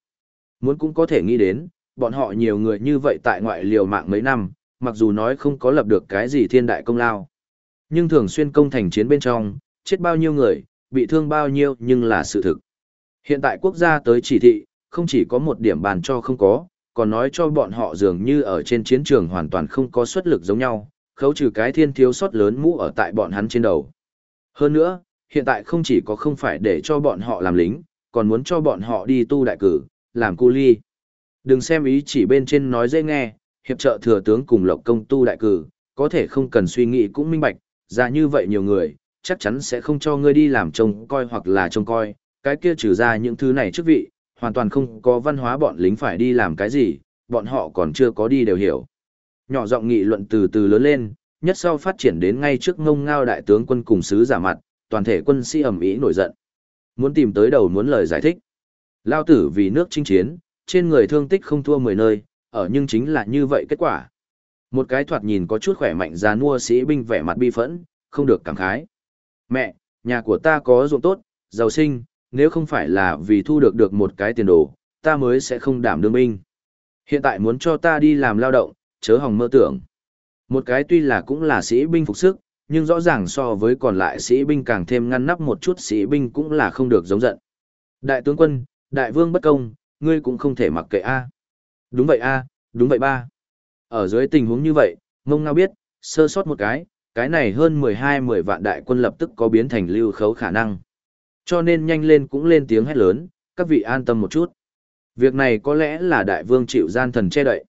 Muốn cũng có thể nghĩ đến, bọn họ nhiều người như vậy tại ngoại liều mạng mấy năm, mặc dù nói không có lập được cái gì thiên đại công lao. Nhưng thường xuyên công thành chiến bên trong, chết bao nhiêu người, bị thương bao nhiêu nhưng là sự thực. Hiện tại quốc gia tới chỉ thị, không chỉ có một điểm bàn cho không có, còn nói cho bọn họ dường như ở trên chiến trường hoàn toàn không có xuất lực giống nhau, khấu trừ cái thiên thiếu sót lớn mũ ở tại bọn hắn trên đầu. Hơn nữa, hiện tại không chỉ có không phải để cho bọn họ làm lính, còn muốn cho bọn họ đi tu đại cử, làm cu ly. Đừng xem ý chỉ bên trên nói dễ nghe, hiệp trợ thừa tướng cùng lộc công tu đại cử, có thể không cần suy nghĩ cũng minh bạch, ra như vậy nhiều người, chắc chắn sẽ không cho ngươi đi làm trông coi hoặc là trông coi, cái kia trừ ra những thứ này chức vị, hoàn toàn không có văn hóa bọn lính phải đi làm cái gì, bọn họ còn chưa có đi đều hiểu. Nhỏ giọng nghị luận từ từ lớn lên, nhất sau phát triển đến ngay trước ngông ngao đại tướng quân cùng sứ giả mặt, toàn thể quân sĩ ẩm ý nổi giận. Muốn tìm tới đầu muốn lời giải thích. Lao tử vì nước chinh chiến, trên người thương tích không thua 10 nơi, ở nhưng chính là như vậy kết quả. Một cái thoạt nhìn có chút khỏe mạnh già nua sĩ binh vẻ mặt bi phẫn, không được cảm khái. Mẹ, nhà của ta có ruộng tốt, giàu sinh, nếu không phải là vì thu được được một cái tiền đồ, ta mới sẽ không đảm đương binh. Hiện tại muốn cho ta đi làm lao động, chớ hòng mơ tưởng. Một cái tuy là cũng là sĩ binh phục sức, nhưng rõ ràng so với còn lại sĩ binh càng thêm ngăn nắp một chút sĩ binh cũng là không được giống giận. Đại tướng quân, đại vương bất công, ngươi cũng không thể mặc kệ a. Đúng vậy a, đúng vậy ba. Ở dưới tình huống như vậy, mông ngao biết, sơ sót một cái, cái này hơn 12-10 vạn đại quân lập tức có biến thành lưu khấu khả năng. Cho nên nhanh lên cũng lên tiếng hét lớn, các vị an tâm một chút. Việc này có lẽ là đại vương chịu gian thần che đậy.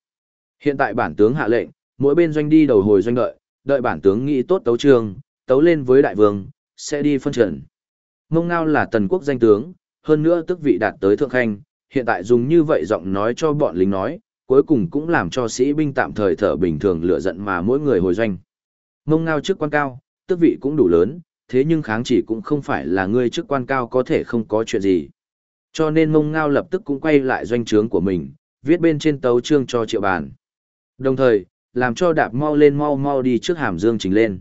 Hiện tại bản tướng hạ lệnh, mỗi bên doanh đi đầu hồi doanh đợi, đợi bản tướng nghĩ tốt tấu trường, tấu lên với đại vương, sẽ đi phân trận. Mông Ngao là tần quốc danh tướng, hơn nữa tức vị đạt tới thượng khanh, hiện tại dùng như vậy giọng nói cho bọn lính nói, cuối cùng cũng làm cho sĩ binh tạm thời thở bình thường lựa giận mà mỗi người hồi doanh. Mông Ngao chức quan cao, tức vị cũng đủ lớn, thế nhưng kháng chỉ cũng không phải là ngươi chức quan cao có thể không có chuyện gì. Cho nên Mông Ngao lập tức cũng quay lại doanh trướng của mình, viết bên trên tấu chương cho triệu bàn. Đồng thời, làm cho đạp mau lên mau mau đi trước hàm dương trình lên.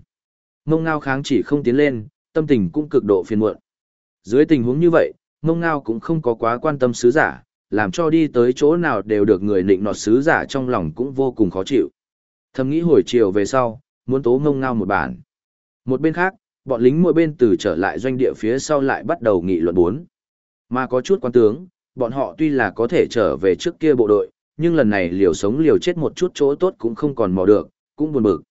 Mông ngao kháng chỉ không tiến lên, tâm tình cũng cực độ phiền muộn. Dưới tình huống như vậy, mông ngao cũng không có quá quan tâm sứ giả, làm cho đi tới chỗ nào đều được người nịnh nọt sứ giả trong lòng cũng vô cùng khó chịu. Thầm nghĩ hồi chiều về sau, muốn tố mông ngao một bản. Một bên khác, bọn lính mỗi bên từ trở lại doanh địa phía sau lại bắt đầu nghị luận bốn. Mà có chút quan tướng, bọn họ tuy là có thể trở về trước kia bộ đội, nhưng lần này liều sống liều chết một chút chỗ tốt cũng không còn mò được, cũng buồn bực.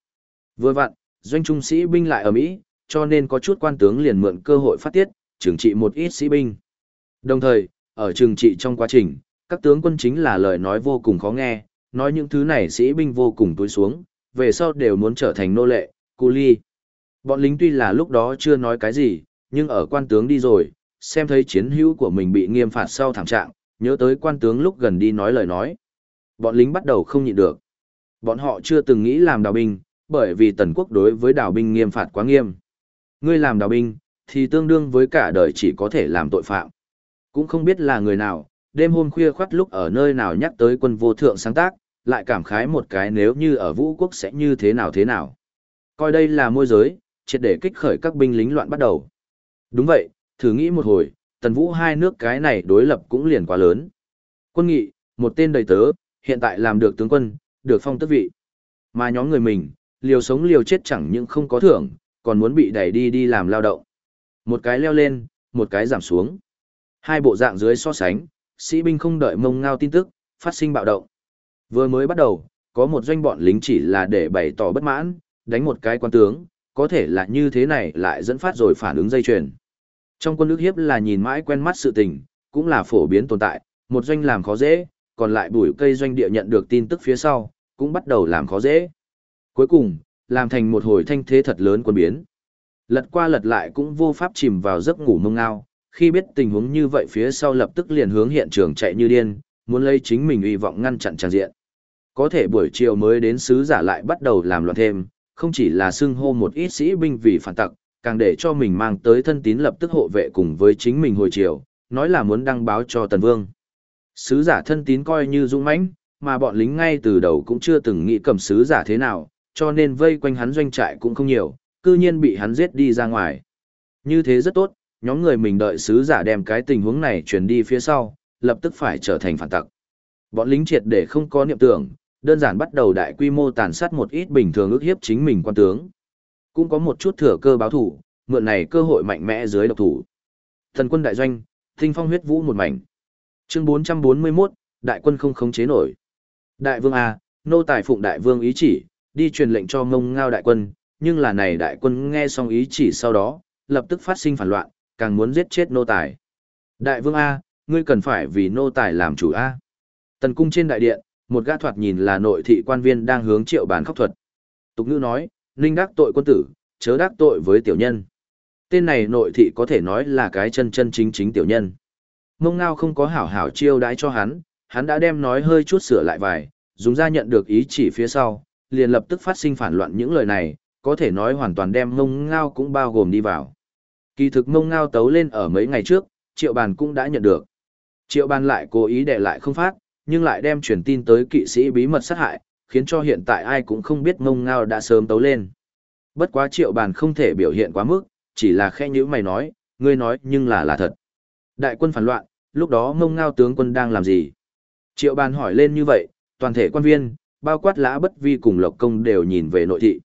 Vừa vặn, doanh trung sĩ binh lại ở Mỹ, cho nên có chút quan tướng liền mượn cơ hội phát tiết, trừng trị một ít sĩ binh. Đồng thời, ở trường trị trong quá trình, các tướng quân chính là lời nói vô cùng khó nghe, nói những thứ này sĩ binh vô cùng túi xuống, về sau đều muốn trở thành nô lệ, cu ly. Bọn lính tuy là lúc đó chưa nói cái gì, nhưng ở quan tướng đi rồi, xem thấy chiến hữu của mình bị nghiêm phạt sau thảm trạng, nhớ tới quan tướng lúc gần đi nói lời nói. Bọn lính bắt đầu không nhịn được. Bọn họ chưa từng nghĩ làm đào binh, bởi vì tần quốc đối với đào binh nghiêm phạt quá nghiêm. Ngươi làm đào binh, thì tương đương với cả đời chỉ có thể làm tội phạm. Cũng không biết là người nào, đêm hôm khuya khoắt lúc ở nơi nào nhắc tới quân vô thượng sáng tác, lại cảm khái một cái nếu như ở vũ quốc sẽ như thế nào thế nào. Coi đây là môi giới, triệt để kích khởi các binh lính loạn bắt đầu. Đúng vậy, thử nghĩ một hồi, tần vũ hai nước cái này đối lập cũng liền quá lớn. Quân nghị, một tên đầy tớ, hiện tại làm được tướng quân, được phong tước vị. Mà nhóm người mình, liều sống liều chết chẳng những không có thưởng, còn muốn bị đẩy đi đi làm lao động. Một cái leo lên, một cái giảm xuống. Hai bộ dạng dưới so sánh, sĩ binh không đợi mông ngao tin tức, phát sinh bạo động. Vừa mới bắt đầu, có một doanh bọn lính chỉ là để bày tỏ bất mãn, đánh một cái quan tướng, có thể là như thế này lại dẫn phát rồi phản ứng dây chuyền. Trong quân nước hiếp là nhìn mãi quen mắt sự tình, cũng là phổ biến tồn tại, một doanh làm khó dễ, còn lại bùi cây doanh địa nhận được tin tức phía sau, cũng bắt đầu làm khó dễ. Cuối cùng, làm thành một hồi thanh thế thật lớn quân biến. Lật qua lật lại cũng vô pháp chìm vào giấc ngủ mông ngao, khi biết tình huống như vậy phía sau lập tức liền hướng hiện trường chạy như điên, muốn lấy chính mình uy vọng ngăn chặn tràn diện. Có thể buổi chiều mới đến sứ giả lại bắt đầu làm loạn thêm, không chỉ là xưng hô một ít sĩ binh vì phản tặc, càng để cho mình mang tới thân tín lập tức hộ vệ cùng với chính mình hồi chiều, nói là muốn đăng báo cho Tần Vương. Sứ giả thân tín coi như dũng mãnh, mà bọn lính ngay từ đầu cũng chưa từng nghĩ cầm sứ giả thế nào, cho nên vây quanh hắn doanh trại cũng không nhiều, cư nhiên bị hắn giết đi ra ngoài. Như thế rất tốt, nhóm người mình đợi sứ giả đem cái tình huống này truyền đi phía sau, lập tức phải trở thành phản tặc. Bọn lính triệt để không có niệm tưởng, đơn giản bắt đầu đại quy mô tàn sát một ít bình thường ước hiếp chính mình quan tướng. Cũng có một chút thừa cơ báo thủ, mượn này cơ hội mạnh mẽ dưới độc thủ. Thần quân đại doanh, tinh phong huyết vũ một mảnh. Chương 441, đại quân không khống chế nổi. Đại vương A, nô tài phụng đại vương ý chỉ, đi truyền lệnh cho mông ngao đại quân, nhưng là này đại quân nghe xong ý chỉ sau đó, lập tức phát sinh phản loạn, càng muốn giết chết nô tài. Đại vương A, ngươi cần phải vì nô tài làm chủ A. Tần cung trên đại điện, một gã thoạt nhìn là nội thị quan viên đang hướng triệu bàn khóc thuật. Tục ngữ nói, ninh đắc tội quân tử, chớ đắc tội với tiểu nhân. Tên này nội thị có thể nói là cái chân chân chính chính tiểu nhân. Mông ngao không có hảo hảo chiêu đãi cho hắn, hắn đã đem nói hơi chút sửa lại vài, dùng ra nhận được ý chỉ phía sau, liền lập tức phát sinh phản loạn những lời này, có thể nói hoàn toàn đem mông ngao cũng bao gồm đi vào. Kỳ thực mông ngao tấu lên ở mấy ngày trước, triệu bàn cũng đã nhận được. Triệu bàn lại cố ý để lại không phát, nhưng lại đem truyền tin tới kỵ sĩ bí mật sát hại, khiến cho hiện tại ai cũng không biết mông ngao đã sớm tấu lên. Bất quá triệu bàn không thể biểu hiện quá mức, chỉ là khe như mày nói, ngươi nói nhưng là là thật. Đại quân phản loạn, lúc đó mông ngao tướng quân đang làm gì? Triệu bàn hỏi lên như vậy, toàn thể quan viên, bao quát lã bất vi cùng lộc công đều nhìn về nội thị.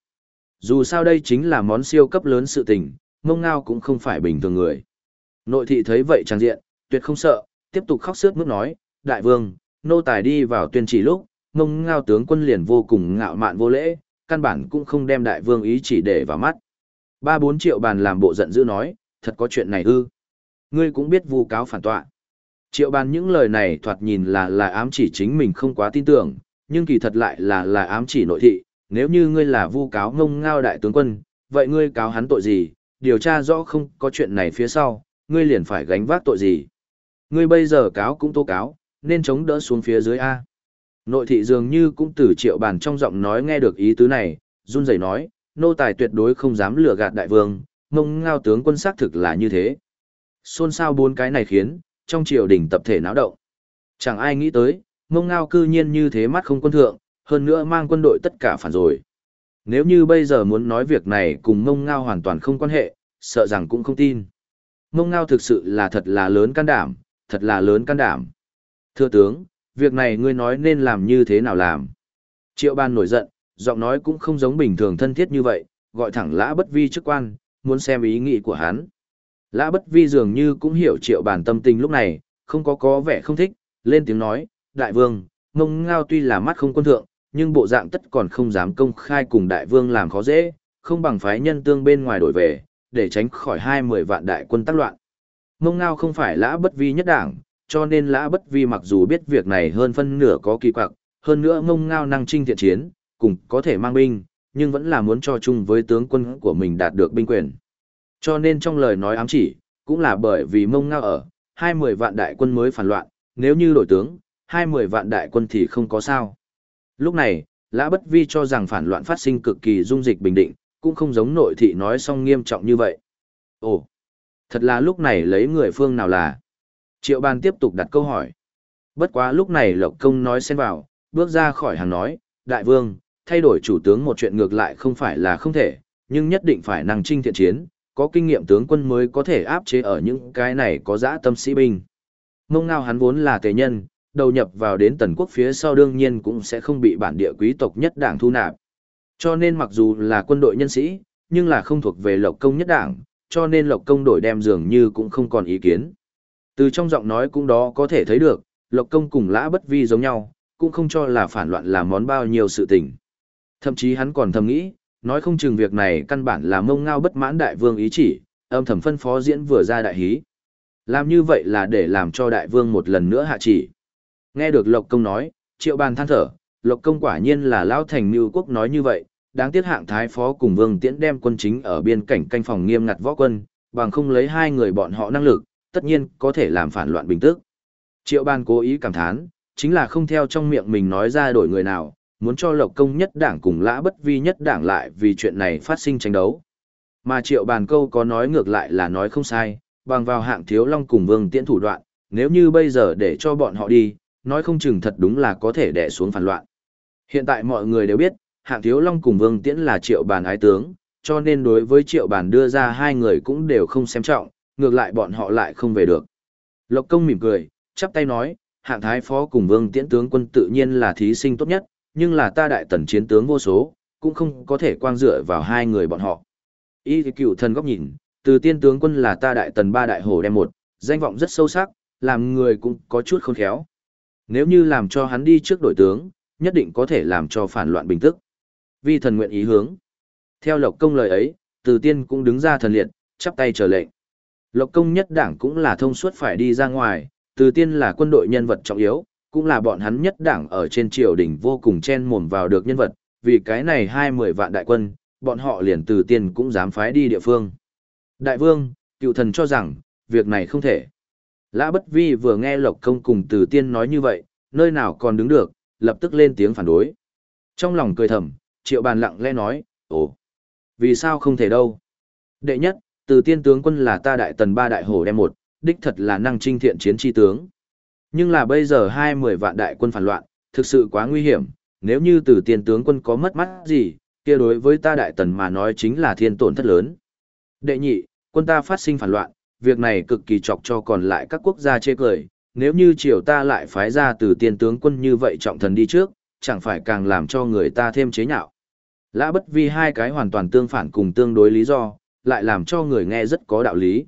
Dù sao đây chính là món siêu cấp lớn sự tình, mông ngao cũng không phải bình thường người. Nội thị thấy vậy trang diện, tuyệt không sợ, tiếp tục khóc sướt mướt nói, đại vương, nô tài đi vào tuyên chỉ lúc, mông ngao tướng quân liền vô cùng ngạo mạn vô lễ, căn bản cũng không đem đại vương ý chỉ để vào mắt. Ba bốn triệu bàn làm bộ giận dữ nói, thật có chuyện này ư. Ngươi cũng biết vu cáo phản tọa. Triệu bàn những lời này thoạt nhìn là là ám chỉ chính mình không quá tin tưởng, nhưng kỳ thật lại là là ám chỉ nội thị, nếu như ngươi là vu cáo ngông ngao đại tướng quân, vậy ngươi cáo hắn tội gì, điều tra rõ không có chuyện này phía sau, ngươi liền phải gánh vác tội gì. Ngươi bây giờ cáo cũng tố cáo, nên chống đỡ xuống phía dưới A. Nội thị dường như cũng từ triệu bàn trong giọng nói nghe được ý tứ này, run rẩy nói, nô tài tuyệt đối không dám lừa gạt đại vương, mông ngao tướng quân xác thực là như thế. Xôn xao bốn cái này khiến, trong triều đình tập thể náo động. Chẳng ai nghĩ tới, mông ngao cư nhiên như thế mắt không quân thượng, hơn nữa mang quân đội tất cả phản rồi. Nếu như bây giờ muốn nói việc này cùng mông ngao hoàn toàn không quan hệ, sợ rằng cũng không tin. Mông ngao thực sự là thật là lớn can đảm, thật là lớn can đảm. Thưa tướng, việc này ngươi nói nên làm như thế nào làm? Triệu ban nổi giận, giọng nói cũng không giống bình thường thân thiết như vậy, gọi thẳng lã bất vi chức quan, muốn xem ý nghĩ của hắn. Lã bất vi dường như cũng hiểu triệu bàn tâm tình lúc này, không có có vẻ không thích, lên tiếng nói, đại vương, mông ngao tuy là mắt không quân thượng, nhưng bộ dạng tất còn không dám công khai cùng đại vương làm khó dễ, không bằng phái nhân tương bên ngoài đổi về, để tránh khỏi hai mười vạn đại quân tác loạn. Mông ngao không phải lã bất vi nhất đảng, cho nên lã bất vi mặc dù biết việc này hơn phân nửa có kỳ quặc, hơn nữa mông ngao năng trinh thiện chiến, cùng có thể mang binh, nhưng vẫn là muốn cho chung với tướng quân của mình đạt được binh quyền. Cho nên trong lời nói ám chỉ, cũng là bởi vì mông ngao ở, hai mười vạn đại quân mới phản loạn, nếu như đổi tướng, hai mười vạn đại quân thì không có sao. Lúc này, Lã Bất Vi cho rằng phản loạn phát sinh cực kỳ dung dịch bình định, cũng không giống nội thị nói xong nghiêm trọng như vậy. Ồ, thật là lúc này lấy người phương nào là? Triệu Ban tiếp tục đặt câu hỏi. Bất quá lúc này Lộc Công nói xen vào, bước ra khỏi hàng nói, Đại vương, thay đổi chủ tướng một chuyện ngược lại không phải là không thể, nhưng nhất định phải năng trinh thiện chiến, có kinh nghiệm tướng quân mới có thể áp chế ở những cái này có dã tâm sĩ binh. Mông ngao hắn vốn là tề nhân, đầu nhập vào đến tần quốc phía sau đương nhiên cũng sẽ không bị bản địa quý tộc nhất đảng thu nạp. Cho nên mặc dù là quân đội nhân sĩ, nhưng là không thuộc về lộc công nhất đảng, cho nên lộc công đổi đem dường như cũng không còn ý kiến. Từ trong giọng nói cũng đó có thể thấy được, lộc công cùng lã bất vi giống nhau, cũng không cho là phản loạn là món bao nhiêu sự tình. Thậm chí hắn còn thầm nghĩ, nói không chừng việc này căn bản là mông ngao bất mãn đại vương ý chỉ, âm thầm phân phó diễn vừa ra đại hí. Làm như vậy là để làm cho đại vương một lần nữa hạ chỉ. Nghe được Lộc Công nói, triệu bàn than thở, Lộc Công quả nhiên là Lão Thành Mưu Quốc nói như vậy, đáng tiếc hạng thái phó cùng vương tiễn đem quân chính ở biên cảnh canh phòng nghiêm ngặt võ quân, bằng không lấy hai người bọn họ năng lực, tất nhiên có thể làm phản loạn bình tức. Triệu bàn cố ý cảm thán, chính là không theo trong miệng mình nói ra đổi người nào, muốn cho lộc công nhất đảng cùng lã bất vi nhất đảng lại vì chuyện này phát sinh tranh đấu. Mà triệu bàn câu có nói ngược lại là nói không sai, bằng vào hạng thiếu long cùng vương tiễn thủ đoạn, nếu như bây giờ để cho bọn họ đi, nói không chừng thật đúng là có thể đè xuống phản loạn. Hiện tại mọi người đều biết, hạng thiếu long cùng vương tiễn là triệu bàn ái tướng, cho nên đối với triệu bàn đưa ra hai người cũng đều không xem trọng, ngược lại bọn họ lại không về được. Lộc công mỉm cười, chắp tay nói, hạng thái phó cùng vương tiễn tướng quân tự nhiên là thí sinh tốt nhất, nhưng là ta đại tần chiến tướng vô số, cũng không có thể quang dựa vào hai người bọn họ. Y cựu thần góc nhìn, từ tiên tướng quân là ta đại tần ba đại hổ đem một, danh vọng rất sâu sắc, làm người cũng có chút khôn khéo. Nếu như làm cho hắn đi trước đội tướng, nhất định có thể làm cho phản loạn bình tức. Vi thần nguyện ý hướng. Theo lộc công lời ấy, từ tiên cũng đứng ra thần liệt, chắp tay chờ lệnh. Lộc công nhất đảng cũng là thông suốt phải đi ra ngoài, từ tiên là quân đội nhân vật trọng yếu, cũng là bọn hắn nhất đảng ở trên triều đình vô cùng chen mồm vào được nhân vật, vì cái này hai mười vạn đại quân, bọn họ liền từ tiên cũng dám phái đi địa phương. Đại vương, cựu thần cho rằng, việc này không thể. Lã Bất Vi vừa nghe Lộc Công cùng từ tiên nói như vậy, nơi nào còn đứng được, lập tức lên tiếng phản đối. Trong lòng cười thầm, triệu bàn lặng lẽ nói, ồ, vì sao không thể đâu. Đệ nhất, từ tiên tướng quân là ta đại tần ba đại hổ đem một, đích thật là năng trinh thiện chiến chi tướng. Nhưng là bây giờ hai mười vạn đại quân phản loạn, thực sự quá nguy hiểm, nếu như từ tiên tướng quân có mất mắt gì, kia đối với ta đại tần mà nói chính là thiên tổn thất lớn. Đệ nhị, quân ta phát sinh phản loạn, việc này cực kỳ chọc cho còn lại các quốc gia chê cười, nếu như triều ta lại phái ra từ tiên tướng quân như vậy trọng thần đi trước, chẳng phải càng làm cho người ta thêm chế nhạo. Lã bất vi hai cái hoàn toàn tương phản cùng tương đối lý do, lại làm cho người nghe rất có đạo lý.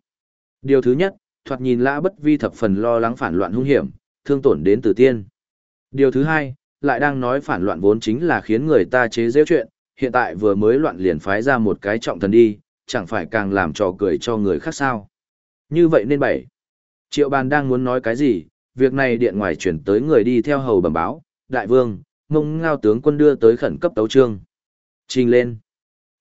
Điều thứ nhất, thoạt nhìn lã bất vi thập phần lo lắng phản loạn hung hiểm, thương tổn đến tử tiên. Điều thứ hai, lại đang nói phản loạn vốn chính là khiến người ta chế giễu chuyện, hiện tại vừa mới loạn liền phái ra một cái trọng thần đi, chẳng phải càng làm trò cười cho người khác sao. Như vậy nên bảy. Triệu bàn đang muốn nói cái gì, việc này điện ngoài chuyển tới người đi theo hầu bẩm báo, đại vương, mông ngao tướng quân đưa tới khẩn cấp tấu trương. Trình lên.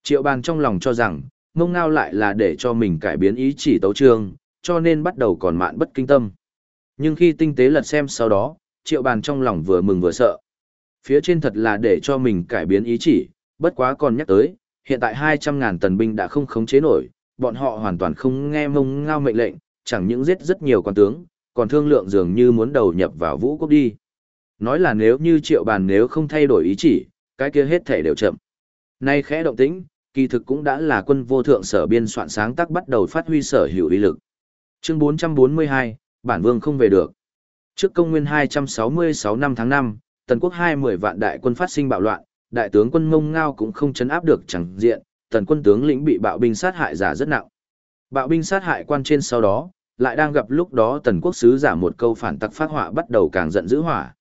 Triệu bàn trong lòng cho rằng, mông ngao lại là để cho mình cải biến ý chỉ tấu trương, cho nên bắt đầu còn mạn bất kinh tâm. Nhưng khi tinh tế lật xem sau đó, triệu bàn trong lòng vừa mừng vừa sợ. Phía trên thật là để cho mình cải biến ý chỉ, bất quá còn nhắc tới, hiện tại 200.000 tần binh đã không khống chế nổi, bọn họ hoàn toàn không nghe mông ngao mệnh lệnh, chẳng những giết rất nhiều quan tướng, còn thương lượng dường như muốn đầu nhập vào vũ quốc đi. Nói là nếu như triệu bàn nếu không thay đổi ý chỉ, cái kia hết thể đều chậm. Nay khẽ động tĩnh, kỳ thực cũng đã là quân vô thượng sở biên soạn sáng tác bắt đầu phát huy sở hữu uy lực. Chương 442, bản vương không về được. Trước công nguyên 266 năm tháng 5, tần quốc 20 vạn đại quân phát sinh bạo loạn, đại tướng quân Mông Ngao cũng không chấn áp được chẳng diện, tần quân tướng lĩnh bị bạo binh sát hại giả rất nặng. Bạo binh sát hại quan trên sau đó, lại đang gặp lúc đó tần quốc sứ giả một câu phản tặc phát họa bắt đầu càng giận dữ hỏa.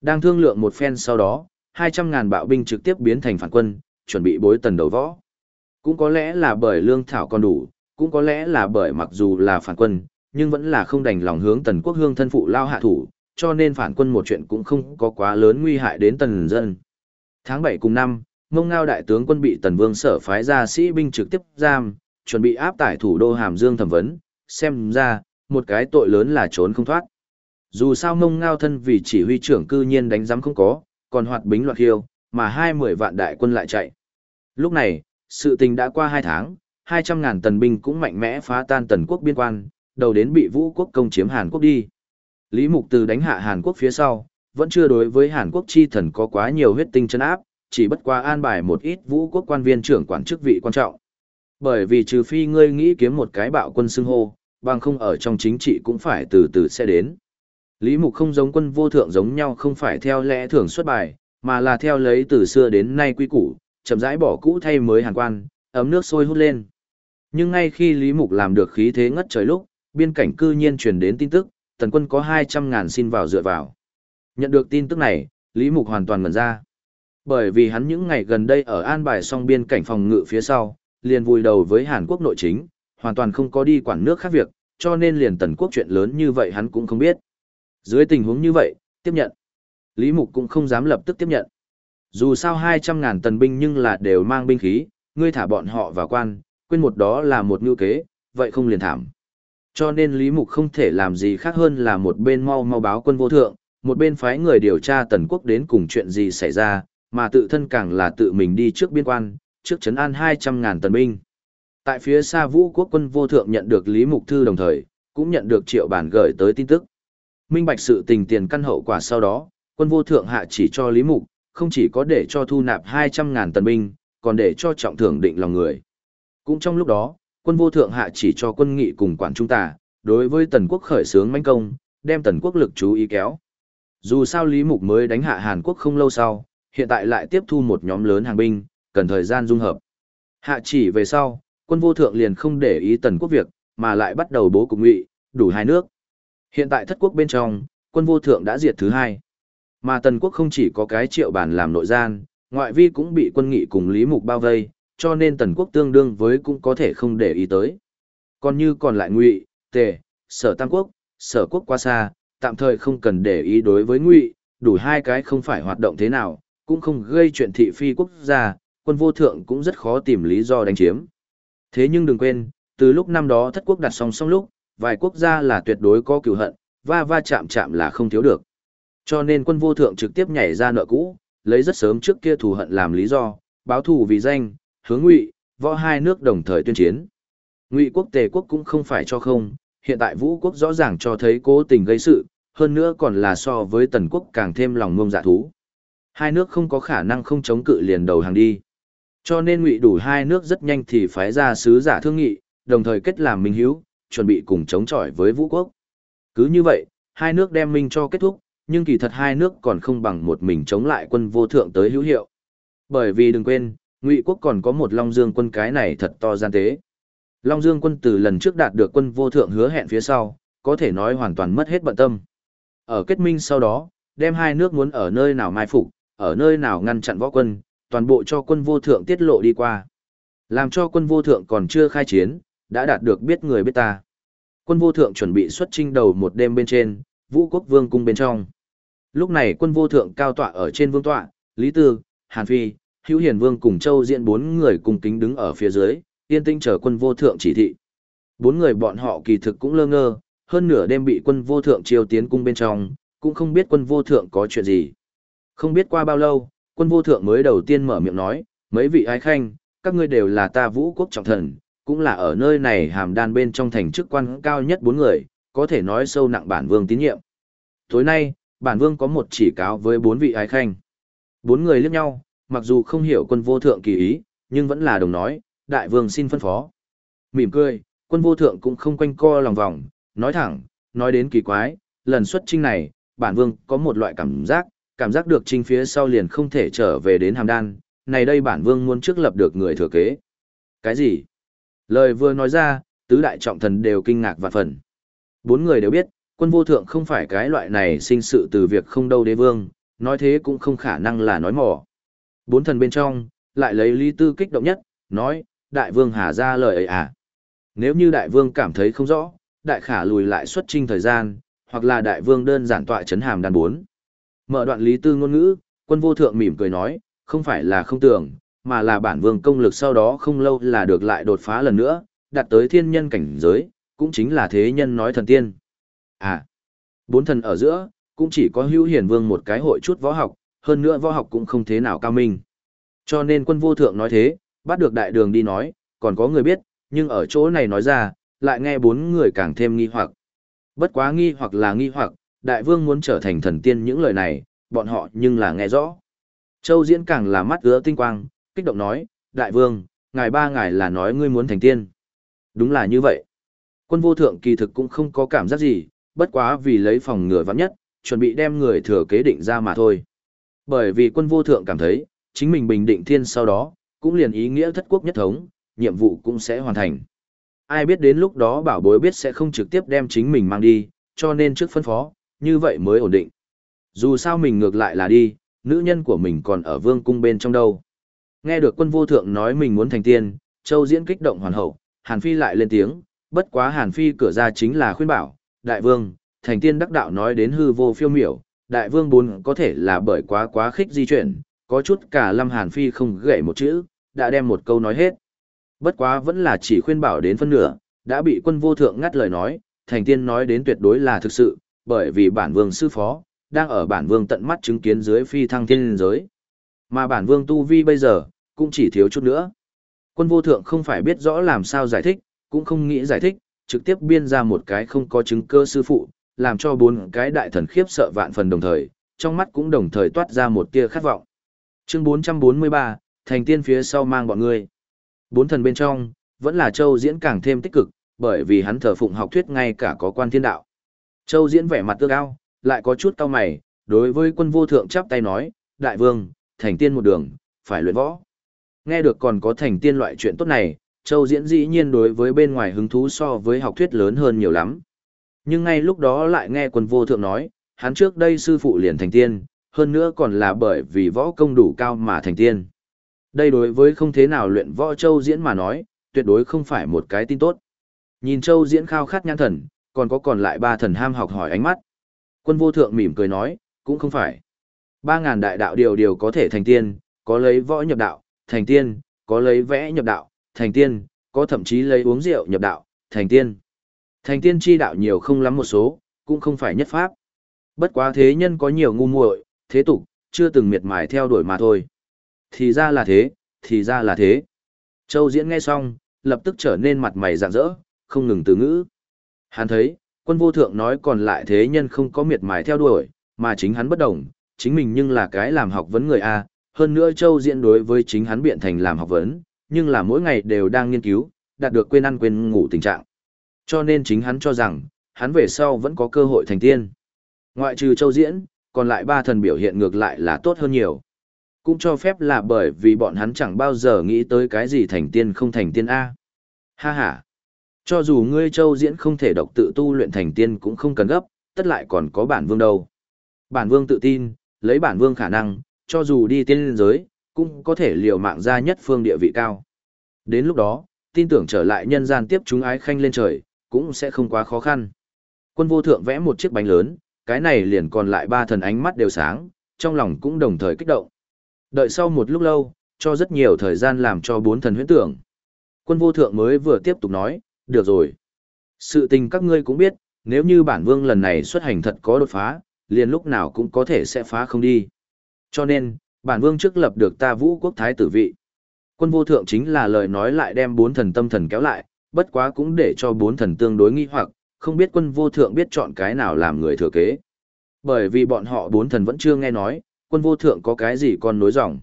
Đang thương lượng một phen sau đó, 200.000 bạo binh trực tiếp biến thành phản quân, chuẩn bị bối tần đầu võ. Cũng có lẽ là bởi lương thảo còn đủ, cũng có lẽ là bởi mặc dù là phản quân, nhưng vẫn là không đành lòng hướng tần quốc hương thân phụ lao hạ thủ, cho nên phản quân một chuyện cũng không có quá lớn nguy hại đến tần dân. Tháng 7 cùng năm, mông ngao đại tướng quân bị tần vương sở phái ra sĩ binh trực tiếp giam, chuẩn bị áp tải thủ đô Hàm Dương thẩm vấn, xem ra, một cái tội lớn là trốn không thoát. Dù sao mông ngao thân vì chỉ huy trưởng cư nhiên đánh giám không có, còn hoạt bính loạt hiêu mà hai mười vạn đại quân lại chạy. Lúc này, sự tình đã qua hai tháng, hai trăm ngàn tần binh cũng mạnh mẽ phá tan tần quốc biên quan, đầu đến bị vũ quốc công chiếm Hàn Quốc đi. Lý Mục Từ đánh hạ Hàn Quốc phía sau, vẫn chưa đối với Hàn Quốc chi thần có quá nhiều huyết tinh chân áp, chỉ bất qua an bài một ít vũ quốc quan viên trưởng quản chức vị quan trọng. Bởi vì trừ phi ngươi nghĩ kiếm một cái bạo quân xưng hô, bằng không ở trong chính trị cũng phải từ từ sẽ đến. Lý Mục không giống quân vô thượng giống nhau không phải theo lẽ thường xuất bài, mà là theo lấy từ xưa đến nay quy củ, chậm rãi bỏ cũ thay mới hàn quan, ấm nước sôi hút lên. Nhưng ngay khi Lý Mục làm được khí thế ngất trời lúc, biên cảnh cư nhiên truyền đến tin tức, tần quân có 200 ngàn xin vào dựa vào. Nhận được tin tức này, Lý Mục hoàn toàn ngẩn ra. Bởi vì hắn những ngày gần đây ở an bài song biên cảnh phòng ngự phía sau, liền vùi đầu với Hàn Quốc nội chính, hoàn toàn không có đi quản nước khác việc, cho nên liền tần quốc chuyện lớn như vậy hắn cũng không biết. Dưới tình huống như vậy, tiếp nhận. Lý Mục cũng không dám lập tức tiếp nhận. Dù sao 200.000 tần binh nhưng là đều mang binh khí, ngươi thả bọn họ vào quan, quên một đó là một ngư kế, vậy không liền thảm. Cho nên Lý Mục không thể làm gì khác hơn là một bên mau mau báo quân vô thượng, một bên phái người điều tra tần quốc đến cùng chuyện gì xảy ra, mà tự thân càng là tự mình đi trước biên quan, trước chấn an 200.000 tần binh. Tại phía xa vũ quốc quân vô thượng nhận được Lý Mục Thư đồng thời, cũng nhận được triệu bản gửi tới tin tức. Minh bạch sự tình tiền căn hậu quả sau đó, quân vô thượng hạ chỉ cho Lý Mục, không chỉ có để cho thu nạp 200.000 tần binh, còn để cho trọng thưởng định lòng người. Cũng trong lúc đó, quân vô thượng hạ chỉ cho quân nghị cùng quản trung tả, đối với tần quốc khởi xướng manh công, đem tần quốc lực chú ý kéo. Dù sao Lý Mục mới đánh hạ Hàn Quốc không lâu sau, hiện tại lại tiếp thu một nhóm lớn hàng binh, cần thời gian dung hợp. Hạ chỉ về sau, quân vô thượng liền không để ý tần quốc việc, mà lại bắt đầu bố cục ngụy, đủ hai nước. Hiện tại thất quốc bên trong, quân vô thượng đã diệt thứ hai. Mà tần quốc không chỉ có cái triệu bản làm nội gian, ngoại vi cũng bị quân nghị cùng Lý Mục bao vây, cho nên tần quốc tương đương với cũng có thể không để ý tới. Còn như còn lại ngụy, tề, sở tam quốc, sở quốc qua xa, tạm thời không cần để ý đối với ngụy, đủ hai cái không phải hoạt động thế nào, cũng không gây chuyện thị phi quốc gia, quân vô thượng cũng rất khó tìm lý do đánh chiếm. Thế nhưng đừng quên, từ lúc năm đó thất quốc đặt song song lúc, vài quốc gia là tuyệt đối có cửu hận, va va chạm chạm là không thiếu được. Cho nên quân vô thượng trực tiếp nhảy ra nợ cũ, lấy rất sớm trước kia thù hận làm lý do, báo thù vì danh, hướng ngụy, võ hai nước đồng thời tuyên chiến. Ngụy quốc tề quốc cũng không phải cho không, hiện tại vũ quốc rõ ràng cho thấy cố tình gây sự, hơn nữa còn là so với tần quốc càng thêm lòng ngông dạ thú. Hai nước không có khả năng không chống cự liền đầu hàng đi. Cho nên ngụy đủ hai nước rất nhanh thì phái ra sứ giả thương nghị, đồng thời kết làm minh hiếu, chuẩn bị cùng chống chọi với vũ quốc. Cứ như vậy, hai nước đem minh cho kết thúc, nhưng kỳ thật hai nước còn không bằng một mình chống lại quân vô thượng tới hữu hiệu. Bởi vì đừng quên, ngụy quốc còn có một Long Dương quân cái này thật to gian tế. Long Dương quân từ lần trước đạt được quân vô thượng hứa hẹn phía sau, có thể nói hoàn toàn mất hết bận tâm. Ở kết minh sau đó, đem hai nước muốn ở nơi nào mai phục, ở nơi nào ngăn chặn võ quân, toàn bộ cho quân vô thượng tiết lộ đi qua. Làm cho quân vô thượng còn chưa khai chiến, đã đạt được biết người biết ta. Quân vô thượng chuẩn bị xuất trinh đầu một đêm bên trên, vũ quốc vương cung bên trong. Lúc này quân vô thượng cao tọa ở trên vương tọa, Lý Tư, Hàn Phi, Hữu Hiền Vương cùng Châu diện bốn người cùng kính đứng ở phía dưới, yên tinh chờ quân vô thượng chỉ thị. Bốn người bọn họ kỳ thực cũng lơ ngơ, hơn nửa đêm bị quân vô thượng chiêu tiến cung bên trong, cũng không biết quân vô thượng có chuyện gì. Không biết qua bao lâu, quân vô thượng mới đầu tiên mở miệng nói, mấy vị ái khanh, các ngươi đều là ta vũ quốc trọng thần, cũng là ở nơi này hàm đan bên trong thành chức quan cao nhất bốn người, có thể nói sâu nặng bản vương tín nhiệm. Tối nay, bản vương có một chỉ cáo với bốn vị ái khanh. Bốn người liếc nhau, mặc dù không hiểu quân vô thượng kỳ ý, nhưng vẫn là đồng nói, đại vương xin phân phó. Mỉm cười, quân vô thượng cũng không quanh co lòng vòng, nói thẳng, nói đến kỳ quái, lần xuất trinh này, bản vương có một loại cảm giác, cảm giác được trinh phía sau liền không thể trở về đến hàm đan, này đây bản vương muốn trước lập được người thừa kế. Cái gì? Lời vừa nói ra, tứ đại trọng thần đều kinh ngạc và phần. Bốn người đều biết, quân vô thượng không phải cái loại này sinh sự từ việc không đâu đế vương, nói thế cũng không khả năng là nói mỏ. Bốn thần bên trong, lại lấy lý tư kích động nhất, nói, đại vương hà ra lời ấy à. Nếu như đại vương cảm thấy không rõ, đại khả lùi lại xuất trinh thời gian, hoặc là đại vương đơn giản tọa chấn hàm đàn bốn. Mở đoạn lý tư ngôn ngữ, quân vô thượng mỉm cười nói, không phải là không tưởng, mà là bản vương công lực sau đó không lâu là được lại đột phá lần nữa, đạt tới thiên nhân cảnh giới, cũng chính là thế nhân nói thần tiên. À, bốn thần ở giữa, cũng chỉ có hữu hiển vương một cái hội chút võ học, hơn nữa võ học cũng không thế nào cao minh. Cho nên quân vô thượng nói thế, bắt được đại đường đi nói, còn có người biết, nhưng ở chỗ này nói ra, lại nghe bốn người càng thêm nghi hoặc. Bất quá nghi hoặc là nghi hoặc, đại vương muốn trở thành thần tiên những lời này, bọn họ nhưng là nghe rõ. Châu Diễn càng là mắt ứa tinh quang, kích động nói, đại vương, ngài ba ngài là nói ngươi muốn thành tiên. Đúng là như vậy. Quân vô thượng kỳ thực cũng không có cảm giác gì, bất quá vì lấy phòng ngừa vắng nhất, chuẩn bị đem người thừa kế định ra mà thôi. Bởi vì quân vô thượng cảm thấy, chính mình bình định thiên sau đó, cũng liền ý nghĩa thất quốc nhất thống, nhiệm vụ cũng sẽ hoàn thành. Ai biết đến lúc đó bảo bối biết sẽ không trực tiếp đem chính mình mang đi, cho nên trước phân phó, như vậy mới ổn định. Dù sao mình ngược lại là đi, nữ nhân của mình còn ở vương cung bên trong đâu. Nghe được quân vô thượng nói mình muốn thành tiên, Châu Diễn kích động hoàn hậu, Hàn Phi lại lên tiếng, bất quá Hàn Phi cửa ra chính là khuyên bảo, đại vương, thành tiên đắc đạo nói đến hư vô phiêu miểu, đại vương bốn có thể là bởi quá quá khích di chuyển, có chút cả lâm Hàn Phi không gậy một chữ, đã đem một câu nói hết. Bất quá vẫn là chỉ khuyên bảo đến phân nửa, đã bị quân vô thượng ngắt lời nói, thành tiên nói đến tuyệt đối là thực sự, bởi vì bản vương sư phó, đang ở bản vương tận mắt chứng kiến dưới phi thăng thiên giới. Mà bản vương tu vi bây giờ, cũng chỉ thiếu chút nữa. Quân vô thượng không phải biết rõ làm sao giải thích, cũng không nghĩ giải thích, trực tiếp biên ra một cái không có chứng cơ sư phụ, làm cho bốn cái đại thần khiếp sợ vạn phần đồng thời, trong mắt cũng đồng thời toát ra một tia khát vọng. Chương 443, thành tiên phía sau mang bọn ngươi, Bốn thần bên trong, vẫn là Châu Diễn càng thêm tích cực, bởi vì hắn thờ phụng học thuyết ngay cả có quan thiên đạo. Châu Diễn vẻ mặt tươi cao, lại có chút cao mày, đối với quân vô thượng chắp tay nói, đại vương, thành tiên một đường, phải luyện võ. Nghe được còn có thành tiên loại chuyện tốt này, Châu Diễn dĩ nhiên đối với bên ngoài hứng thú so với học thuyết lớn hơn nhiều lắm. Nhưng ngay lúc đó lại nghe quân vô thượng nói, hắn trước đây sư phụ liền thành tiên, hơn nữa còn là bởi vì võ công đủ cao mà thành tiên. Đây đối với không thế nào luyện võ Châu Diễn mà nói, tuyệt đối không phải một cái tin tốt. Nhìn Châu Diễn khao khát nhãn thần, còn có còn lại ba thần ham học hỏi ánh mắt. Quân vô thượng mỉm cười nói, cũng không phải. Ba ngàn đại đạo điều điều có thể thành tiên, có lấy võ nhập đạo, thành tiên, có lấy vẽ nhập đạo, thành tiên, có thậm chí lấy uống rượu nhập đạo, thành tiên. Thành tiên chi đạo nhiều không lắm một số, cũng không phải nhất pháp. Bất quá thế nhân có nhiều ngu muội, thế tục, chưa từng miệt mài theo đuổi mà thôi. Thì ra là thế, thì ra là thế. Châu Diễn nghe xong, lập tức trở nên mặt mày rạng rỡ, không ngừng từ ngữ. Hắn thấy, quân vô thượng nói còn lại thế nhân không có miệt mài theo đuổi, mà chính hắn bất đồng, chính mình nhưng là cái làm học vấn người A, hơn nữa Châu Diễn đối với chính hắn biện thành làm học vấn, nhưng là mỗi ngày đều đang nghiên cứu, đạt được quên ăn quên ngủ tình trạng. Cho nên chính hắn cho rằng, hắn về sau vẫn có cơ hội thành tiên. Ngoại trừ Châu Diễn, còn lại ba thần biểu hiện ngược lại là tốt hơn nhiều. Cũng cho phép là bởi vì bọn hắn chẳng bao giờ nghĩ tới cái gì thành tiên không thành tiên A. Ha ha. Cho dù ngươi Châu Diễn không thể độc tự tu luyện thành tiên cũng không cần gấp, tất lại còn có bản vương đâu. Bản vương tự tin, lấy bản vương khả năng, cho dù đi tiên liên giới, cũng có thể liều mạng ra nhất phương địa vị cao. Đến lúc đó, tin tưởng trở lại nhân gian tiếp chúng ái khanh lên trời, cũng sẽ không quá khó khăn. Quân vô thượng vẽ một chiếc bánh lớn, cái này liền còn lại ba thần ánh mắt đều sáng, trong lòng cũng đồng thời kích động. Đợi sau một lúc lâu, cho rất nhiều thời gian làm cho bốn thần huyễn tưởng. Quân vô thượng mới vừa tiếp tục nói, được rồi. Sự tình các ngươi cũng biết, nếu như bản vương lần này xuất hành thật có đột phá, liền lúc nào cũng có thể sẽ phá không đi. Cho nên, bản vương trước lập được ta vũ quốc thái tử vị. Quân vô thượng chính là lời nói lại đem bốn thần tâm thần kéo lại, bất quá cũng để cho bốn thần tương đối nghi hoặc, không biết quân vô thượng biết chọn cái nào làm người thừa kế. Bởi vì bọn họ bốn thần vẫn chưa nghe nói, quân vô thượng có cái gì còn nối dòng.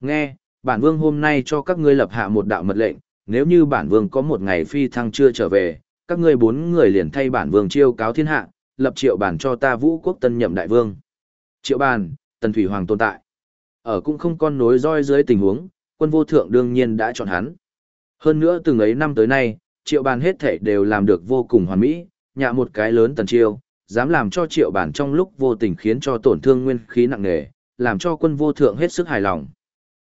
Nghe, bản vương hôm nay cho các ngươi lập hạ một đạo mật lệnh, nếu như bản vương có một ngày phi thăng chưa trở về, các ngươi bốn người liền thay bản vương chiêu cáo thiên hạ, lập triệu bản cho ta vũ quốc tân nhậm đại vương. Triệu bản, tần thủy hoàng tồn tại. Ở cũng không con nối roi dưới tình huống, quân vô thượng đương nhiên đã chọn hắn. Hơn nữa từng ấy năm tới nay, triệu bản hết thể đều làm được vô cùng hoàn mỹ, nhạ một cái lớn tần chiêu, dám làm cho triệu bản trong lúc vô tình khiến cho tổn thương nguyên khí nặng nề, làm cho quân vô thượng hết sức hài lòng.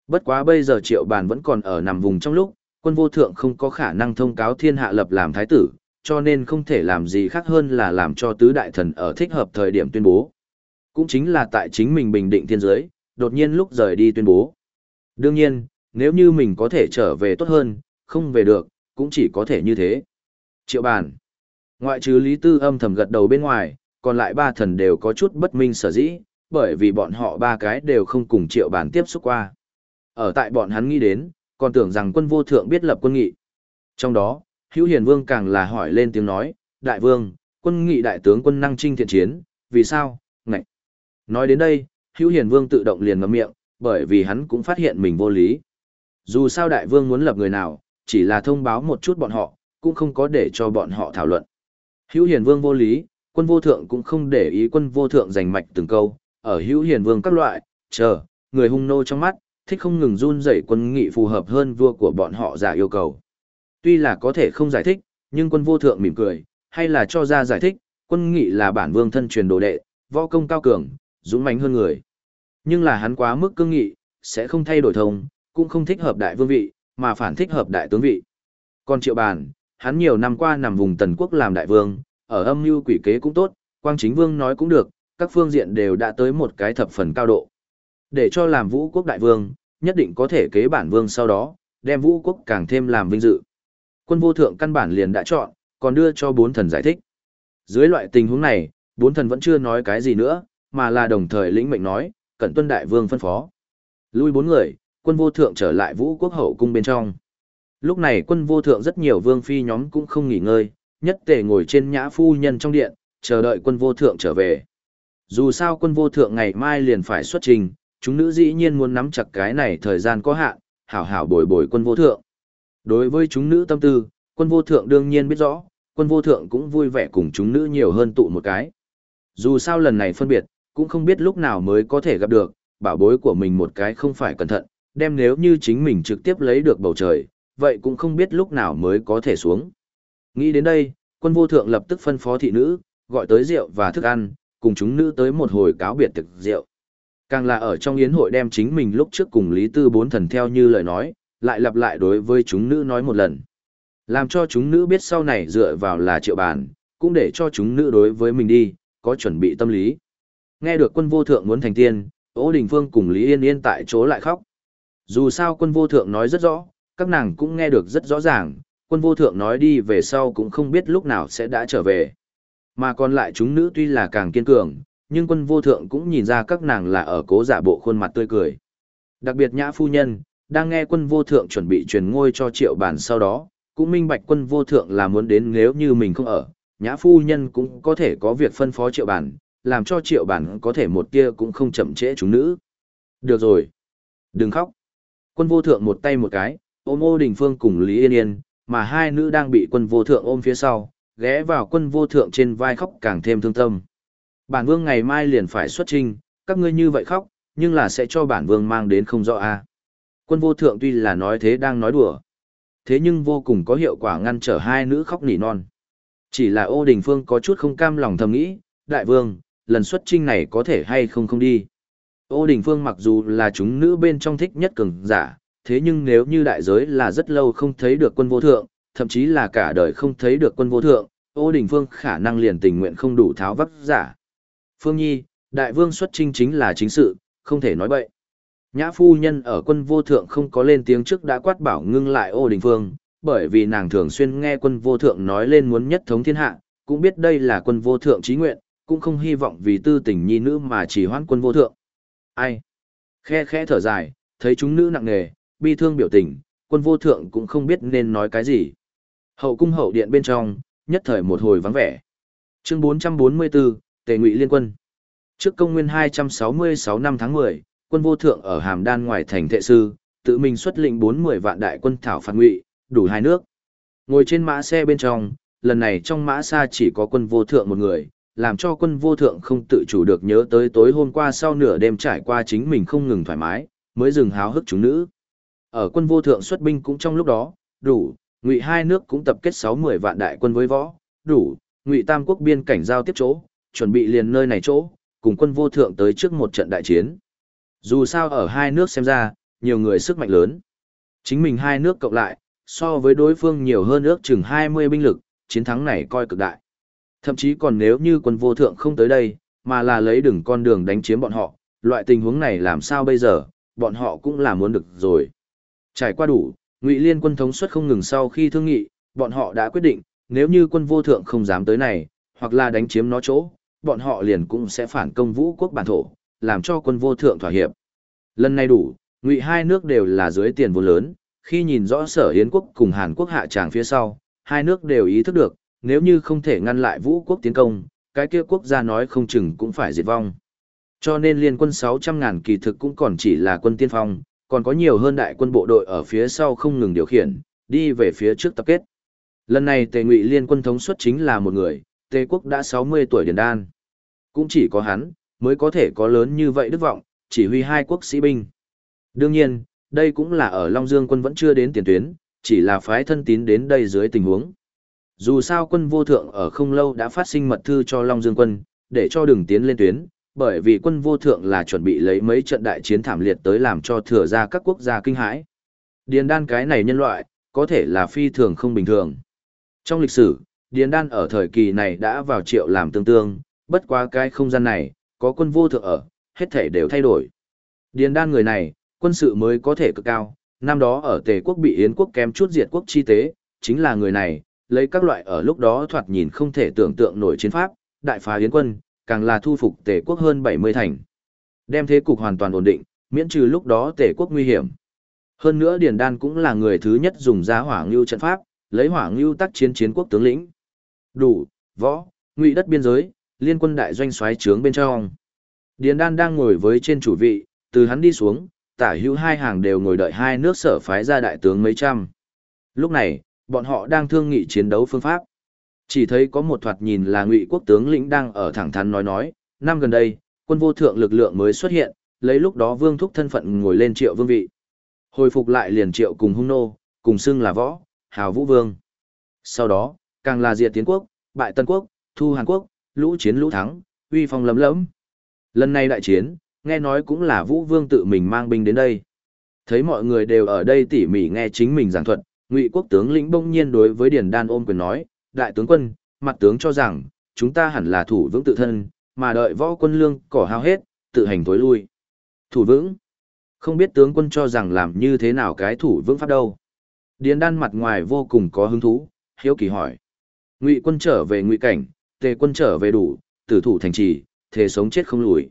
Bất quá bây giờ triệu bản vẫn còn ở nằm vùng trong lúc, quân vô thượng không có khả năng thông cáo thiên hạ lập làm thái tử, cho nên không thể làm gì khác hơn là làm cho tứ đại thần ở thích hợp thời điểm tuyên bố. Cũng chính là tại chính mình bình định thiên giới, đột nhiên lúc rời đi tuyên bố. Đương nhiên, nếu như mình có thể trở về tốt hơn, không về được, cũng chỉ có thể như thế. Triệu bản. Ngoại trừ Lý Tư âm thầm gật đầu bên ngoài, còn lại ba thần đều có chút bất minh sở dĩ, bởi vì bọn họ ba cái đều không cùng triệu bản tiếp xúc qua. Ở tại bọn hắn nghĩ đến, còn tưởng rằng quân vô thượng biết lập quân nghị. Trong đó, Hữu Hiền Vương càng là hỏi lên tiếng nói, Đại Vương, quân nghị đại tướng quân năng trinh thiện chiến, vì sao, ngạch. Nói đến đây, Hữu Hiền Vương tự động liền ngậm miệng, bởi vì hắn cũng phát hiện mình vô lý. Dù sao Đại Vương muốn lập người nào, chỉ là thông báo một chút bọn họ, cũng không có để cho bọn họ thảo luận. Hữu Hiền Vương vô lý, quân vô thượng cũng không để ý quân vô thượng giành mạch từng câu, ở Hữu Hiền Vương các loại, chờ, người hung nô trong mắt, thích không ngừng run rẩy quân nghị phù hợp hơn vua của bọn họ giả yêu cầu. Tuy là có thể không giải thích, nhưng quân vô thượng mỉm cười, hay là cho ra giải thích, quân nghị là bản vương thân truyền đồ đệ, võ công cao cường, dũng mãnh hơn người. Nhưng là hắn quá mức cương nghị, sẽ không thay đổi thông, cũng không thích hợp đại vương vị, mà phản thích hợp đại tướng vị. Còn triệu bàn, hắn nhiều năm qua nằm vùng tần quốc làm đại vương, ở âm mưu quỷ kế cũng tốt, quang chính vương nói cũng được, các phương diện đều đã tới một cái thập phần cao độ. Để cho làm vũ quốc đại vương, nhất định có thể kế bản vương sau đó, đem vũ quốc càng thêm làm vinh dự. Quân vô thượng căn bản liền đã chọn, còn đưa cho bốn thần giải thích. Dưới loại tình huống này, bốn thần vẫn chưa nói cái gì nữa, mà là đồng thời lĩnh mệnh nói, cẩn tuân đại vương phân phó. Lui bốn người, quân vô thượng trở lại vũ quốc hậu cung bên trong. Lúc này quân vô thượng rất nhiều vương phi nhóm cũng không nghỉ ngơi, nhất tề ngồi trên nhã phu nhân trong điện, chờ đợi quân vô thượng trở về. Dù sao quân vô thượng ngày mai liền phải xuất trình, chúng nữ dĩ nhiên muốn nắm chặt cái này thời gian có hạn, hảo hảo bồi bồi quân vô thượng. Đối với chúng nữ tâm tư, quân vô thượng đương nhiên biết rõ, quân vô thượng cũng vui vẻ cùng chúng nữ nhiều hơn tụ một cái. Dù sao lần này phân biệt, cũng không biết lúc nào mới có thể gặp được, bảo bối của mình một cái không phải cẩn thận, đem nếu như chính mình trực tiếp lấy được bầu trời, vậy cũng không biết lúc nào mới có thể xuống. Nghĩ đến đây, quân vô thượng lập tức phân phó thị nữ, gọi tới rượu và thức ăn, cùng chúng nữ tới một hồi cáo biệt thực rượu. Càng là ở trong yến hội đem chính mình lúc trước cùng Lý Tư bốn thần theo như lời nói, lại lặp lại đối với chúng nữ nói một lần. Làm cho chúng nữ biết sau này dựa vào là triệu bàn, cũng để cho chúng nữ đối với mình đi, có chuẩn bị tâm lý. Nghe được quân vô thượng muốn thành tiên, Ô Đình Phương cùng Lý Yên Yên tại chỗ lại khóc. Dù sao quân vô thượng nói rất rõ, các nàng cũng nghe được rất rõ ràng, quân vô thượng nói đi về sau cũng không biết lúc nào sẽ đã trở về. Mà còn lại chúng nữ tuy là càng kiên cường, nhưng quân vô thượng cũng nhìn ra các nàng là ở cố giả bộ khuôn mặt tươi cười. Đặc biệt nhã phu nhân, đang nghe quân vô thượng chuẩn bị truyền ngôi cho triệu bản sau đó, cũng minh bạch quân vô thượng là muốn đến nếu như mình không ở, nhã phu nhân cũng có thể có việc phân phó triệu bản, làm cho triệu bản có thể một tia cũng không chậm trễ chúng nữ. Được rồi. Đừng khóc. Quân vô thượng một tay một cái, ôm ô đình phương cùng Lý Yên Yên, mà hai nữ đang bị quân vô thượng ôm phía sau, ghé vào quân vô thượng trên vai khóc càng thêm thương tâm. Bản vương ngày mai liền phải xuất trình, các ngươi như vậy khóc, nhưng là sẽ cho bản vương mang đến không rõ a. Quân vô thượng tuy là nói thế đang nói đùa, thế nhưng vô cùng có hiệu quả ngăn trở hai nữ khóc nỉ non. Chỉ là ô đình phương có chút không cam lòng thầm nghĩ, đại vương, lần xuất trinh này có thể hay không không đi. Ô đình phương mặc dù là chúng nữ bên trong thích nhất cường giả, thế nhưng nếu như đại giới là rất lâu không thấy được quân vô thượng, thậm chí là cả đời không thấy được quân vô thượng, ô đình phương khả năng liền tình nguyện không đủ tháo vấp giả. Phương Nhi, đại vương xuất trinh chính là chính sự, không thể nói bậy. Nhã phu nhân ở quân vô thượng không có lên tiếng trước đã quát bảo ngưng lại ô đình phương, bởi vì nàng thường xuyên nghe quân vô thượng nói lên muốn nhất thống thiên hạ, cũng biết đây là quân vô thượng trí nguyện, cũng không hy vọng vì tư tình nhi nữ mà chỉ hoãn quân vô thượng. Ai? Khe khẽ thở dài, thấy chúng nữ nặng nề, bi thương biểu tình, quân vô thượng cũng không biết nên nói cái gì. Hậu cung hậu điện bên trong, nhất thời một hồi vắng vẻ. Chương 444, Tề Ngụy Liên quân. Trước công nguyên 266 năm tháng 10, quân vô thượng ở Hàm Đan ngoài thành Thệ Sư, tự mình xuất lệnh 40 vạn đại quân thảo phạt Ngụy, đủ hai nước. Ngồi trên mã xe bên trong, lần này trong mã xa chỉ có quân vô thượng một người, làm cho quân vô thượng không tự chủ được nhớ tới tối hôm qua sau nửa đêm trải qua chính mình không ngừng thoải mái, mới dừng háo hức chúng nữ. Ở quân vô thượng xuất binh cũng trong lúc đó, đủ, ngụy hai nước cũng tập kết 60 vạn đại quân với võ, đủ, ngụy tam quốc biên cảnh giao tiếp chỗ, chuẩn bị liền nơi này chỗ, cùng quân vô thượng tới trước một trận đại chiến. Dù sao ở hai nước xem ra, nhiều người sức mạnh lớn. Chính mình hai nước cộng lại, so với đối phương nhiều hơn ước chừng 20 binh lực, chiến thắng này coi cực đại. Thậm chí còn nếu như quân vô thượng không tới đây, mà là lấy đường con đường đánh chiếm bọn họ, loại tình huống này làm sao bây giờ, bọn họ cũng là muốn được rồi. Trải qua đủ, Ngụy Liên quân thống suất không ngừng sau khi thương nghị, bọn họ đã quyết định, nếu như quân vô thượng không dám tới này, hoặc là đánh chiếm nó chỗ, bọn họ liền cũng sẽ phản công vũ quốc bản thổ, làm cho quân vô thượng thỏa hiệp. Lần này đủ, Ngụy hai nước đều là dưới tiền vô lớn, khi nhìn rõ Sở Yến quốc cùng Hàn Quốc hạ tràng phía sau, hai nước đều ý thức được, nếu như không thể ngăn lại vũ quốc tiến công, cái kia quốc gia nói không chừng cũng phải diệt vong. Cho nên liên quân 600.000 kỳ thực cũng còn chỉ là quân tiên phong, còn có nhiều hơn đại quân bộ đội ở phía sau không ngừng điều khiển, đi về phía trước tập kết. Lần này Tề Ngụy liên quân thống suất chính là một người, Tề quốc đã 60 tuổi điền đan. Cũng chỉ có hắn, mới có thể có lớn như vậy đức vọng, chỉ huy hai quốc sĩ binh. Đương nhiên, đây cũng là ở Long Dương quân vẫn chưa đến tiền tuyến, chỉ là phái thân tín đến đây dưới tình huống. Dù sao quân vô thượng ở không lâu đã phát sinh mật thư cho Long Dương quân, để cho đường tiến lên tuyến, Bởi vì quân vô thượng là chuẩn bị lấy mấy trận đại chiến thảm liệt tới làm cho thừa ra các quốc gia kinh hãi. Điền đan cái này nhân loại, có thể là phi thường không bình thường. Trong lịch sử, Điền đan ở thời kỳ này đã vào triệu làm tương tương, bất quá cái không gian này, có quân vô thượng ở, hết thể đều thay đổi. Điền đan người này, quân sự mới có thể cực cao, năm đó ở Tề quốc bị Yến quốc kém chút diệt quốc chi tế, chính là người này, lấy các loại ở lúc đó thoạt nhìn không thể tưởng tượng nổi chiến pháp, đại phá Yến quân, càng là thu phục Tề quốc hơn 70 thành. Đem thế cục hoàn toàn ổn định, miễn trừ lúc đó Tề quốc nguy hiểm. Hơn nữa Điền Đan cũng là người thứ nhất dùng giá hỏa ngưu trận pháp, lấy hỏa ngưu tác chiến chiến quốc tướng lĩnh. Đủ, võ, ngụy đất biên giới, liên quân đại doanh xoáy trướng bên trong. Điền Đan đang ngồi với trên chủ vị, từ hắn đi xuống, tả hữu hai hàng đều ngồi đợi hai nước sở phái ra đại tướng mấy trăm. Lúc này, bọn họ đang thương nghị chiến đấu phương pháp. Chỉ thấy có một thoạt nhìn là ngụy quốc tướng lĩnh đang ở thẳng thắn nói nói, năm gần đây, quân vô thượng lực lượng mới xuất hiện, lấy lúc đó vương thúc thân phận ngồi lên triệu vương vị. Hồi phục lại liền triệu cùng hung nô, cùng xưng là võ, hào vũ vương. Sau đó, càng là diệt tiến quốc, bại tân quốc, thu hàn quốc, lũ chiến lũ thắng, uy phong lấm lẫm. Lần này đại chiến, nghe nói cũng là vũ vương tự mình mang binh đến đây. Thấy mọi người đều ở đây tỉ mỉ nghe chính mình giảng thuật, ngụy quốc tướng lĩnh bỗng nhiên đối với điền đan ôm quyền nói đại tướng quân mặt tướng cho rằng chúng ta hẳn là thủ vững tự thân mà đợi võ quân lương cỏ hao hết tự hành tối lui thủ vững không biết tướng quân cho rằng làm như thế nào cái thủ vững pháp đâu điền đan mặt ngoài vô cùng có hứng thú hiếu kỳ hỏi ngụy quân trở về ngụy cảnh, tề quân trở về đủ, tử thủ thành trì thế sống chết không lùi.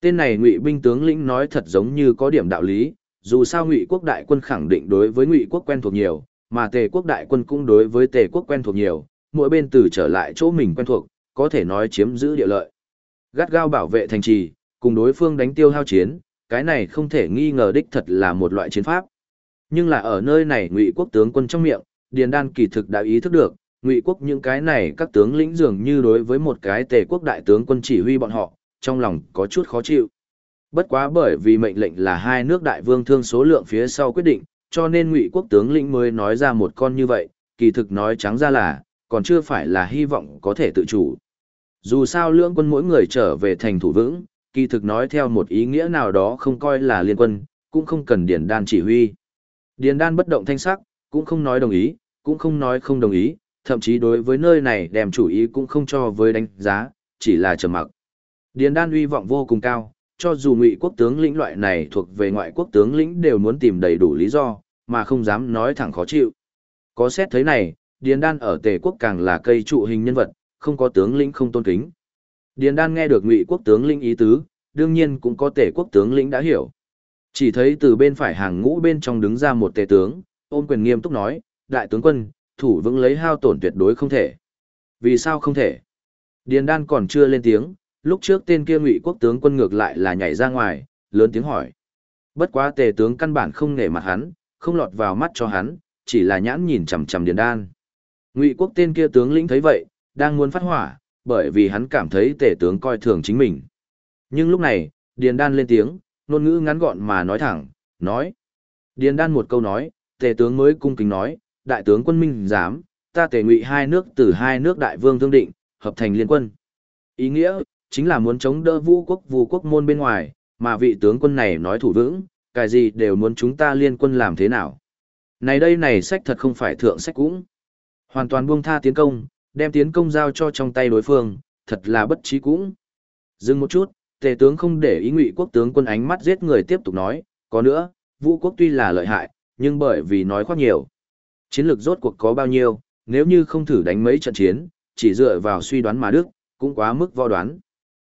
Tên này ngụy binh tướng lĩnh nói thật giống như có điểm đạo lý, dù sao ngụy quốc đại quân khẳng định đối với ngụy quốc quen thuộc nhiều, mà tề quốc đại quân cũng đối với tề quốc quen thuộc nhiều, mỗi bên từ trở lại chỗ mình quen thuộc, có thể nói chiếm giữ địa lợi. Gắt gao bảo vệ thành trì, cùng đối phương đánh tiêu hao chiến, cái này không thể nghi ngờ đích thật là một loại chiến pháp. Nhưng là ở nơi này ngụy quốc tướng quân trong miệng, điền đan kỳ thực đã ý thức được ngụy quốc những cái này các tướng lĩnh dường như đối với một cái tề quốc đại tướng quân chỉ huy bọn họ trong lòng có chút khó chịu Bất quá bởi vì mệnh lệnh là hai nước đại vương thương số lượng phía sau quyết định, cho nên ngụy quốc tướng lĩnh mới nói ra một con như vậy, kỳ thực nói trắng ra là, còn chưa phải là hy vọng có thể tự chủ. Dù sao lưỡng quân mỗi người trở về thành thủ vững, kỳ thực nói theo một ý nghĩa nào đó không coi là liên quân, cũng không cần điền đan chỉ huy. Điền đan bất động thanh sắc, cũng không nói đồng ý, cũng không nói không đồng ý, thậm chí đối với nơi này đem chủ ý cũng không cho với đánh giá, chỉ là trầm mặc. Điền đan uy vọng vô cùng cao, cho dù ngụy quốc tướng lĩnh loại này thuộc về ngoại quốc tướng lĩnh đều muốn tìm đầy đủ lý do, mà không dám nói thẳng khó chịu. Có xét thấy này, Điền Đan ở Tề quốc càng là cây trụ hình nhân vật, không có tướng lĩnh không tôn kính. Điền Đan nghe được ngụy quốc tướng lĩnh ý tứ, đương nhiên cũng có Tề quốc tướng lĩnh đã hiểu. Chỉ thấy từ bên phải hàng ngũ bên trong đứng ra một tề tướng, ôn quyền nghiêm túc nói, đại tướng quân, thủ vững lấy hao tổn tuyệt đối không thể. Vì sao không thể? Điền Đan còn chưa lên tiếng, lúc trước tên kia ngụy quốc tướng quân ngược lại là nhảy ra ngoài lớn tiếng hỏi bất quá tề tướng căn bản không nể mặt hắn không lọt vào mắt cho hắn chỉ là nhãn nhìn chằm chằm điền đan ngụy quốc tên kia tướng lĩnh thấy vậy đang muốn phát hỏa bởi vì hắn cảm thấy tề tướng coi thường chính mình nhưng lúc này điền đan lên tiếng ngôn ngữ ngắn gọn mà nói thẳng nói điền đan một câu nói tề tướng mới cung kính nói đại tướng quân minh dám ta tề ngụy hai nước từ hai nước đại vương thương định hợp thành liên quân ý nghĩa chính là muốn chống đỡ vũ quốc vũ quốc môn bên ngoài, mà vị tướng quân này nói thủ vững, cái gì đều muốn chúng ta liên quân làm thế nào. Này đây này sách thật không phải thượng sách cũng. Hoàn toàn buông tha tiến công, đem tiến công giao cho trong tay đối phương, thật là bất trí cũng. Dừng một chút, tề tướng không để ý ngụy quốc tướng quân ánh mắt giết người tiếp tục nói, có nữa, vũ quốc tuy là lợi hại, nhưng bởi vì nói khoác nhiều. Chiến lược rốt cuộc có bao nhiêu, nếu như không thử đánh mấy trận chiến, chỉ dựa vào suy đoán mà đức, cũng quá mức vo đoán.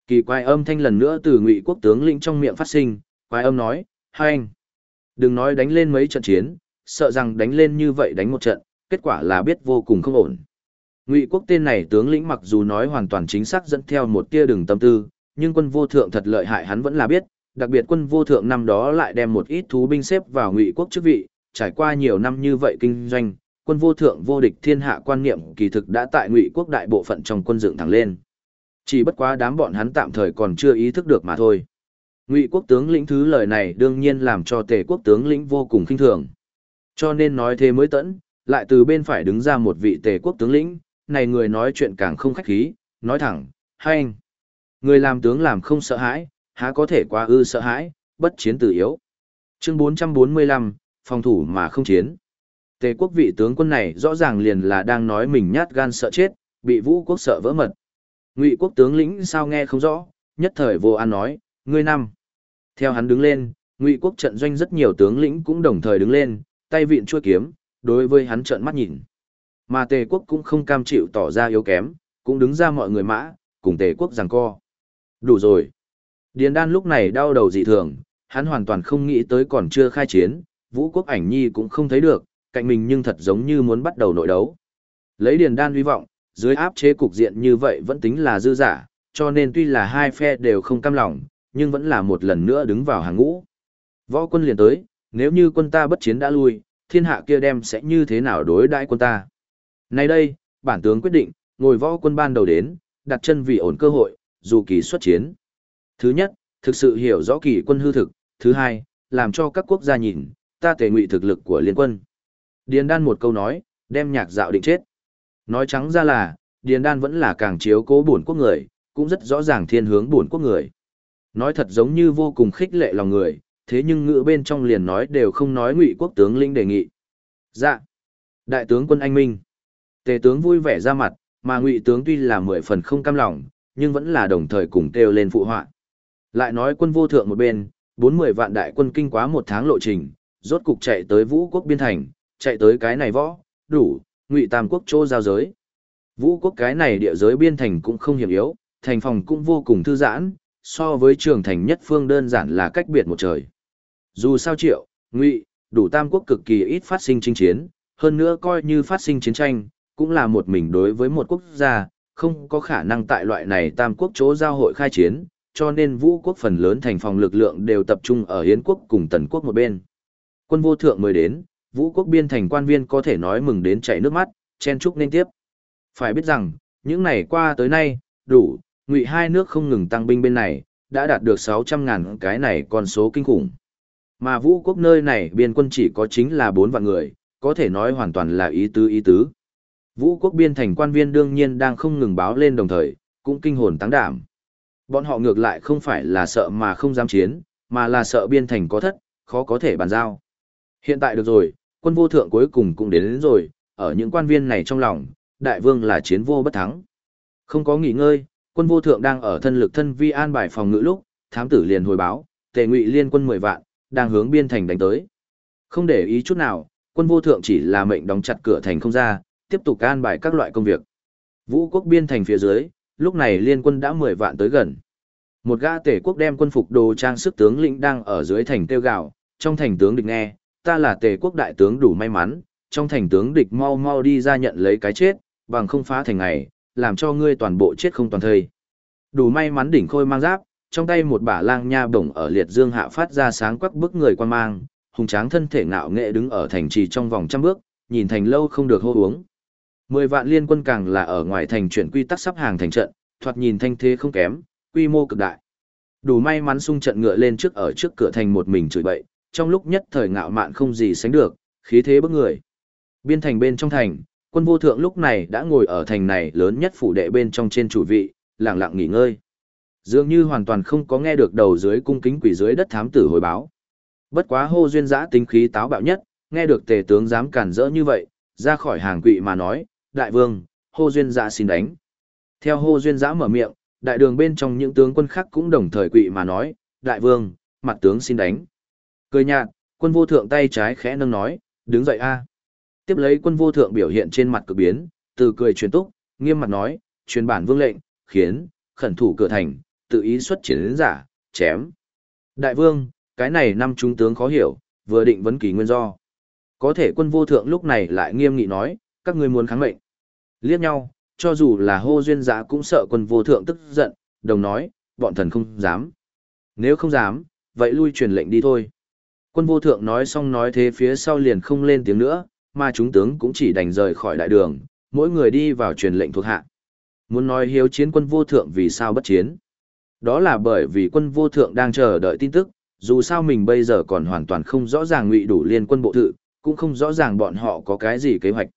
Kỳ quái âm thanh lần nữa từ ngụy quốc tướng lĩnh trong miệng phát sinh, quái âm nói, hai anh, đừng nói đánh lên mấy trận chiến, sợ rằng đánh lên như vậy đánh một trận, kết quả là biết vô cùng không ổn. Ngụy quốc tên này tướng lĩnh mặc dù nói hoàn toàn chính xác dẫn theo một tia đường tâm tư, nhưng quân vô thượng thật lợi hại hắn vẫn là biết, đặc biệt quân vô thượng năm đó lại đem một ít thú binh xếp vào ngụy quốc chức vị, trải qua nhiều năm như vậy kinh doanh, quân vô thượng vô địch thiên hạ quan niệm kỳ thực đã tại ngụy quốc đại bộ phận trong quân dựng thẳng lên. Chỉ bất quá đám bọn hắn tạm thời còn chưa ý thức được mà thôi. Ngụy quốc tướng lĩnh thứ lời này đương nhiên làm cho tề quốc tướng lĩnh vô cùng khinh thường. Cho nên nói thế mới tẫn, lại từ bên phải đứng ra một vị tề quốc tướng lĩnh, này người nói chuyện càng không khách khí, nói thẳng, hay anh. Người làm tướng làm không sợ hãi, há có thể quá ư sợ hãi, bất chiến tự yếu. Chương 445, phòng thủ mà không chiến. Tề quốc vị tướng quân này rõ ràng liền là đang nói mình nhát gan sợ chết, bị vũ quốc sợ vỡ mật. Ngụy quốc tướng lĩnh sao nghe không rõ, nhất thời vô an nói, ngươi năm. Theo hắn đứng lên, Ngụy quốc trận doanh rất nhiều tướng lĩnh cũng đồng thời đứng lên, tay vịn chuôi kiếm, đối với hắn trợn mắt nhìn. Mà Tề quốc cũng không cam chịu tỏ ra yếu kém, cũng đứng ra mọi người mã, cùng Tề quốc giằng co. Đủ rồi. Điền đan lúc này đau đầu dị thường, hắn hoàn toàn không nghĩ tới còn chưa khai chiến, vũ quốc ảnh nhi cũng không thấy được, cạnh mình nhưng thật giống như muốn bắt đầu nội đấu. Lấy điền đan hy vọng, dưới áp chế cục diện như vậy vẫn tính là dư giả, cho nên tuy là hai phe đều không cam lòng, nhưng vẫn là một lần nữa đứng vào hàng ngũ. Võ quân liền tới, nếu như quân ta bất chiến đã lui, thiên hạ kia đem sẽ như thế nào đối đãi quân ta. Nay đây, bản tướng quyết định, ngồi võ quân ban đầu đến, đặt chân vì ổn cơ hội, dù kỳ xuất chiến. Thứ nhất, thực sự hiểu rõ kỳ quân hư thực, thứ hai, làm cho các quốc gia nhìn, ta tề ngụy thực lực của liên quân. Điền đan một câu nói, đem nhạc dạo định chết. Nói trắng ra là, Điền đan vẫn là càng chiếu cố buồn quốc người, cũng rất rõ ràng thiên hướng buồn quốc người. Nói thật giống như vô cùng khích lệ lòng người, thế nhưng ngữ bên trong liền nói đều không nói ngụy quốc tướng lĩnh đề nghị. Dạ. Đại tướng quân anh minh. Tề tướng vui vẻ ra mặt, mà ngụy tướng tuy là mười phần không cam lòng, nhưng vẫn là đồng thời cùng kêu lên phụ họa. Lại nói quân vô thượng một bên, bốn mười vạn đại quân kinh quá một tháng lộ trình, rốt cục chạy tới vũ quốc biên thành, chạy tới cái này võ, đủ, ngụy tam quốc chỗ giao giới. Vũ quốc cái này địa giới biên thành cũng không hiểm yếu, thành phòng cũng vô cùng thư giãn, so với trường thành nhất phương đơn giản là cách biệt một trời. Dù sao triệu, ngụy, đủ tam quốc cực kỳ ít phát sinh chinh chiến, hơn nữa coi như phát sinh chiến tranh, cũng là một mình đối với một quốc gia, không có khả năng tại loại này tam quốc chỗ giao hội khai chiến, cho nên vũ quốc phần lớn thành phòng lực lượng đều tập trung ở Hiến quốc cùng Tần quốc một bên. Quân vô thượng mới đến, vũ quốc biên thành quan viên có thể nói mừng đến chảy nước mắt, chen chúc nên tiếp. Phải biết rằng, những ngày qua tới nay, đủ, ngụy hai nước không ngừng tăng binh bên này, đã đạt được 600 ngàn cái này con số kinh khủng. Mà vũ quốc nơi này biên quân chỉ có chính là 4 vạn người, có thể nói hoàn toàn là ý tứ ý tứ. Vũ quốc biên thành quan viên đương nhiên đang không ngừng báo lên đồng thời, cũng kinh hồn tăng đảm. Bọn họ ngược lại không phải là sợ mà không dám chiến, mà là sợ biên thành có thất, khó có thể bàn giao. Hiện tại được rồi, quân vô thượng cuối cùng cũng đến, đến rồi, ở những quan viên này trong lòng, đại vương là chiến vô bất thắng. Không có nghỉ ngơi, quân vô thượng đang ở thân lực thân vi an bài phòng ngự lúc, thám tử liền hồi báo, tề ngụy liên quân 10 vạn, đang hướng biên thành đánh tới. Không để ý chút nào, quân vô thượng chỉ là mệnh đóng chặt cửa thành không ra, tiếp tục an bài các loại công việc. Vũ quốc biên thành phía dưới, lúc này liên quân đã 10 vạn tới gần. Một gã tể quốc đem quân phục đồ trang sức tướng lĩnh đang ở dưới thành tiêu gạo, trong thành tướng địch nghe, ta là tề quốc đại tướng đủ may mắn, trong thành tướng địch mau mau đi ra nhận lấy cái chết, bằng không phá thành ngày, làm cho ngươi toàn bộ chết không toàn thây. Đủ may mắn đỉnh khôi mang giáp, trong tay một bả lang nha bổng ở liệt dương hạ phát ra sáng quắc bức người quan mang, hùng tráng thân thể ngạo nghệ đứng ở thành trì trong vòng trăm bước, nhìn thành lâu không được hô uống. Mười vạn liên quân càng là ở ngoài thành chuyển quy tắc sắp hàng thành trận, thoạt nhìn thanh thế không kém, quy mô cực đại. Đủ may mắn xung trận ngựa lên trước ở trước cửa thành một mình chửi bậy, trong lúc nhất thời ngạo mạn không gì sánh được, khí thế bức người. Biên thành bên trong thành, quân vô thượng lúc này đã ngồi ở thành này lớn nhất phủ đệ bên trong trên chủ vị, lặng lặng nghỉ ngơi. Dường như hoàn toàn không có nghe được đầu dưới cung kính quỷ dưới đất thám tử hồi báo. Bất quá hô duyên giã tính khí táo bạo nhất, nghe được tề tướng dám cản rỡ như vậy, ra khỏi hàng quỵ mà nói, đại vương, hô duyên giã xin đánh. Theo hô duyên giã mở miệng, đại đường bên trong những tướng quân khác cũng đồng thời quỵ mà nói, đại vương, mặt tướng xin đánh. Cười nhạt, quân vô thượng tay trái khẽ nâng nói, đứng dậy a. Tiếp lấy quân vô thượng biểu hiện trên mặt cực biến, từ cười truyền túc, nghiêm mặt nói, truyền bản vương lệnh, khiến, khẩn thủ cửa thành, tự ý xuất chiến giả, chém. Đại vương, cái này năm trung tướng khó hiểu, vừa định vấn kỳ nguyên do. Có thể quân vô thượng lúc này lại nghiêm nghị nói, các ngươi muốn kháng mệnh. Liếc nhau, cho dù là hô duyên giả cũng sợ quân vô thượng tức giận, đồng nói, bọn thần không dám. Nếu không dám, vậy lui truyền lệnh đi thôi. Quân vô thượng nói xong nói thế phía sau liền không lên tiếng nữa, mà chúng tướng cũng chỉ đành rời khỏi đại đường, mỗi người đi vào truyền lệnh thuộc hạ. Muốn nói hiếu chiến quân vô thượng vì sao bất chiến. Đó là bởi vì quân vô thượng đang chờ đợi tin tức, dù sao mình bây giờ còn hoàn toàn không rõ ràng ngụy đủ liên quân bộ thự, cũng không rõ ràng bọn họ có cái gì kế hoạch.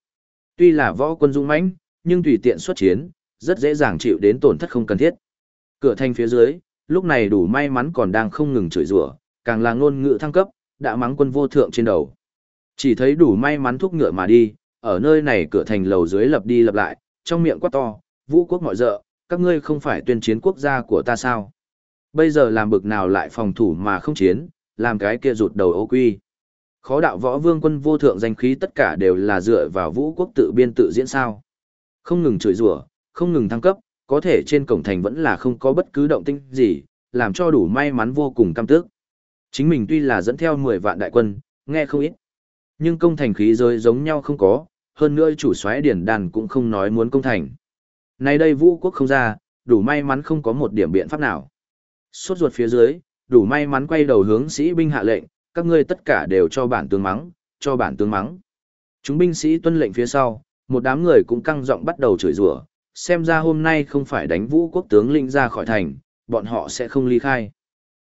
Tuy là võ quân dũng mãnh, nhưng tùy tiện xuất chiến, rất dễ dàng chịu đến tổn thất không cần thiết. Cửa thành phía dưới, lúc này đủ may mắn còn đang không ngừng chửi rủa, càng là ngôn ngữ thăng cấp, đã mắng quân vô thượng trên đầu. Chỉ thấy đủ may mắn thúc ngựa mà đi, ở nơi này cửa thành lầu dưới lập đi lập lại, trong miệng quát to, vũ quốc mọi dợ, các ngươi không phải tuyên chiến quốc gia của ta sao? Bây giờ làm bực nào lại phòng thủ mà không chiến, làm cái kia rụt đầu ô quy. Khó đạo võ vương quân vô thượng danh khí tất cả đều là dựa vào vũ quốc tự biên tự diễn sao. Không ngừng chửi rủa, không ngừng thăng cấp, có thể trên cổng thành vẫn là không có bất cứ động tinh gì, làm cho đủ may mắn vô cùng cam tức. Chính mình tuy là dẫn theo 10 vạn đại quân, nghe không ít. Nhưng công thành khí giới giống nhau không có, hơn nữa chủ soái điển đàn cũng không nói muốn công thành. Nay đây vũ quốc không ra, đủ may mắn không có một điểm biện pháp nào. Suốt ruột phía dưới, đủ may mắn quay đầu hướng sĩ binh hạ lệnh, các ngươi tất cả đều cho bản tướng mắng, cho bản tướng mắng. Chúng binh sĩ tuân lệnh phía sau, một đám người cũng căng giọng bắt đầu chửi rủa, xem ra hôm nay không phải đánh vũ quốc tướng lĩnh ra khỏi thành, bọn họ sẽ không ly khai.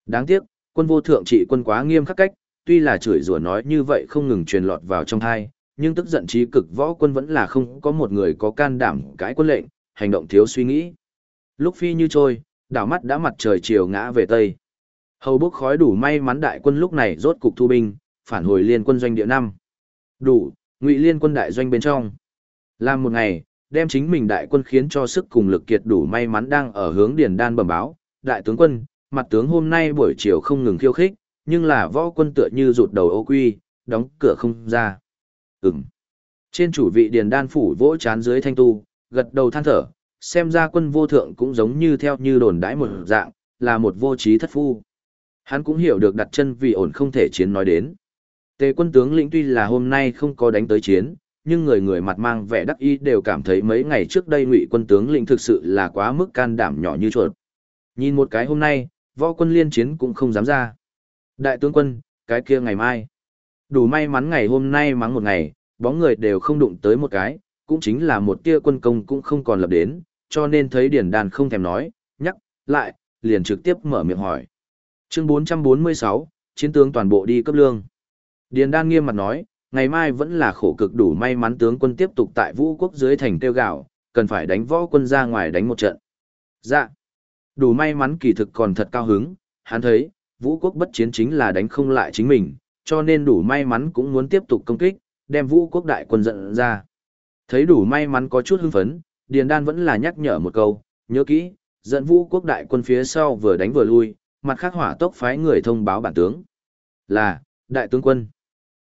Đáng tiếc, quân vô thượng trị quân quá nghiêm khắc cách, tuy là chửi rủa nói như vậy không ngừng truyền lọt vào trong thai, nhưng tức giận trí cực võ quân vẫn là không có một người có can đảm cãi quân lệnh, hành động thiếu suy nghĩ. Lúc phi như trôi, đảo mắt đã mặt trời chiều ngã về tây. Hầu bốc khói đủ may mắn đại quân lúc này rốt cục thu binh, phản hồi liên quân doanh địa năm. Đủ, ngụy liên quân đại doanh bên trong. Làm một ngày, đem chính mình đại quân khiến cho sức cùng lực kiệt đủ may mắn đang ở hướng điền đan bẩm báo. Đại tướng quân, mặt tướng hôm nay buổi chiều không ngừng khiêu khích, nhưng là võ quân tựa như rụt đầu ô quy, đóng cửa không ra. Ừm. Trên chủ vị điền đan phủ vỗ chán dưới thanh tu, gật đầu than thở, xem ra quân vô thượng cũng giống như theo như đồn đãi một dạng, là một vô trí thất phu. Hắn cũng hiểu được đặt chân vì ổn không thể chiến nói đến. Tề quân tướng lĩnh tuy là hôm nay không có đánh tới chiến, nhưng người người mặt mang vẻ đắc ý đều cảm thấy mấy ngày trước đây ngụy quân tướng lĩnh thực sự là quá mức can đảm nhỏ như chuột. Nhìn một cái hôm nay, võ quân liên chiến cũng không dám ra. Đại tướng quân, cái kia ngày mai. Đủ may mắn ngày hôm nay mắng một ngày, bóng người đều không đụng tới một cái, cũng chính là một tia quân công cũng không còn lập đến, cho nên thấy Điền đàn không thèm nói, nhắc, lại, liền trực tiếp mở miệng hỏi. Chương 446, chiến tướng toàn bộ đi cấp lương. Điền Đan nghiêm mặt nói, ngày mai vẫn là khổ cực đủ may mắn tướng quân tiếp tục tại vũ quốc dưới thành tiêu gạo, cần phải đánh võ quân ra ngoài đánh một trận. Dạ. Đủ may mắn kỳ thực còn thật cao hứng, hắn thấy, vũ quốc bất chiến chính là đánh không lại chính mình, cho nên đủ may mắn cũng muốn tiếp tục công kích, đem vũ quốc đại quân dẫn ra. Thấy đủ may mắn có chút hưng phấn, Điền Đan vẫn là nhắc nhở một câu, nhớ kỹ, dẫn vũ quốc đại quân phía sau vừa đánh vừa lui, mặt khác hỏa tốc phái người thông báo bản tướng. Là, đại tướng quân.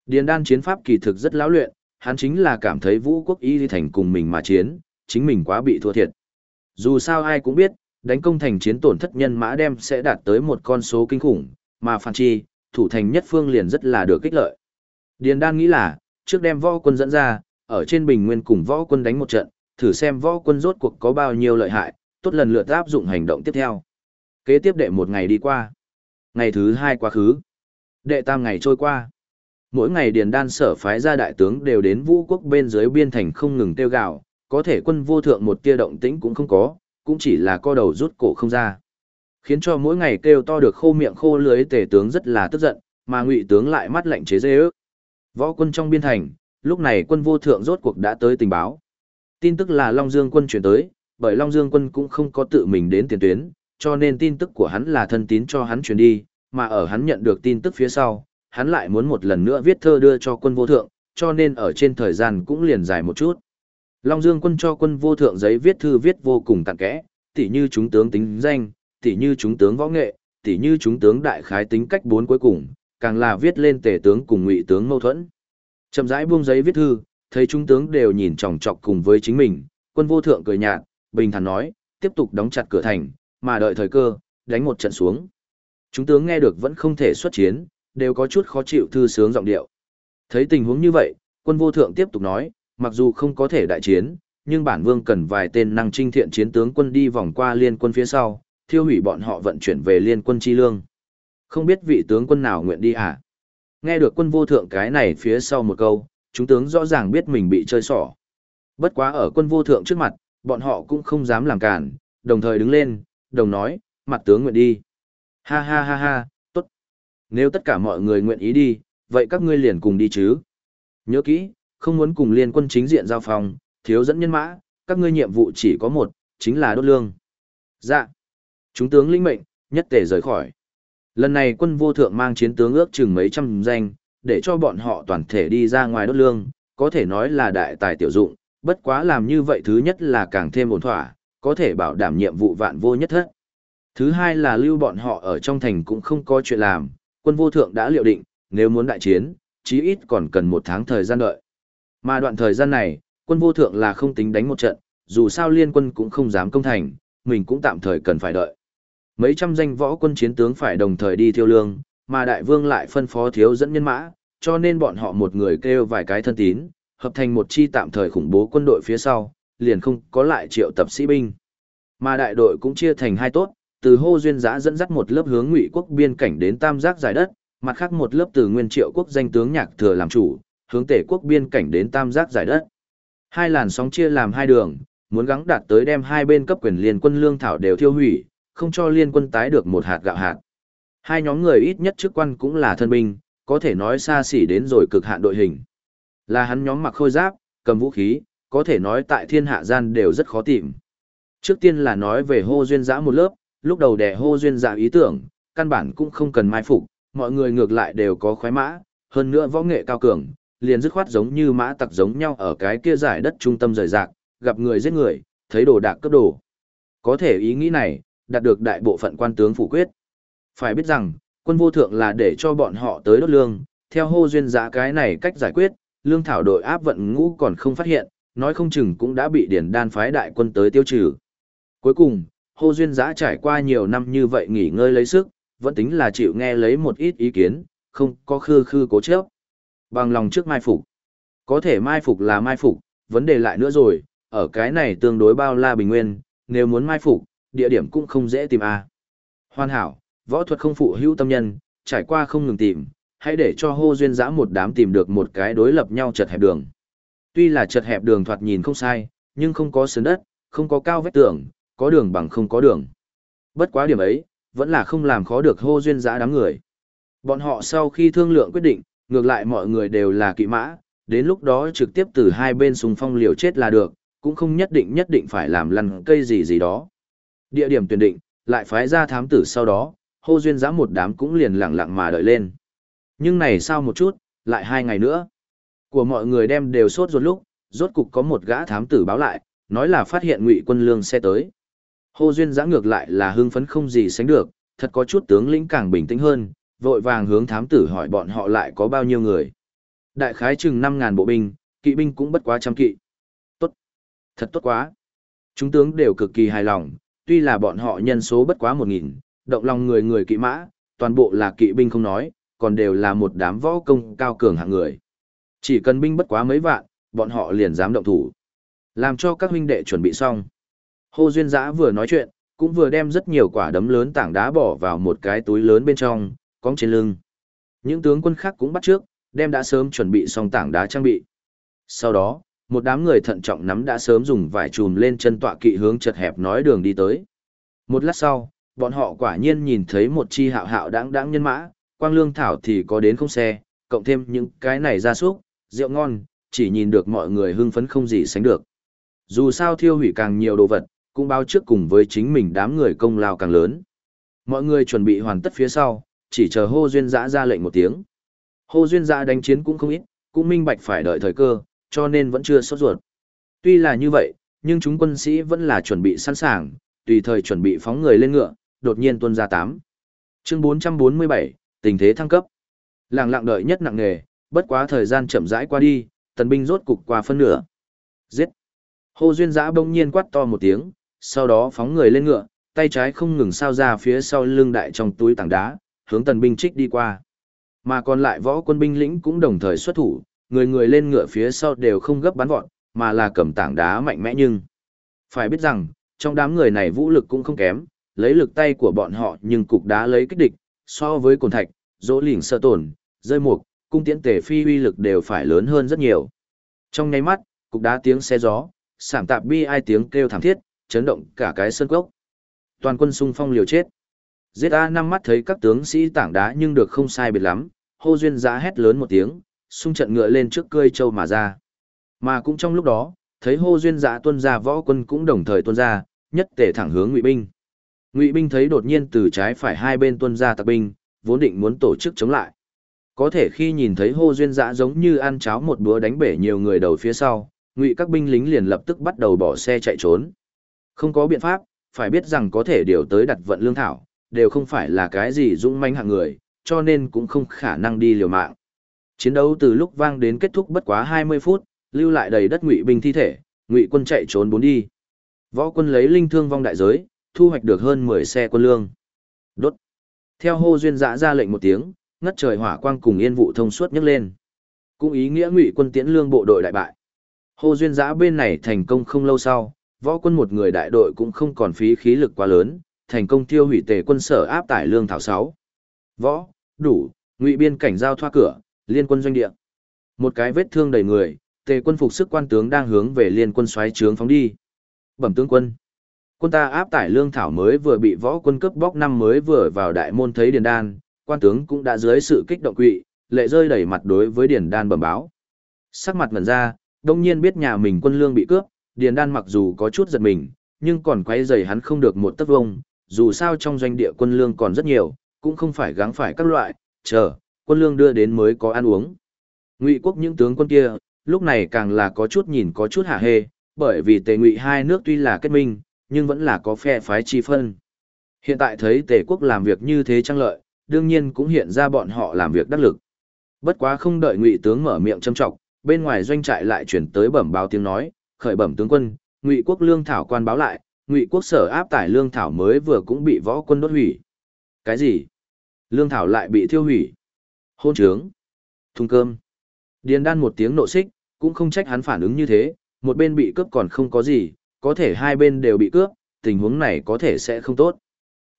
Điền Đan chiến pháp kỳ thực rất lão luyện, hắn chính là cảm thấy vũ quốc y thành cùng mình mà chiến, chính mình quá bị thua thiệt. Dù sao ai cũng biết, đánh công thành chiến tổn thất nhân mã đem sẽ đạt tới một con số kinh khủng, mà phản chi, thủ thành nhất phương liền rất là được kích lợi. Điền Đan nghĩ là, trước đem võ quân dẫn ra, ở trên bình nguyên cùng võ quân đánh một trận, thử xem võ quân rốt cuộc có bao nhiêu lợi hại, tốt lần lượt áp dụng hành động tiếp theo. Kế tiếp đệ một ngày đi qua. Ngày thứ hai quá khứ. Đệ tam ngày trôi qua. Mỗi ngày điền đan sở phái ra đại tướng đều đến vũ quốc bên dưới biên thành không ngừng tiêu gạo, có thể quân vô thượng một tia động tĩnh cũng không có, cũng chỉ là co đầu rút cổ không ra. Khiến cho mỗi ngày kêu to được khô miệng khô lưới tề tướng rất là tức giận, mà ngụy tướng lại mắt lạnh chế dê ước. Võ quân trong biên thành, lúc này quân vô thượng rốt cuộc đã tới tình báo. Tin tức là Long Dương quân chuyển tới, bởi Long Dương quân cũng không có tự mình đến tiền tuyến, cho nên tin tức của hắn là thân tín cho hắn chuyển đi, mà ở hắn nhận được tin tức phía sau, hắn lại muốn một lần nữa viết thơ đưa cho quân vô thượng, cho nên ở trên thời gian cũng liền dài một chút. Long Dương quân cho quân vô thượng giấy viết thư viết vô cùng cặn kẽ, tỉ như chúng tướng tính danh, tỉ như chúng tướng võ nghệ, tỉ như chúng tướng đại khái tính cách bốn cuối cùng, càng là viết lên tể tướng cùng ngụy tướng mâu thuẫn. Chậm rãi buông giấy viết thư, thấy chúng tướng đều nhìn chòng chọc cùng với chính mình, quân vô thượng cười nhạt, bình thản nói, tiếp tục đóng chặt cửa thành, mà đợi thời cơ, đánh một trận xuống. Chúng tướng nghe được vẫn không thể xuất chiến, đều có chút khó chịu thư sướng giọng điệu. Thấy tình huống như vậy, quân vô thượng tiếp tục nói, mặc dù không có thể đại chiến, nhưng bản vương cần vài tên năng trinh thiện chiến tướng quân đi vòng qua liên quân phía sau, thiêu hủy bọn họ vận chuyển về liên quân chi lương. Không biết vị tướng quân nào nguyện đi à? Nghe được quân vô thượng cái này phía sau một câu, chúng tướng rõ ràng biết mình bị chơi xỏ. Bất quá ở quân vô thượng trước mặt, bọn họ cũng không dám làm cản, đồng thời đứng lên, đồng nói, mặt tướng nguyện đi. Ha ha ha ha, tốt. Nếu tất cả mọi người nguyện ý đi, vậy các ngươi liền cùng đi chứ. Nhớ kỹ, không muốn cùng liên quân chính diện giao phòng, thiếu dẫn nhân mã, các ngươi nhiệm vụ chỉ có một, chính là đốt lương. Dạ. Chúng tướng lĩnh mệnh, nhất tề rời khỏi. Lần này quân vô thượng mang chiến tướng ước chừng mấy trăm danh, để cho bọn họ toàn thể đi ra ngoài đốt lương, có thể nói là đại tài tiểu dụng, bất quá làm như vậy thứ nhất là càng thêm ổn thỏa, có thể bảo đảm nhiệm vụ vạn vô nhất thất. Thứ hai là lưu bọn họ ở trong thành cũng không có chuyện làm, quân vô thượng đã liệu định, nếu muốn đại chiến, chí ít còn cần một tháng thời gian đợi. Mà đoạn thời gian này, quân vô thượng là không tính đánh một trận, dù sao liên quân cũng không dám công thành, mình cũng tạm thời cần phải đợi. Mấy trăm danh võ quân chiến tướng phải đồng thời đi thiêu lương, mà đại vương lại phân phó thiếu dẫn nhân mã, cho nên bọn họ một người kêu vài cái thân tín, hợp thành một chi tạm thời khủng bố quân đội phía sau, liền không có lại triệu tập sĩ binh. Mà đại đội cũng chia thành hai tốt, từ hô duyên giã dẫn dắt một lớp hướng ngụy quốc biên cảnh đến tam giác giải đất, mặt khác một lớp từ nguyên triệu quốc danh tướng nhạc thừa làm chủ, hướng tể quốc biên cảnh đến tam giác giải đất. Hai làn sóng chia làm hai đường, muốn gắng đạt tới đem hai bên cấp quyền liên quân lương thảo đều tiêu hủy, không cho liên quân tái được một hạt gạo hạt. Hai nhóm người ít nhất chức quan cũng là thân binh, có thể nói xa xỉ đến rồi cực hạn đội hình. Là hắn nhóm mặc khôi giáp, cầm vũ khí, có thể nói tại thiên hạ gian đều rất khó tìm. Trước tiên là nói về hô duyên giã một lớp, lúc đầu đẻ hô duyên giã ý tưởng, căn bản cũng không cần mai phục, mọi người ngược lại đều có khoái mã, hơn nữa võ nghệ cao cường, liền dứt khoát giống như mã tặc giống nhau ở cái kia giải đất trung tâm rời rạc, gặp người giết người, thấy đồ đạc cấp đồ. Có thể ý nghĩ này, đạt được đại bộ phận quan tướng phủ quyết. Phải biết rằng, quân vô thượng là để cho bọn họ tới đốt lương, theo hô duyên giá cái này cách giải quyết, lương thảo đội áp vận ngũ còn không phát hiện, nói không chừng cũng đã bị điển đan phái đại quân tới tiêu trừ. Cuối cùng, hô duyên giá trải qua nhiều năm như vậy nghỉ ngơi lấy sức, vẫn tính là chịu nghe lấy một ít ý kiến, không có khư khư cố chấp. Bằng lòng trước mai phục. Có thể mai phục là mai phục, vấn đề lại nữa rồi, ở cái này tương đối bao la bình nguyên, nếu muốn mai phục, địa điểm cũng không dễ tìm a. À. Hoàn hảo, võ thuật không phụ hữu tâm nhân, trải qua không ngừng tìm, hãy để cho hô duyên dã một đám tìm được một cái đối lập nhau chật hẹp đường. Tuy là chật hẹp đường thoạt nhìn không sai, nhưng không có sườn đất, không có cao vách tường, có đường bằng không có đường. Bất quá điểm ấy, vẫn là không làm khó được hô duyên dã đám người. Bọn họ sau khi thương lượng quyết định, ngược lại mọi người đều là kỵ mã, đến lúc đó trực tiếp từ hai bên súng phong liều chết là được, cũng không nhất định nhất định phải làm lăn cây gì gì đó. Địa điểm tuyển định, lại phái ra thám tử sau đó, hô duyên giã một đám cũng liền lặng lặng mà đợi lên. Nhưng này sao một chút, lại hai ngày nữa. Của mọi người đem đều sốt ruột lúc, rốt cục có một gã thám tử báo lại, nói là phát hiện ngụy quân lương xe tới. Hô duyên giã ngược lại là hưng phấn không gì sánh được, thật có chút tướng lĩnh càng bình tĩnh hơn, vội vàng hướng thám tử hỏi bọn họ lại có bao nhiêu người. Đại khái chừng 5.000 bộ binh, kỵ binh cũng bất quá trăm kỵ. Tốt. Thật tốt quá. Chúng tướng đều cực kỳ hài lòng, tuy là bọn họ nhân số bất quá 1.000, động lòng người người kỵ mã, toàn bộ là kỵ binh không nói, còn đều là một đám võ công cao cường hạng người. Chỉ cần binh bất quá mấy vạn, bọn họ liền dám động thủ. Làm cho các huynh đệ chuẩn bị xong. Hồ Duyên Giã vừa nói chuyện, cũng vừa đem rất nhiều quả đấm lớn tảng đá bỏ vào một cái túi lớn bên trong, cong trên lưng. Những tướng quân khác cũng bắt trước, đem đã sớm chuẩn bị xong tảng đá trang bị. Sau đó, một đám người thận trọng nắm đã sớm dùng vải chùm lên chân tọa kỵ hướng chật hẹp nói đường đi tới. Một lát sau, bọn họ quả nhiên nhìn thấy một chi hạo hạo đáng đáng nhân mã, quang lương thảo thì có đến không xe, cộng thêm những cái này ra súc, rượu ngon, chỉ nhìn được mọi người hưng phấn không gì sánh được. Dù sao thiêu hủy càng nhiều đồ vật, cũng báo trước cùng với chính mình đám người công lao càng lớn. Mọi người chuẩn bị hoàn tất phía sau, chỉ chờ hô duyên giã ra lệnh một tiếng. Hô duyên giã đánh chiến cũng không ít, cũng minh bạch phải đợi thời cơ, cho nên vẫn chưa sốt ruột. Tuy là như vậy, nhưng chúng quân sĩ vẫn là chuẩn bị sẵn sàng, tùy thời chuẩn bị phóng người lên ngựa, đột nhiên tuân ra tám. Chương 447, tình thế thăng cấp. làng lặng đợi nhất nặng nghề, bất quá thời gian chậm rãi qua đi, tần binh rốt cục qua phân nửa. Giết! Hô duyên giã bỗng nhiên quát to một tiếng, sau đó phóng người lên ngựa, tay trái không ngừng sao ra phía sau lưng đại trong túi tảng đá, hướng tần binh trích đi qua. Mà còn lại võ quân binh lĩnh cũng đồng thời xuất thủ, người người lên ngựa phía sau đều không gấp bắn vọt, mà là cầm tảng đá mạnh mẽ nhưng. Phải biết rằng, trong đám người này vũ lực cũng không kém, lấy lực tay của bọn họ nhưng cục đá lấy kích địch, so với cồn thạch, dỗ lỉnh sơ tổn, rơi mục, cung tiễn tể phi uy lực đều phải lớn hơn rất nhiều. Trong nháy mắt, cục đá tiếng xe gió, sảm tạp bi ai tiếng kêu thảm thiết, chấn động cả cái sơn cốc. Toàn quân xung phong liều chết. Giết A năm mắt thấy các tướng sĩ tảng đá nhưng được không sai biệt lắm, hô duyên giã hét lớn một tiếng, xung trận ngựa lên trước cơi châu mà ra. Mà cũng trong lúc đó, thấy hô duyên giã tuân ra võ quân cũng đồng thời tuân ra, nhất tể thẳng hướng ngụy binh. Ngụy binh thấy đột nhiên từ trái phải hai bên tuân ra tặc binh, vốn định muốn tổ chức chống lại. Có thể khi nhìn thấy hô duyên dã giống như ăn cháo một bữa đánh bể nhiều người đầu phía sau, ngụy các binh lính liền lập tức bắt đầu bỏ xe chạy trốn. Không có biện pháp, phải biết rằng có thể điều tới đặt vận lương thảo, đều không phải là cái gì dũng manh hạng người, cho nên cũng không khả năng đi liều mạng. Chiến đấu từ lúc vang đến kết thúc bất quá 20 phút, lưu lại đầy đất ngụy binh thi thể, ngụy quân chạy trốn bốn đi. Võ quân lấy linh thương vong đại giới, thu hoạch được hơn 10 xe quân lương. Đốt. Theo hô duyên dã ra lệnh một tiếng, ngất trời hỏa quang cùng yên vụ thông suốt nhấc lên. Cũng ý nghĩa ngụy quân tiễn lương bộ đội đại bại. Hô duyên dã bên này thành công không lâu sau, võ quân một người đại đội cũng không còn phí khí lực quá lớn, thành công tiêu hủy tề quân sở áp tải lương thảo 6. Võ, đủ, ngụy biên cảnh giao thoa cửa, liên quân doanh địa. Một cái vết thương đầy người, tề quân phục sức quan tướng đang hướng về liên quân xoáy trướng phóng đi. Bẩm tướng quân. Quân ta áp tải lương thảo mới vừa bị võ quân cướp bóc năm mới vừa vào đại môn thấy điền đan, quan tướng cũng đã dưới sự kích động quỵ, lệ rơi đẩy mặt đối với điền đan bẩm báo. Sắc mặt ngẩn ra, đông nhiên biết nhà mình quân lương bị cướp, điền đan mặc dù có chút giật mình, nhưng còn quay dày hắn không được một tấc vông, dù sao trong doanh địa quân lương còn rất nhiều, cũng không phải gắng phải các loại, chờ, quân lương đưa đến mới có ăn uống. Ngụy quốc những tướng quân kia, lúc này càng là có chút nhìn có chút hạ hê, bởi vì tề ngụy hai nước tuy là kết minh, nhưng vẫn là có phe phái chi phân. Hiện tại thấy tề quốc làm việc như thế trăng lợi, đương nhiên cũng hiện ra bọn họ làm việc đắc lực. Bất quá không đợi ngụy tướng mở miệng châm trọng, bên ngoài doanh trại lại chuyển tới bẩm báo tiếng nói, khởi bẩm tướng quân, ngụy quốc lương thảo quan báo lại, ngụy quốc sở áp tải lương thảo mới vừa cũng bị võ quân đốt hủy. Cái gì? Lương thảo lại bị thiêu hủy. Hôn trướng. Thùng cơm. Điền đan một tiếng nộ xích, cũng không trách hắn phản ứng như thế, một bên bị cướp còn không có gì, có thể hai bên đều bị cướp, tình huống này có thể sẽ không tốt.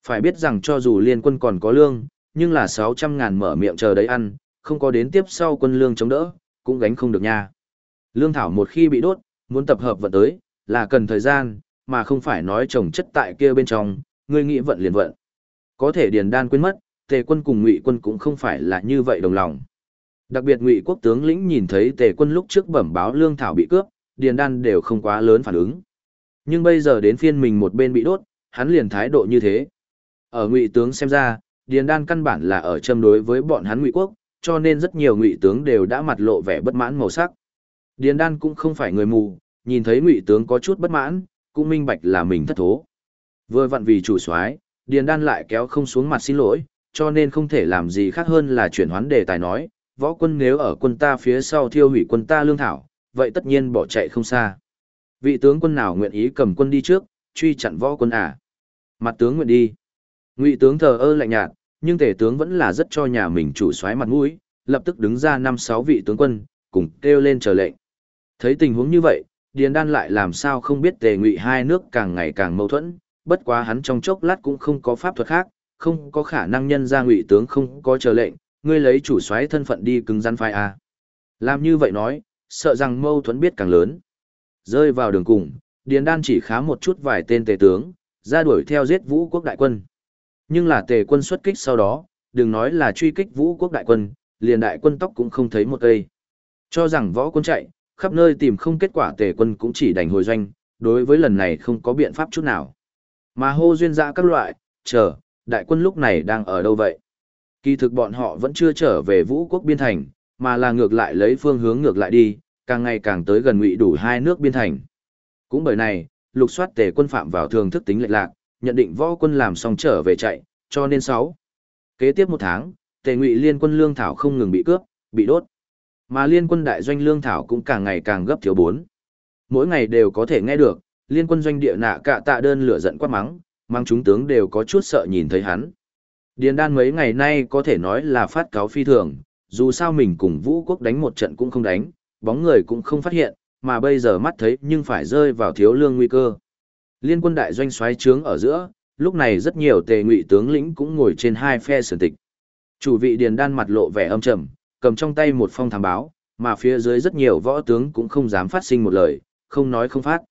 Phải biết rằng cho dù liên quân còn có lương, nhưng là 600 ngàn mở miệng chờ đấy ăn, không có đến tiếp sau quân lương chống đỡ, cũng gánh không được nha. Lương thảo một khi bị đốt, muốn tập hợp vận tới, là cần thời gian, mà không phải nói trồng chất tại kia bên trong, ngươi nghĩ vận liền vận. Có thể điền đan quên mất, tề quân cùng ngụy quân cũng không phải là như vậy đồng lòng. Đặc biệt ngụy quốc tướng lĩnh nhìn thấy tề quân lúc trước bẩm báo lương thảo bị cướp, điền đan đều không quá lớn phản ứng. Nhưng bây giờ đến phiên mình một bên bị đốt, hắn liền thái độ như thế. Ở ngụy tướng xem ra, điền đan căn bản là ở châm đối với bọn hắn ngụy quốc, cho nên rất nhiều ngụy tướng đều đã mặt lộ vẻ bất mãn màu sắc. Điền đan cũng không phải người mù, nhìn thấy ngụy tướng có chút bất mãn, cũng minh bạch là mình thất thố. Vừa vặn vì chủ soái, điền đan lại kéo không xuống mặt xin lỗi, cho nên không thể làm gì khác hơn là chuyển hoán đề tài nói, võ quân nếu ở quân ta phía sau thiêu hủy quân ta lương thảo, vậy tất nhiên bỏ chạy không xa. Vị tướng quân nào nguyện ý cầm quân đi trước, truy chặn võ quân à? Mặt tướng nguyện đi. Ngụy tướng thờ ơ lạnh nhạt, nhưng tể tướng vẫn là rất cho nhà mình chủ soái mặt mũi, lập tức đứng ra năm sáu vị tướng quân, cùng kêu lên chờ lệnh. Thấy tình huống như vậy, Điền Đan lại làm sao không biết tề ngụy hai nước càng ngày càng mâu thuẫn, bất quá hắn trong chốc lát cũng không có pháp thuật khác, không có khả năng nhân ra ngụy tướng không có chờ lệnh, ngươi lấy chủ soái thân phận đi cứng rắn phai à. Làm như vậy nói, sợ rằng mâu thuẫn biết càng lớn. Rơi vào đường cùng, Điền Đan chỉ khá một chút vài tên tề tướng, ra đuổi theo giết vũ quốc đại quân. Nhưng là tề quân xuất kích sau đó, đừng nói là truy kích vũ quốc đại quân, liền đại quân tóc cũng không thấy một cây. Cho rằng võ quân chạy, khắp nơi tìm không kết quả tề quân cũng chỉ đành hồi doanh, đối với lần này không có biện pháp chút nào. Mà hô duyên dã các loại, chờ, đại quân lúc này đang ở đâu vậy? Kỳ thực bọn họ vẫn chưa trở về vũ quốc biên thành, mà là ngược lại lấy phương hướng ngược lại đi, càng ngày càng tới gần ngụy đủ hai nước biên thành. Cũng bởi này, lục soát tề quân phạm vào thường thức tính lệch lạc, nhận định võ quân làm xong trở về chạy, cho nên sáu. Kế tiếp một tháng, tề ngụy liên quân lương thảo không ngừng bị cướp, bị đốt. Mà liên quân đại doanh lương thảo cũng càng ngày càng gấp thiếu bốn. Mỗi ngày đều có thể nghe được, liên quân doanh địa nạ cạ tạ đơn lửa giận quát mắng, mang chúng tướng đều có chút sợ nhìn thấy hắn. Điền đan mấy ngày nay có thể nói là phát cáo phi thường, dù sao mình cùng vũ quốc đánh một trận cũng không đánh, bóng người cũng không phát hiện, mà bây giờ mắt thấy nhưng phải rơi vào thiếu lương nguy cơ. Liên quân đại doanh xoáy trướng ở giữa, lúc này rất nhiều tề ngụy tướng lĩnh cũng ngồi trên hai phe sườn tịch. Chủ vị điền đan mặt lộ vẻ âm trầm, cầm trong tay một phong thám báo, mà phía dưới rất nhiều võ tướng cũng không dám phát sinh một lời, không nói không phát.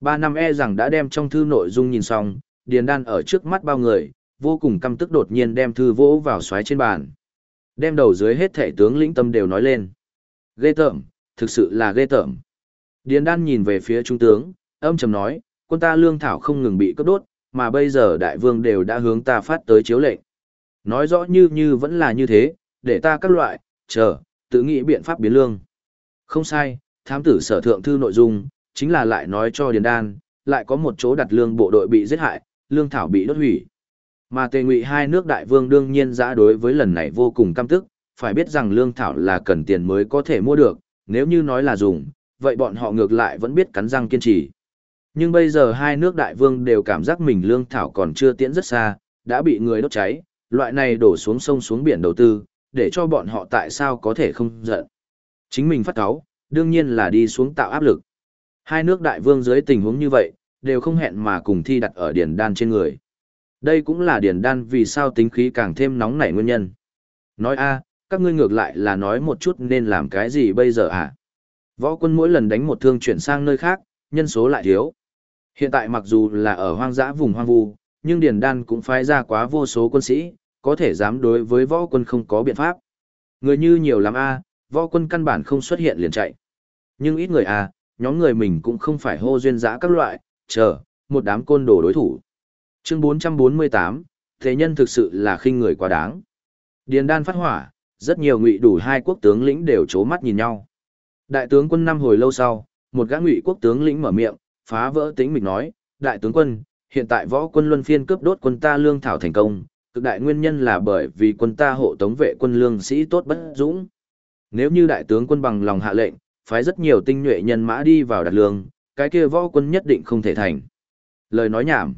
Ba năm e rằng đã đem trong thư nội dung nhìn xong, điền đan ở trước mắt bao người, vô cùng căm tức đột nhiên đem thư vỗ vào xoáy trên bàn. Đem đầu dưới hết thể tướng lĩnh tâm đều nói lên. Ghê tởm, thực sự là ghê tởm. Điền đan nhìn về phía trung tướng, âm trầm nói, quân ta lương thảo không ngừng bị cướp đốt, mà bây giờ đại vương đều đã hướng ta phát tới chiếu lệnh. Nói rõ như như vẫn là như thế, để ta các loại, chờ, tự nghĩ biện pháp biến lương. Không sai, thám tử sở thượng thư nội dung, chính là lại nói cho Điền Đan, lại có một chỗ đặt lương bộ đội bị giết hại, lương thảo bị đốt hủy. Mà tề ngụy hai nước đại vương đương nhiên giã đối với lần này vô cùng căm tức, phải biết rằng lương thảo là cần tiền mới có thể mua được, nếu như nói là dùng, vậy bọn họ ngược lại vẫn biết cắn răng kiên trì. Nhưng bây giờ hai nước đại vương đều cảm giác mình lương thảo còn chưa tiễn rất xa, đã bị người đốt cháy, loại này đổ xuống sông xuống biển đầu tư, để cho bọn họ tại sao có thể không giận. Chính mình phát cáo, đương nhiên là đi xuống tạo áp lực. Hai nước đại vương dưới tình huống như vậy, đều không hẹn mà cùng thi đặt ở điển đan trên người. Đây cũng là điển đan vì sao tính khí càng thêm nóng nảy nguyên nhân. Nói a, các ngươi ngược lại là nói một chút nên làm cái gì bây giờ à? Võ quân mỗi lần đánh một thương chuyển sang nơi khác, nhân số lại thiếu. Hiện tại mặc dù là ở hoang dã vùng hoang vu, nhưng Điền Đan cũng phái ra quá vô số quân sĩ, có thể dám đối với võ quân không có biện pháp. Người như nhiều lắm a, võ quân căn bản không xuất hiện liền chạy. Nhưng ít người a, nhóm người mình cũng không phải hô duyên dã các loại, chờ, một đám côn đồ đối thủ. Chương 448, thế nhân thực sự là khinh người quá đáng. Điền Đan phát hỏa, rất nhiều ngụy đủ hai quốc tướng lĩnh đều chố mắt nhìn nhau. Đại tướng quân năm hồi lâu sau, một gã ngụy quốc tướng lĩnh mở miệng, phá vỡ tính mình nói, đại tướng quân, hiện tại võ quân luân phiên cướp đốt quân ta lương thảo thành công, cực đại nguyên nhân là bởi vì quân ta hộ tống vệ quân lương sĩ tốt bất dũng. Nếu như đại tướng quân bằng lòng hạ lệnh, phái rất nhiều tinh nhuệ nhân mã đi vào đặt lương, cái kia võ quân nhất định không thể thành. Lời nói nhảm.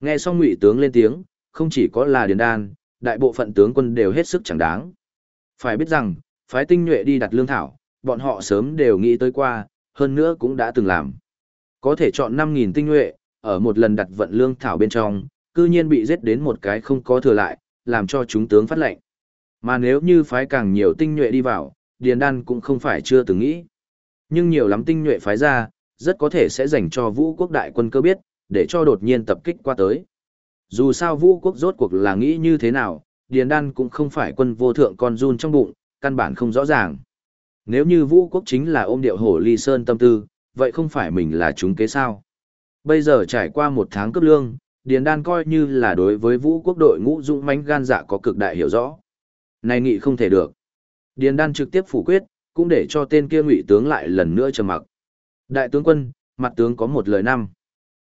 Nghe xong ngụy tướng lên tiếng, không chỉ có là điền đan, đại bộ phận tướng quân đều hết sức chẳng đáng. Phải biết rằng, phái tinh nhuệ đi đặt lương thảo, bọn họ sớm đều nghĩ tới qua, hơn nữa cũng đã từng làm. Có thể chọn 5.000 tinh nhuệ, ở một lần đặt vận lương thảo bên trong, cư nhiên bị giết đến một cái không có thừa lại, làm cho chúng tướng phát lệnh. Mà nếu như phái càng nhiều tinh nhuệ đi vào, Điền Đan cũng không phải chưa từng nghĩ. Nhưng nhiều lắm tinh nhuệ phái ra, rất có thể sẽ dành cho vũ quốc đại quân cơ biết, để cho đột nhiên tập kích qua tới. Dù sao vũ quốc rốt cuộc là nghĩ như thế nào, Điền Đan cũng không phải quân vô thượng con run trong bụng, căn bản không rõ ràng. Nếu như vũ quốc chính là ôm điệu hổ ly sơn tâm tư, vậy không phải mình là chúng kế sao. Bây giờ trải qua một tháng cấp lương, Điền Đan coi như là đối với vũ quốc đội ngũ dũng mãnh gan dạ có cực đại hiểu rõ. Này nghị không thể được. Điền Đan trực tiếp phủ quyết, cũng để cho tên kia ngụy tướng lại lần nữa trầm mặc. Đại tướng quân, mặt tướng có một lời năm.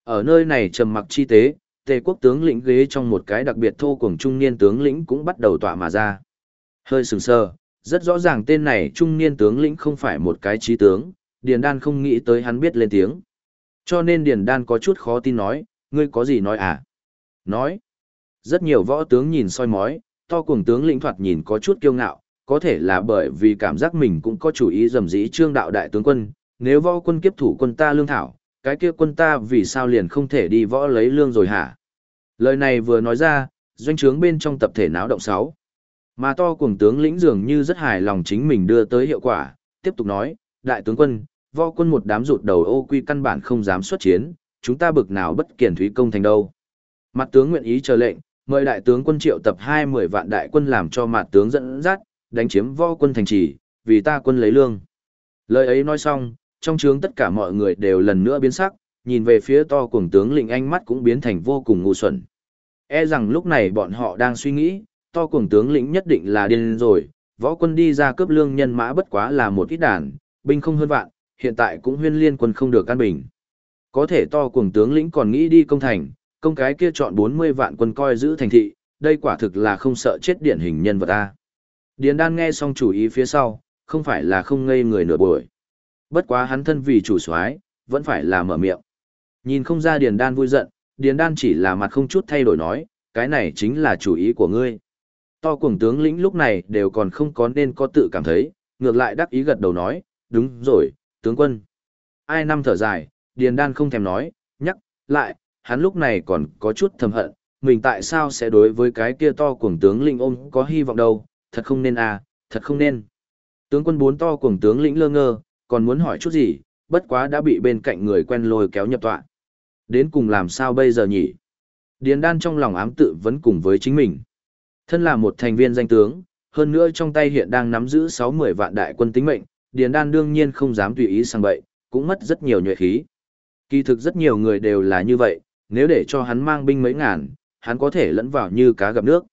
Ở nơi này trầm mặc chi tế, tề quốc tướng lĩnh ghế trong một cái đặc biệt thô cùng trung niên tướng lĩnh cũng bắt đầu tỏa mà ra. Hơi sừng sờ, rất rõ ràng tên này trung niên tướng lĩnh không phải một cái trí tướng, Điền Đan không nghĩ tới hắn biết lên tiếng. Cho nên Điền Đan có chút khó tin nói, ngươi có gì nói à? Nói. Rất nhiều võ tướng nhìn soi mói, to cùng tướng lĩnh thoạt nhìn có chút kiêu ngạo, có thể là bởi vì cảm giác mình cũng có chủ ý dầm dĩ trương đạo đại tướng quân, nếu võ quân kiếp thủ quân ta lương thảo, cái kia quân ta vì sao liền không thể đi võ lấy lương rồi hả? Lời này vừa nói ra, doanh trướng bên trong tập thể náo động sáu. Mà to cùng tướng lĩnh dường như rất hài lòng chính mình đưa tới hiệu quả, tiếp tục nói, đại tướng quân, võ quân một đám rụt đầu ô quy căn bản không dám xuất chiến, chúng ta bực nào bất kiển thúy công thành đâu. Mặt tướng nguyện ý chờ lệnh, mời đại tướng quân triệu tập hai mười vạn đại quân làm cho mặt tướng dẫn dắt, đánh chiếm võ quân thành trì, vì ta quân lấy lương. Lời ấy nói xong, trong trướng tất cả mọi người đều lần nữa biến sắc, nhìn về phía to cùng tướng lĩnh ánh mắt cũng biến thành vô cùng ngu xuẩn. E rằng lúc này bọn họ đang suy nghĩ, to cùng tướng lĩnh nhất định là điên rồi, võ quân đi ra cướp lương nhân mã bất quá là một ít đàn, binh không hơn vạn, hiện tại cũng huyên liên quân không được căn bình. Có thể to cùng tướng lĩnh còn nghĩ đi công thành, công cái kia chọn 40 vạn quân coi giữ thành thị, đây quả thực là không sợ chết điển hình nhân vật ta. Điền đan nghe xong chủ ý phía sau, không phải là không ngây người nửa buổi. Bất quá hắn thân vì chủ soái, vẫn phải là mở miệng. Nhìn không ra Điền đan vui giận, Điền đan chỉ là mặt không chút thay đổi nói, cái này chính là chủ ý của ngươi. To cùng tướng lĩnh lúc này đều còn không có nên có tự cảm thấy, ngược lại đắc ý gật đầu nói, đúng rồi, tướng quân. Ai năm thở dài, Điền Đan không thèm nói, nhắc, lại, hắn lúc này còn có chút thầm hận, mình tại sao sẽ đối với cái kia to cuồng tướng lĩnh ôm có hy vọng đâu, thật không nên à, thật không nên. Tướng quân bốn to cuồng tướng lĩnh lơ ngơ, còn muốn hỏi chút gì, bất quá đã bị bên cạnh người quen lôi kéo nhập tọa. Đến cùng làm sao bây giờ nhỉ? Điền Đan trong lòng ám tự vẫn cùng với chính mình. Thân là một thành viên danh tướng, hơn nữa trong tay hiện đang nắm giữ 60 vạn đại quân tính mệnh, Điền Đan đương nhiên không dám tùy ý sang bậy, cũng mất rất nhiều nhuệ khí. Kỳ thực rất nhiều người đều là như vậy, Nếu để cho hắn mang binh mấy ngàn, hắn có thể lẫn vào như cá gặp nước.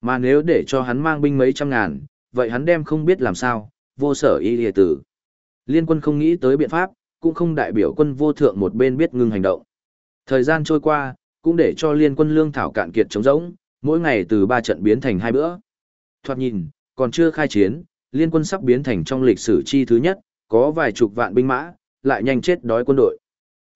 Mà nếu để cho hắn mang binh mấy trăm ngàn, vậy hắn đem không biết làm sao, vô sở y lìa tử. Liên quân không nghĩ tới biện pháp, cũng không đại biểu quân vô thượng một bên biết ngưng hành động. Thời gian trôi qua, cũng để cho liên quân lương thảo cạn kiệt trống rỗng, mỗi ngày từ ba trận biến thành hai bữa. Thoạt nhìn, còn chưa khai chiến, liên quân sắp biến thành trong lịch sử chi thứ nhất, có vài chục vạn binh mã, lại nhanh chết đói quân đội.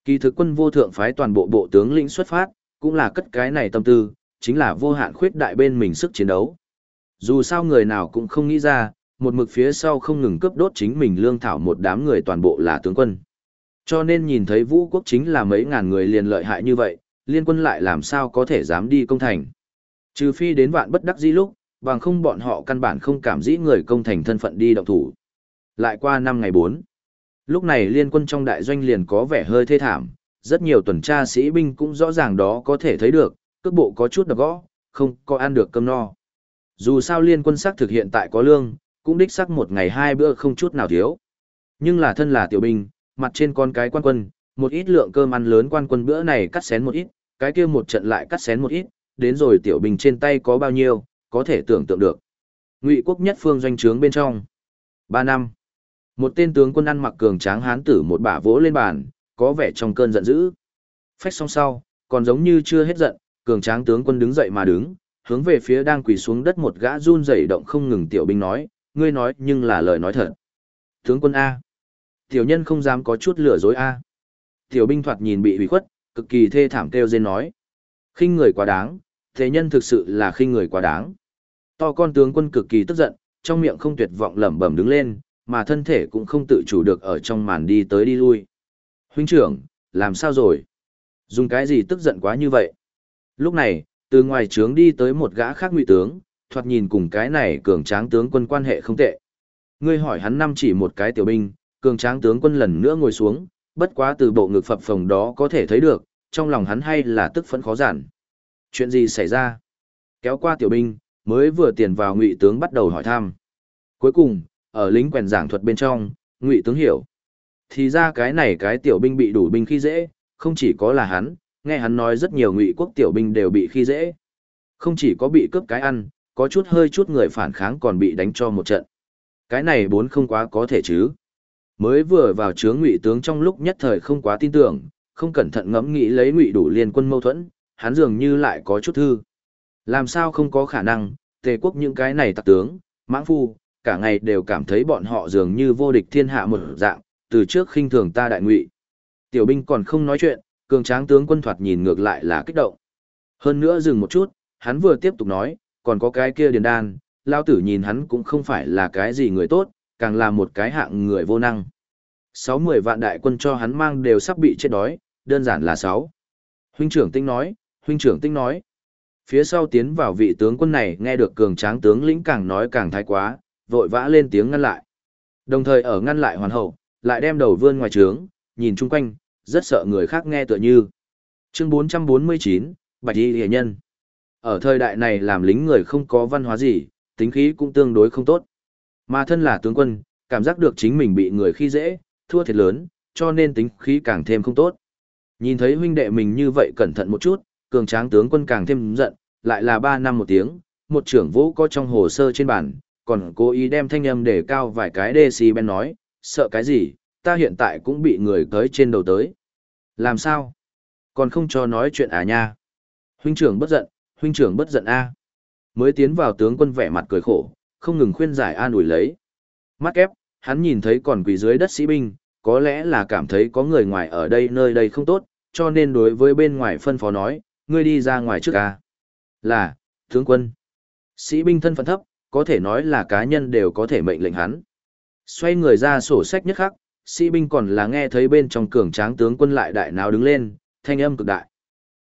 Kỳ thực quân vô thượng phái toàn bộ bộ tướng lĩnh xuất phát, cũng là cất cái này tâm tư, chính là vô hạn khuyết đại bên mình sức chiến đấu. Dù sao người nào cũng không nghĩ ra, một mực phía sau không ngừng cướp đốt chính mình lương thảo một đám người toàn bộ là tướng quân. Cho nên nhìn thấy vũ quốc chính là mấy ngàn người liền lợi hại như vậy, liên quân lại làm sao có thể dám đi công thành. Trừ phi đến vạn bất đắc dĩ lúc, bằng không bọn họ căn bản không cảm dĩ người công thành thân phận đi động thủ. Lại qua năm ngày 4. Lúc này liên quân trong đại doanh liền có vẻ hơi thê thảm, rất nhiều tuần tra sĩ binh cũng rõ ràng đó có thể thấy được, cước bộ có chút đập gõ, không có ăn được cơm no. Dù sao liên quân sắc thực hiện tại có lương, cũng đích sắc một ngày hai bữa không chút nào thiếu. Nhưng là thân là tiểu binh, mặt trên con cái quan quân, một ít lượng cơm ăn lớn quan quân bữa này cắt xén một ít, cái kia một trận lại cắt xén một ít, đến rồi tiểu binh trên tay có bao nhiêu, có thể tưởng tượng được. Ngụy quốc nhất phương doanh trướng bên trong. Ba năm. Một tên tướng quân ăn mặc cường tráng hán tử một bả vỗ lên bàn, có vẻ trong cơn giận dữ. Phách xong sau, còn giống như chưa hết giận, cường tráng tướng quân đứng dậy mà đứng, hướng về phía đang quỳ xuống đất một gã run rẩy động không ngừng tiểu binh nói, ngươi nói nhưng là lời nói thật. Tướng quân A. Tiểu nhân không dám có chút lừa dối A. Tiểu binh thoạt nhìn bị hủy khuất, cực kỳ thê thảm kêu dên nói. khinh người quá đáng, thế nhân thực sự là khinh người quá đáng. To con tướng quân cực kỳ tức giận, trong miệng không tuyệt vọng lẩm bẩm đứng lên, mà thân thể cũng không tự chủ được ở trong màn đi tới đi lui. Huynh trưởng, làm sao rồi? Dùng cái gì tức giận quá như vậy? Lúc này, từ ngoài trướng đi tới một gã khác ngụy tướng, thoạt nhìn cùng cái này cường tráng tướng quân quan hệ không tệ. Ngươi hỏi hắn năm chỉ một cái tiểu binh, cường tráng tướng quân lần nữa ngồi xuống, bất quá từ bộ ngực phập phồng đó có thể thấy được, trong lòng hắn hay là tức phẫn khó giản. Chuyện gì xảy ra? Kéo qua tiểu binh, mới vừa tiền vào ngụy tướng bắt đầu hỏi thăm. Cuối cùng, ở lính quèn giảng thuật bên trong, ngụy tướng hiểu. Thì ra cái này cái tiểu binh bị đủ binh khi dễ, không chỉ có là hắn, nghe hắn nói rất nhiều ngụy quốc tiểu binh đều bị khi dễ. Không chỉ có bị cướp cái ăn, có chút hơi chút người phản kháng còn bị đánh cho một trận. Cái này bốn không quá có thể chứ. Mới vừa vào chướng ngụy tướng trong lúc nhất thời không quá tin tưởng, không cẩn thận ngẫm nghĩ lấy ngụy đủ liên quân mâu thuẫn, hắn dường như lại có chút thư. Làm sao không có khả năng, tề quốc những cái này tặc tướng, mãng phu, cả ngày đều cảm thấy bọn họ dường như vô địch thiên hạ một dạng, từ trước khinh thường ta đại ngụy. Tiểu binh còn không nói chuyện, cường tráng tướng quân thoạt nhìn ngược lại là kích động. Hơn nữa dừng một chút, hắn vừa tiếp tục nói, còn có cái kia điền đan, lao tử nhìn hắn cũng không phải là cái gì người tốt, càng là một cái hạng người vô năng. Sáu mười vạn đại quân cho hắn mang đều sắp bị chết đói, đơn giản là sáu. Huynh trưởng tinh nói, huynh trưởng tinh nói. Phía sau tiến vào vị tướng quân này nghe được cường tráng tướng lĩnh càng nói càng thái quá, vội vã lên tiếng ngăn lại. Đồng thời ở ngăn lại hoàn hậu, lại đem đầu vươn ngoài trướng, nhìn chung quanh, rất sợ người khác nghe tựa như. Chương 449, Bạch Y Hề Nhân. Ở thời đại này làm lính người không có văn hóa gì, tính khí cũng tương đối không tốt. Mà thân là tướng quân, cảm giác được chính mình bị người khi dễ, thua thiệt lớn, cho nên tính khí càng thêm không tốt. Nhìn thấy huynh đệ mình như vậy cẩn thận một chút, cường tráng tướng quân càng thêm giận, lại là 3 năm một tiếng, một trưởng vũ có trong hồ sơ trên bàn còn cố ý đem thanh âm để cao vài cái decibel nói, sợ cái gì, ta hiện tại cũng bị người tới trên đầu tới. Làm sao? Còn không cho nói chuyện à nha? Huynh trưởng bất giận, huynh trưởng bất giận a. Mới tiến vào tướng quân vẻ mặt cười khổ, không ngừng khuyên giải an ủi lấy. Mắt ép, hắn nhìn thấy còn quỳ dưới đất sĩ binh, có lẽ là cảm thấy có người ngoài ở đây nơi đây không tốt, cho nên đối với bên ngoài phân phó nói, ngươi đi ra ngoài trước a. Là, tướng quân. Sĩ binh thân phận thấp, có thể nói là cá nhân đều có thể mệnh lệnh hắn. Xoay người ra sổ sách nhất khắc, sĩ binh còn là nghe thấy bên trong cường tráng tướng quân lại đại nào đứng lên, thanh âm cực đại.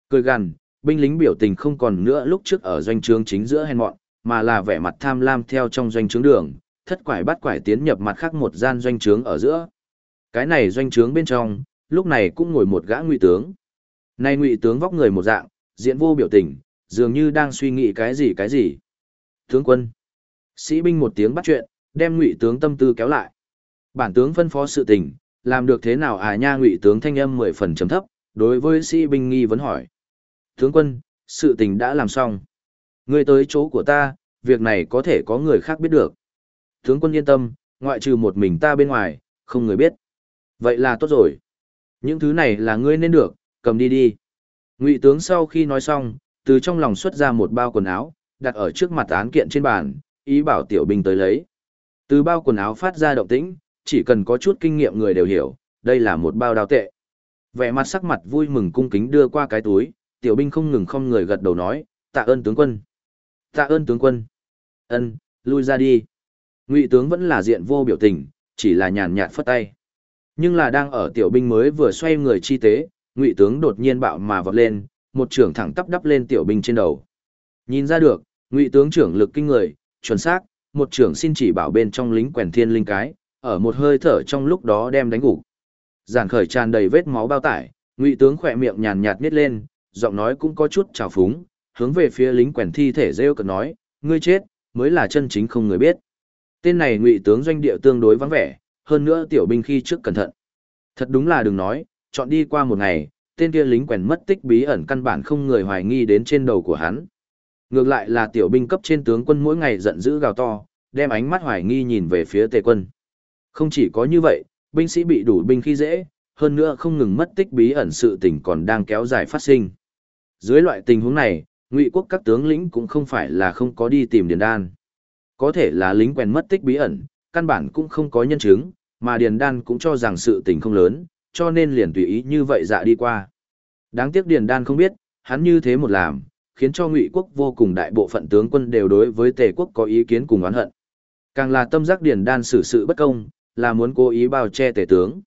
Cười gằn, binh lính biểu tình không còn nữa lúc trước ở doanh trướng chính giữa hèn mọn, mà là vẻ mặt tham lam theo trong doanh trướng đường, thất quải bắt quải tiến nhập mặt khác một gian doanh trướng ở giữa. Cái này doanh trướng bên trong, lúc này cũng ngồi một gã ngụy tướng. Nay ngụy tướng vóc người một dạng, diện vô biểu tình, dường như đang suy nghĩ cái gì cái gì. Tướng quân. Sĩ binh một tiếng bắt chuyện, đem ngụy tướng tâm tư kéo lại. Bản tướng phân phó sự tình, làm được thế nào à nha ngụy tướng thanh âm mười phần chấm thấp, đối với sĩ binh nghi vấn hỏi. Tướng quân, sự tình đã làm xong. Ngươi tới chỗ của ta, việc này có thể có người khác biết được. Tướng quân yên tâm, ngoại trừ một mình ta bên ngoài, không người biết. Vậy là tốt rồi. Những thứ này là ngươi nên được, cầm đi đi. Ngụy tướng sau khi nói xong, từ trong lòng xuất ra một bao quần áo, đặt ở trước mặt án kiện trên bàn, ý bảo tiểu binh tới lấy. Từ bao quần áo phát ra động tĩnh, chỉ cần có chút kinh nghiệm người đều hiểu, đây là một bao đào tệ. Vẻ mặt sắc mặt vui mừng cung kính đưa qua cái túi, tiểu binh không ngừng không người gật đầu nói, tạ ơn tướng quân. Tạ ơn tướng quân. Ân, lui ra đi. Ngụy tướng vẫn là diện vô biểu tình, chỉ là nhàn nhạt phất tay. Nhưng là đang ở tiểu binh mới vừa xoay người chi tế, Ngụy tướng đột nhiên bạo mà vọt lên, một trưởng thẳng tắp đắp lên tiểu binh trên đầu. Nhìn ra được, Ngụy tướng trưởng lực kinh người, chuẩn xác, một trưởng xin chỉ bảo bên trong lính quèn thiên linh cái, ở một hơi thở trong lúc đó đem đánh gục. Giản khởi tràn đầy vết máu bao tải, Ngụy tướng khỏe miệng nhàn nhạt nhếch lên, giọng nói cũng có chút trào phúng, hướng về phía lính quèn thi thể rêu cợt nói, ngươi chết, mới là chân chính không người biết. Tên này ngụy tướng doanh địa tương đối vắng vẻ, hơn nữa tiểu binh khi trước cẩn thận. Thật đúng là đừng nói, chọn đi qua một ngày, tên kia lính quèn mất tích bí ẩn căn bản không người hoài nghi đến trên đầu của hắn. Ngược lại là tiểu binh cấp trên tướng quân mỗi ngày giận dữ gào to, đem ánh mắt hoài nghi nhìn về phía tề quân. Không chỉ có như vậy, binh sĩ bị đủ binh khi dễ, hơn nữa không ngừng mất tích bí ẩn sự tình còn đang kéo dài phát sinh. Dưới loại tình huống này, ngụy quốc các tướng lĩnh cũng không phải là không có đi tìm Điền Đan. Có thể là lính quen mất tích bí ẩn, căn bản cũng không có nhân chứng, mà Điền Đan cũng cho rằng sự tình không lớn, cho nên liền tùy ý như vậy dạ đi qua. Đáng tiếc Điền Đan không biết, hắn như thế một làm, khiến cho ngụy quốc vô cùng đại bộ phận tướng quân đều đối với tề quốc có ý kiến cùng oán hận. Càng là tâm giác Điền Đan xử sự bất công, là muốn cố ý bao che tề tướng.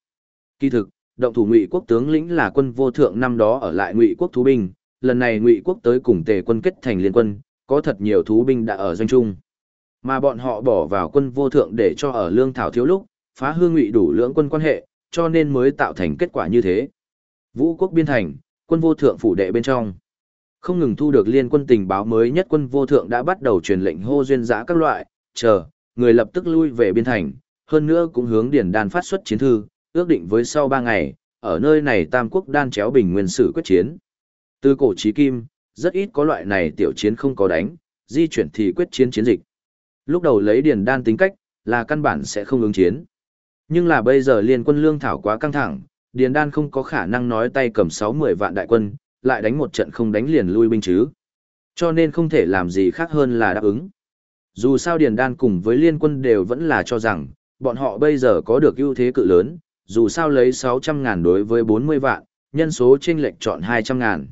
Kỳ thực, động thủ ngụy quốc tướng lĩnh là quân vô thượng năm đó ở lại ngụy quốc thú binh, lần này ngụy quốc tới cùng tề quân kết thành liên quân, có thật nhiều thú binh đã ở doanh trung. Mà bọn họ bỏ vào quân vô thượng để cho ở lương thảo thiếu lúc, phá hương ngụy đủ lưỡng quân quan hệ, cho nên mới tạo thành kết quả như thế. Vũ quốc biên thành, quân vô thượng phủ đệ bên trong. Không ngừng thu được liên quân tình báo mới nhất quân vô thượng đã bắt đầu truyền lệnh hô duyên giã các loại, chờ, người lập tức lui về biên thành, hơn nữa cũng hướng điển đan phát xuất chiến thư, ước định với sau 3 ngày, ở nơi này Tam Quốc đan chéo bình nguyên sử quyết chiến. Từ cổ chí kim, rất ít có loại này tiểu chiến không có đánh, di chuyển thì quyết chiến chiến dịch. Lúc đầu lấy điền đan tính cách, là căn bản sẽ không ứng chiến. Nhưng là bây giờ liên quân lương thảo quá căng thẳng, điền đan không có khả năng nói tay cầm 6-10 vạn đại quân, lại đánh một trận không đánh liền lui binh chứ. Cho nên không thể làm gì khác hơn là đáp ứng. Dù sao điền đan cùng với liên quân đều vẫn là cho rằng, bọn họ bây giờ có được ưu thế cự lớn, dù sao lấy 600 ngàn đối với 40 vạn, nhân số chênh lệch chọn 200 ngàn.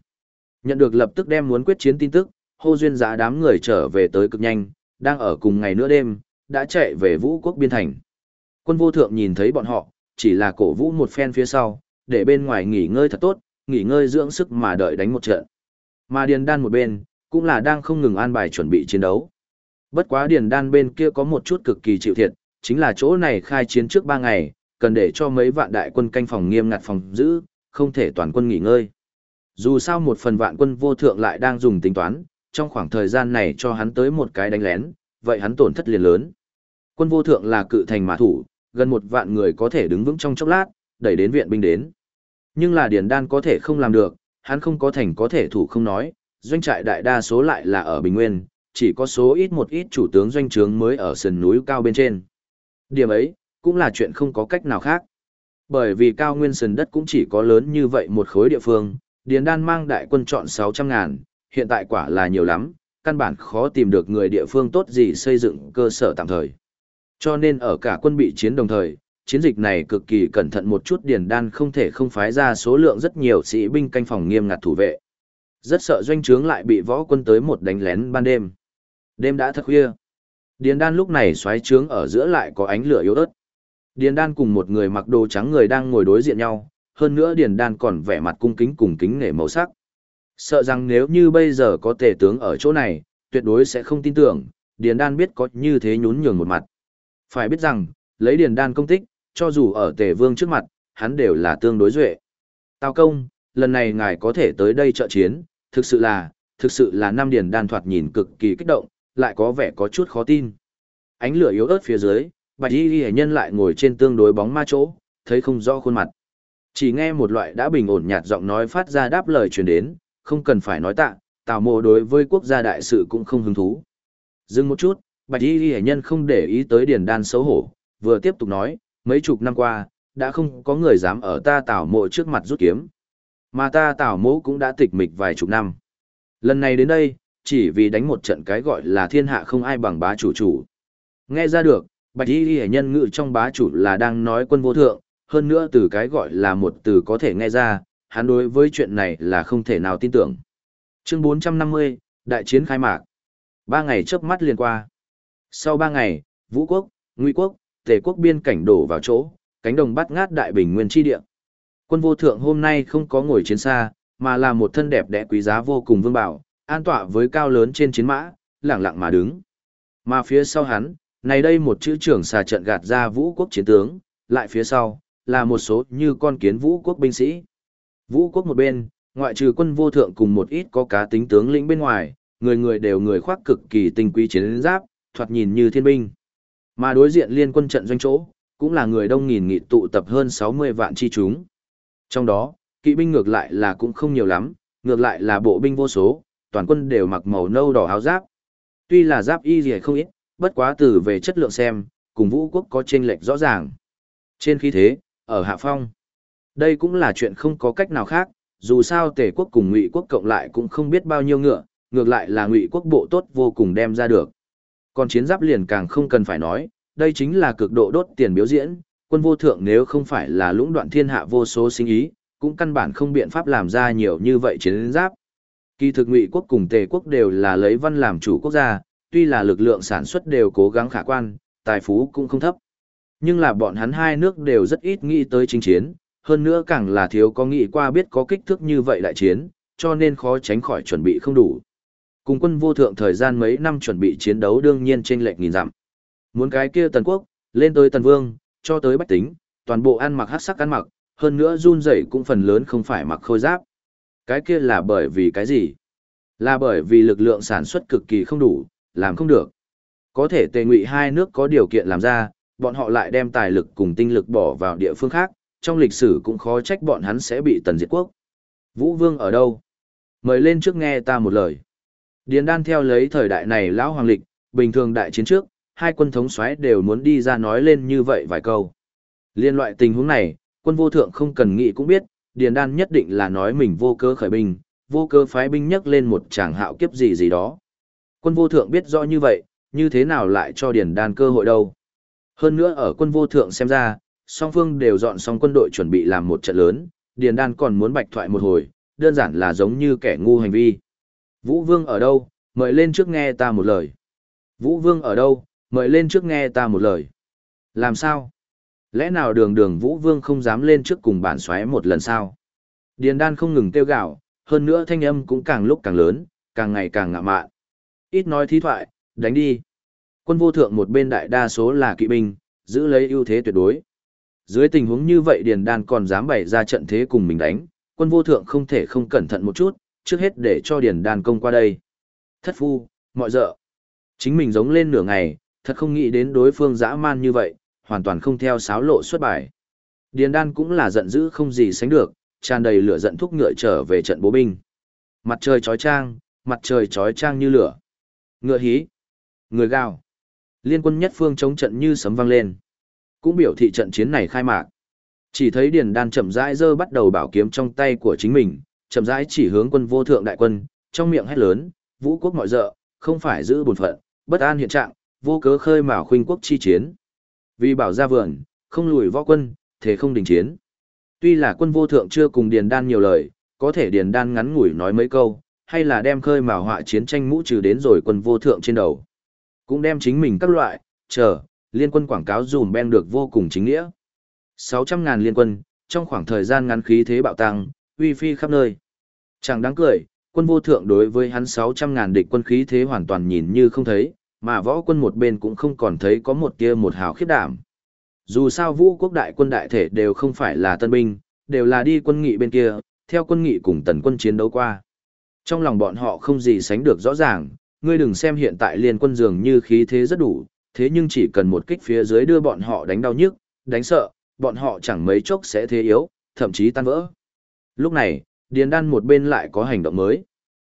Nhận được lập tức đem muốn quyết chiến tin tức, hô duyên giã đám người trở về tới cực nhanh, đang ở cùng ngày nữa đêm, đã chạy về vũ quốc biên thành. Quân vô thượng nhìn thấy bọn họ, chỉ là cổ vũ một phen phía sau, để bên ngoài nghỉ ngơi thật tốt, nghỉ ngơi dưỡng sức mà đợi đánh một trận. Mà Điền Đan một bên, cũng là đang không ngừng an bài chuẩn bị chiến đấu. Bất quá Điền Đan bên kia có một chút cực kỳ chịu thiệt, chính là chỗ này khai chiến trước 3 ngày, cần để cho mấy vạn đại quân canh phòng nghiêm ngặt phòng giữ, không thể toàn quân nghỉ ngơi. Dù sao một phần vạn quân vô thượng lại đang dùng tính toán, trong khoảng thời gian này cho hắn tới một cái đánh lén, vậy hắn tổn thất liền lớn. Quân vô thượng là cự thành mã thủ, gần một vạn người có thể đứng vững trong chốc lát, đẩy đến viện binh đến. Nhưng là Điền Đan có thể không làm được, hắn không có thành có thể thủ không nói, doanh trại đại đa số lại là ở Bình Nguyên, chỉ có số ít một ít chủ tướng doanh trướng mới ở sườn núi cao bên trên. Điểm ấy, cũng là chuyện không có cách nào khác. Bởi vì cao nguyên sườn đất cũng chỉ có lớn như vậy một khối địa phương, Điền Đan mang đại quân chọn 600 ngàn, hiện tại quả là nhiều lắm, căn bản khó tìm được người địa phương tốt gì xây dựng cơ sở tạm thời. Cho nên ở cả quân bị chiến đồng thời, chiến dịch này cực kỳ cẩn thận một chút Điền Đan không thể không phái ra số lượng rất nhiều sĩ binh canh phòng nghiêm ngặt thủ vệ. Rất sợ doanh trướng lại bị võ quân tới một đánh lén ban đêm. Đêm đã thật khuya. Điền Đan lúc này xoáy trướng ở giữa lại có ánh lửa yếu ớt. Điền Đan cùng một người mặc đồ trắng người đang ngồi đối diện nhau, hơn nữa Điền Đan còn vẻ mặt cung kính cùng kính nể màu sắc. Sợ rằng nếu như bây giờ có tể tướng ở chỗ này, tuyệt đối sẽ không tin tưởng, Điền Đan biết có như thế nhún nhường một mặt. Phải biết rằng, lấy Điền Đan công tích, cho dù ở tề vương trước mặt, hắn đều là tương đối duệ. Tào công, lần này ngài có thể tới đây trợ chiến, thực sự là, thực sự là Nam Điền Đan thoạt nhìn cực kỳ kích động, lại có vẻ có chút khó tin. Ánh lửa yếu ớt phía dưới, bạch y ghi nhân lại ngồi trên tương đối bóng ma chỗ, thấy không rõ khuôn mặt. Chỉ nghe một loại đã bình ổn nhạt giọng nói phát ra đáp lời truyền đến, không cần phải nói tạ, Tào Mộ đối với quốc gia đại sự cũng không hứng thú. Dừng một chút, Bạch Y ghi Nhân không để ý tới Điền Đan xấu hổ, vừa tiếp tục nói, mấy chục năm qua, đã không có người dám ở ta tảo Mộ trước mặt rút kiếm. Mà ta tảo Mộ cũng đã tịch mịch vài chục năm. Lần này đến đây, chỉ vì đánh một trận cái gọi là thiên hạ không ai bằng bá chủ chủ. Nghe ra được, Bạch Y Hệ Nhân ngự trong bá chủ là đang nói quân vô thượng, hơn nữa từ cái gọi là một từ có thể nghe ra, hắn đối với chuyện này là không thể nào tin tưởng. Chương 450, Đại chiến khai mạc. Ba ngày chớp mắt liền qua. Sau ba ngày, Vũ quốc, Ngụy quốc, Tề quốc biên cảnh đổ vào chỗ, cánh đồng bắt ngát đại bình nguyên chi địa. Quân vô thượng hôm nay không có ngồi chiến xa, mà là một thân đẹp đẽ quý giá vô cùng vương bảo, an tọa với cao lớn trên chiến mã, lặng lặng mà đứng. Mà phía sau hắn, này đây một chữ trưởng xà trận gạt ra vũ quốc chiến tướng, lại phía sau, là một số như con kiến vũ quốc binh sĩ. Vũ quốc một bên, ngoại trừ quân vô thượng cùng một ít có cá tính tướng lĩnh bên ngoài, người người đều người khoác cực kỳ tinh quý chiến giáp, thoạt nhìn như thiên binh. Mà đối diện liên quân trận doanh chỗ, cũng là người đông nghìn nghị tụ tập hơn 60 vạn chi chúng. Trong đó, kỵ binh ngược lại là cũng không nhiều lắm, ngược lại là bộ binh vô số, toàn quân đều mặc màu nâu đỏ áo giáp. Tuy là giáp y gì không ít, bất quá từ về chất lượng xem, cùng vũ quốc có chênh lệch rõ ràng. Trên khí thế, ở hạ phong. Đây cũng là chuyện không có cách nào khác, dù sao tề quốc cùng ngụy quốc cộng lại cũng không biết bao nhiêu ngựa, ngược lại là ngụy quốc bộ tốt vô cùng đem ra được. Còn chiến giáp liền càng không cần phải nói, đây chính là cực độ đốt tiền biểu diễn, quân vô thượng nếu không phải là lũng đoạn thiên hạ vô số sinh ý, cũng căn bản không biện pháp làm ra nhiều như vậy chiến giáp. Kỳ thực ngụy quốc cùng tề quốc đều là lấy văn làm chủ quốc gia, tuy là lực lượng sản xuất đều cố gắng khả quan, tài phú cũng không thấp. Nhưng là bọn hắn hai nước đều rất ít nghĩ tới chính chiến, hơn nữa càng là thiếu có nghĩ qua biết có kích thước như vậy đại chiến, cho nên khó tránh khỏi chuẩn bị không đủ. Cùng quân vô thượng thời gian mấy năm chuẩn bị chiến đấu đương nhiên trên lệch nghìn dặm. Muốn cái kia tần quốc, lên tới tần vương, cho tới bách tính, toàn bộ ăn mặc hắc sắc ăn mặc, hơn nữa run rẩy cũng phần lớn không phải mặc khôi giáp. Cái kia là bởi vì cái gì? Là bởi vì lực lượng sản xuất cực kỳ không đủ, làm không được. Có thể tề ngụy hai nước có điều kiện làm ra, bọn họ lại đem tài lực cùng tinh lực bỏ vào địa phương khác, trong lịch sử cũng khó trách bọn hắn sẽ bị tần diệt quốc. Vũ Vương ở đâu? Mời lên trước nghe ta một lời. Điền đan theo lấy thời đại này lão hoàng lịch, bình thường đại chiến trước, hai quân thống soái đều muốn đi ra nói lên như vậy vài câu. Liên loại tình huống này, quân vô thượng không cần nghĩ cũng biết, Điền đan nhất định là nói mình vô cơ khởi binh, vô cơ phái binh nhắc lên một tràng hạo kiếp gì gì đó. Quân vô thượng biết rõ như vậy, như thế nào lại cho Điền đan cơ hội đâu. Hơn nữa ở quân vô thượng xem ra, song phương đều dọn xong quân đội chuẩn bị làm một trận lớn, Điền Đan còn muốn bạch thoại một hồi, đơn giản là giống như kẻ ngu hành vi. Vũ Vương ở đâu, mời lên trước nghe ta một lời. Vũ Vương ở đâu, mời lên trước nghe ta một lời. Làm sao? Lẽ nào đường đường Vũ Vương không dám lên trước cùng bản xoáy một lần sao? Điền Đan không ngừng kêu gạo, hơn nữa thanh âm cũng càng lúc càng lớn, càng ngày càng ngạ mạn. Ít nói thí thoại, đánh đi. Quân vô thượng một bên đại đa số là kỵ binh, giữ lấy ưu thế tuyệt đối. Dưới tình huống như vậy Điền Đan còn dám bày ra trận thế cùng mình đánh, quân vô thượng không thể không cẩn thận một chút, trước hết để cho Điền Đan công qua đây. Thất phu, mọi dợ. Chính mình giống lên nửa ngày, thật không nghĩ đến đối phương dã man như vậy, hoàn toàn không theo sáo lộ xuất bài. Điền Đan cũng là giận dữ không gì sánh được, tràn đầy lửa giận thúc ngựa trở về trận bố binh. Mặt trời chói chang, mặt trời chói chang như lửa. Ngựa hí, người gào. Liên quân nhất phương chống trận như sấm vang lên cũng biểu thị trận chiến này khai mạc. Chỉ thấy Điền Đan chậm rãi giơ bắt đầu bảo kiếm trong tay của chính mình, chậm rãi chỉ hướng quân vô thượng đại quân, trong miệng hét lớn, vũ quốc mọi dợ, không phải giữ bổn phận, bất an hiện trạng, vô cớ khơi mào khuynh quốc chi chiến. Vì bảo ra vườn, không lùi võ quân, thế không đình chiến. Tuy là quân vô thượng chưa cùng Điền Đan nhiều lời, có thể Điền Đan ngắn ngủi nói mấy câu, hay là đem khơi mào họa chiến tranh mũ trừ đến rồi quân vô thượng trên đầu. Cũng đem chính mình các loại, chờ, liên quân quảng cáo dùm ben được vô cùng chính nghĩa. 600.000 liên quân, trong khoảng thời gian ngắn khí thế bạo tăng, uy phi khắp nơi. Chẳng đáng cười, quân vô thượng đối với hắn 600.000 địch quân khí thế hoàn toàn nhìn như không thấy, mà võ quân một bên cũng không còn thấy có một tia một hào khiếp đảm. Dù sao vũ quốc đại quân đại thể đều không phải là tân binh, đều là đi quân nghị bên kia, theo quân nghị cùng tần quân chiến đấu qua. Trong lòng bọn họ không gì sánh được rõ ràng, ngươi đừng xem hiện tại liên quân dường như khí thế rất đủ, thế nhưng chỉ cần một kích phía dưới đưa bọn họ đánh đau nhức, đánh sợ, bọn họ chẳng mấy chốc sẽ thế yếu, thậm chí tan vỡ. Lúc này, Điền Đan một bên lại có hành động mới.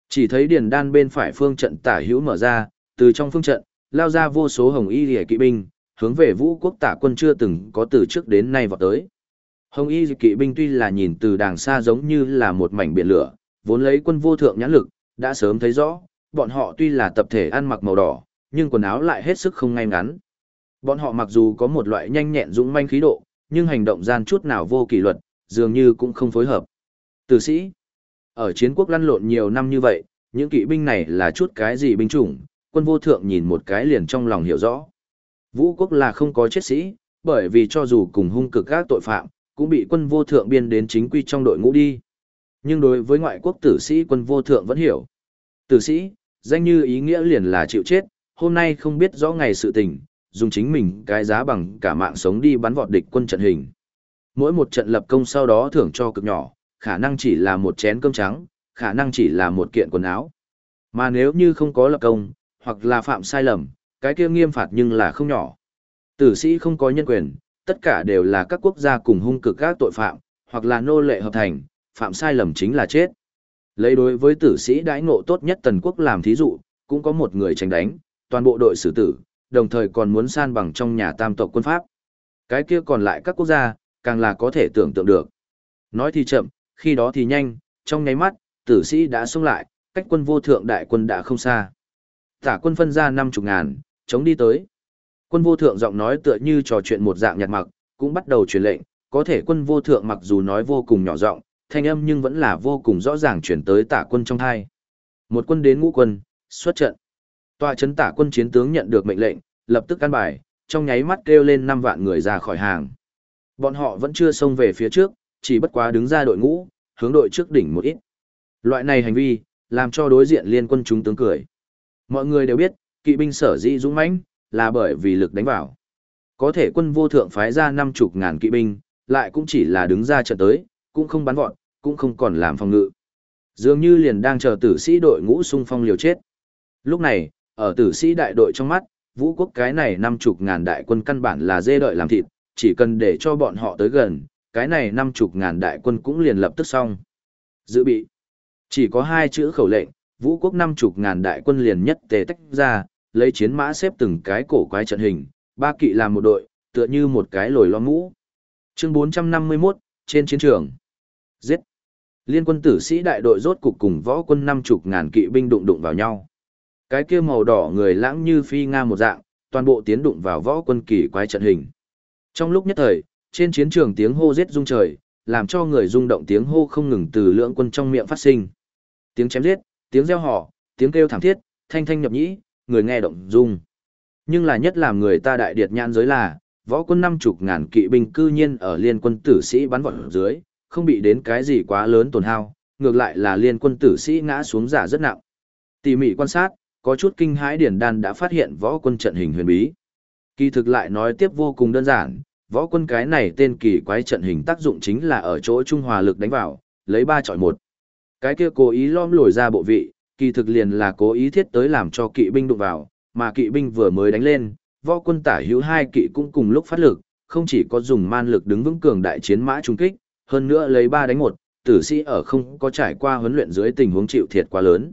Chỉ thấy Điền Đan bên phải phương trận tả hữu mở ra, từ trong phương trận, lao ra vô số hồng y rìa kỵ binh, hướng về vũ quốc tả quân chưa từng có từ trước đến nay vào tới. Hồng y kỵ binh tuy là nhìn từ đàng xa giống như là một mảnh biển lửa, vốn lấy quân vô thượng nhãn lực, đã sớm thấy rõ, bọn họ tuy là tập thể ăn mặc màu đỏ, nhưng quần áo lại hết sức không ngay ngắn. Bọn họ mặc dù có một loại nhanh nhẹn dũng manh khí độ, nhưng hành động gian chút nào vô kỷ luật, dường như cũng không phối hợp. Tử sĩ, ở chiến quốc lăn lộn nhiều năm như vậy, những kỵ binh này là chút cái gì binh chủng, quân vô thượng nhìn một cái liền trong lòng hiểu rõ. Vũ quốc là không có chết sĩ, bởi vì cho dù cùng hung cực các tội phạm, cũng bị quân vô thượng biên đến chính quy trong đội ngũ đi. Nhưng đối với ngoại quốc tử sĩ quân vô thượng vẫn hiểu. Tử sĩ, danh như ý nghĩa liền là chịu chết, hôm nay không biết rõ ngày sự tình, dùng chính mình cái giá bằng cả mạng sống đi bắn vọt địch quân trận hình. Mỗi một trận lập công sau đó thưởng cho cực nhỏ, khả năng chỉ là một chén cơm trắng, khả năng chỉ là một kiện quần áo. Mà nếu như không có lập công, hoặc là phạm sai lầm, cái kia nghiêm phạt nhưng là không nhỏ. Tử sĩ không có nhân quyền, tất cả đều là các quốc gia cùng hung cực các tội phạm, hoặc là nô lệ hợp thành, phạm sai lầm chính là chết. Lấy đối với tử sĩ đãi ngộ tốt nhất tần quốc làm thí dụ, cũng có một người tránh đánh, toàn bộ đội xử tử, đồng thời còn muốn san bằng trong nhà tam tộc quân pháp. Cái kia còn lại các quốc gia, càng là có thể tưởng tượng được. Nói thì chậm, khi đó thì nhanh, trong nháy mắt, tử sĩ đã xông lại, cách quân vô thượng đại quân đã không xa. Tả quân phân ra năm chục ngàn, chống đi tới. Quân vô thượng giọng nói tựa như trò chuyện một dạng nhạt mặc, cũng bắt đầu truyền lệnh, có thể quân vô thượng mặc dù nói vô cùng nhỏ giọng, thanh âm nhưng vẫn là vô cùng rõ ràng chuyển tới tả quân trong hai. Một quân đến ngũ quân, xuất trận. Tòa chấn tả quân chiến tướng nhận được mệnh lệnh, lập tức căn bài, trong nháy mắt kêu lên 5 vạn người ra khỏi hàng. Bọn họ vẫn chưa xông về phía trước, chỉ bất quá đứng ra đội ngũ, hướng đội trước đỉnh một ít. Loại này hành vi, làm cho đối diện liên quân chúng tướng cười. Mọi người đều biết, kỵ binh sở dĩ dũng mãnh là bởi vì lực đánh vào. Có thể quân vô thượng phái ra năm chục ngàn kỵ binh, lại cũng chỉ là đứng ra trận tới, cũng không bắn vọt, cũng không còn làm phòng ngự. Dường như liền đang chờ tử sĩ đội ngũ xung phong liều chết. Lúc này, ở tử sĩ đại đội trong mắt, vũ quốc cái này năm chục ngàn đại quân căn bản là dê đợi làm thịt, chỉ cần để cho bọn họ tới gần, cái này năm chục ngàn đại quân cũng liền lập tức xong. Dự bị. Chỉ có hai chữ khẩu lệnh, vũ quốc năm chục ngàn đại quân liền nhất tề tách ra, lấy chiến mã xếp từng cái cổ quái trận hình, ba kỵ làm một đội, tựa như một cái lồi lo mũ. Chương 451, trên chiến trường. Giết. Liên quân tử sĩ đại đội rốt cục cùng võ quân năm chục ngàn kỵ binh đụng đụng vào nhau. Cái kia màu đỏ người lãng như phi nga một dạng, toàn bộ tiến đụng vào võ quân kỳ quái trận hình. Trong lúc nhất thời, trên chiến trường tiếng hô giết rung trời, làm cho người rung động tiếng hô không ngừng từ lưỡng quân trong miệng phát sinh. Tiếng chém giết, tiếng reo hò, tiếng kêu thảm thiết, thanh thanh nhập nhĩ, người nghe động rung. Nhưng là nhất làm người ta đại điệt nhãn giới là, võ quân năm chục ngàn kỵ binh cư nhiên ở liên quân tử sĩ bắn vọt dưới, không bị đến cái gì quá lớn tổn hao, ngược lại là liên quân tử sĩ ngã xuống giả rất nặng. Tỉ mỉ quan sát, có chút kinh hãi điển đan đã phát hiện võ quân trận hình huyền bí. Kỳ thực lại nói tiếp vô cùng đơn giản, võ quân cái này tên kỳ quái trận hình tác dụng chính là ở chỗ trung hòa lực đánh vào, lấy ba chọi một. Cái kia cố ý lom lồi ra bộ vị, kỳ thực liền là cố ý thiết tới làm cho kỵ binh đụng vào, mà kỵ binh vừa mới đánh lên, võ quân tả hữu hai kỵ cũng cùng lúc phát lực, không chỉ có dùng man lực đứng vững cường đại chiến mã trung kích, hơn nữa lấy ba đánh một, tử sĩ ở không có trải qua huấn luyện dưới tình huống chịu thiệt quá lớn.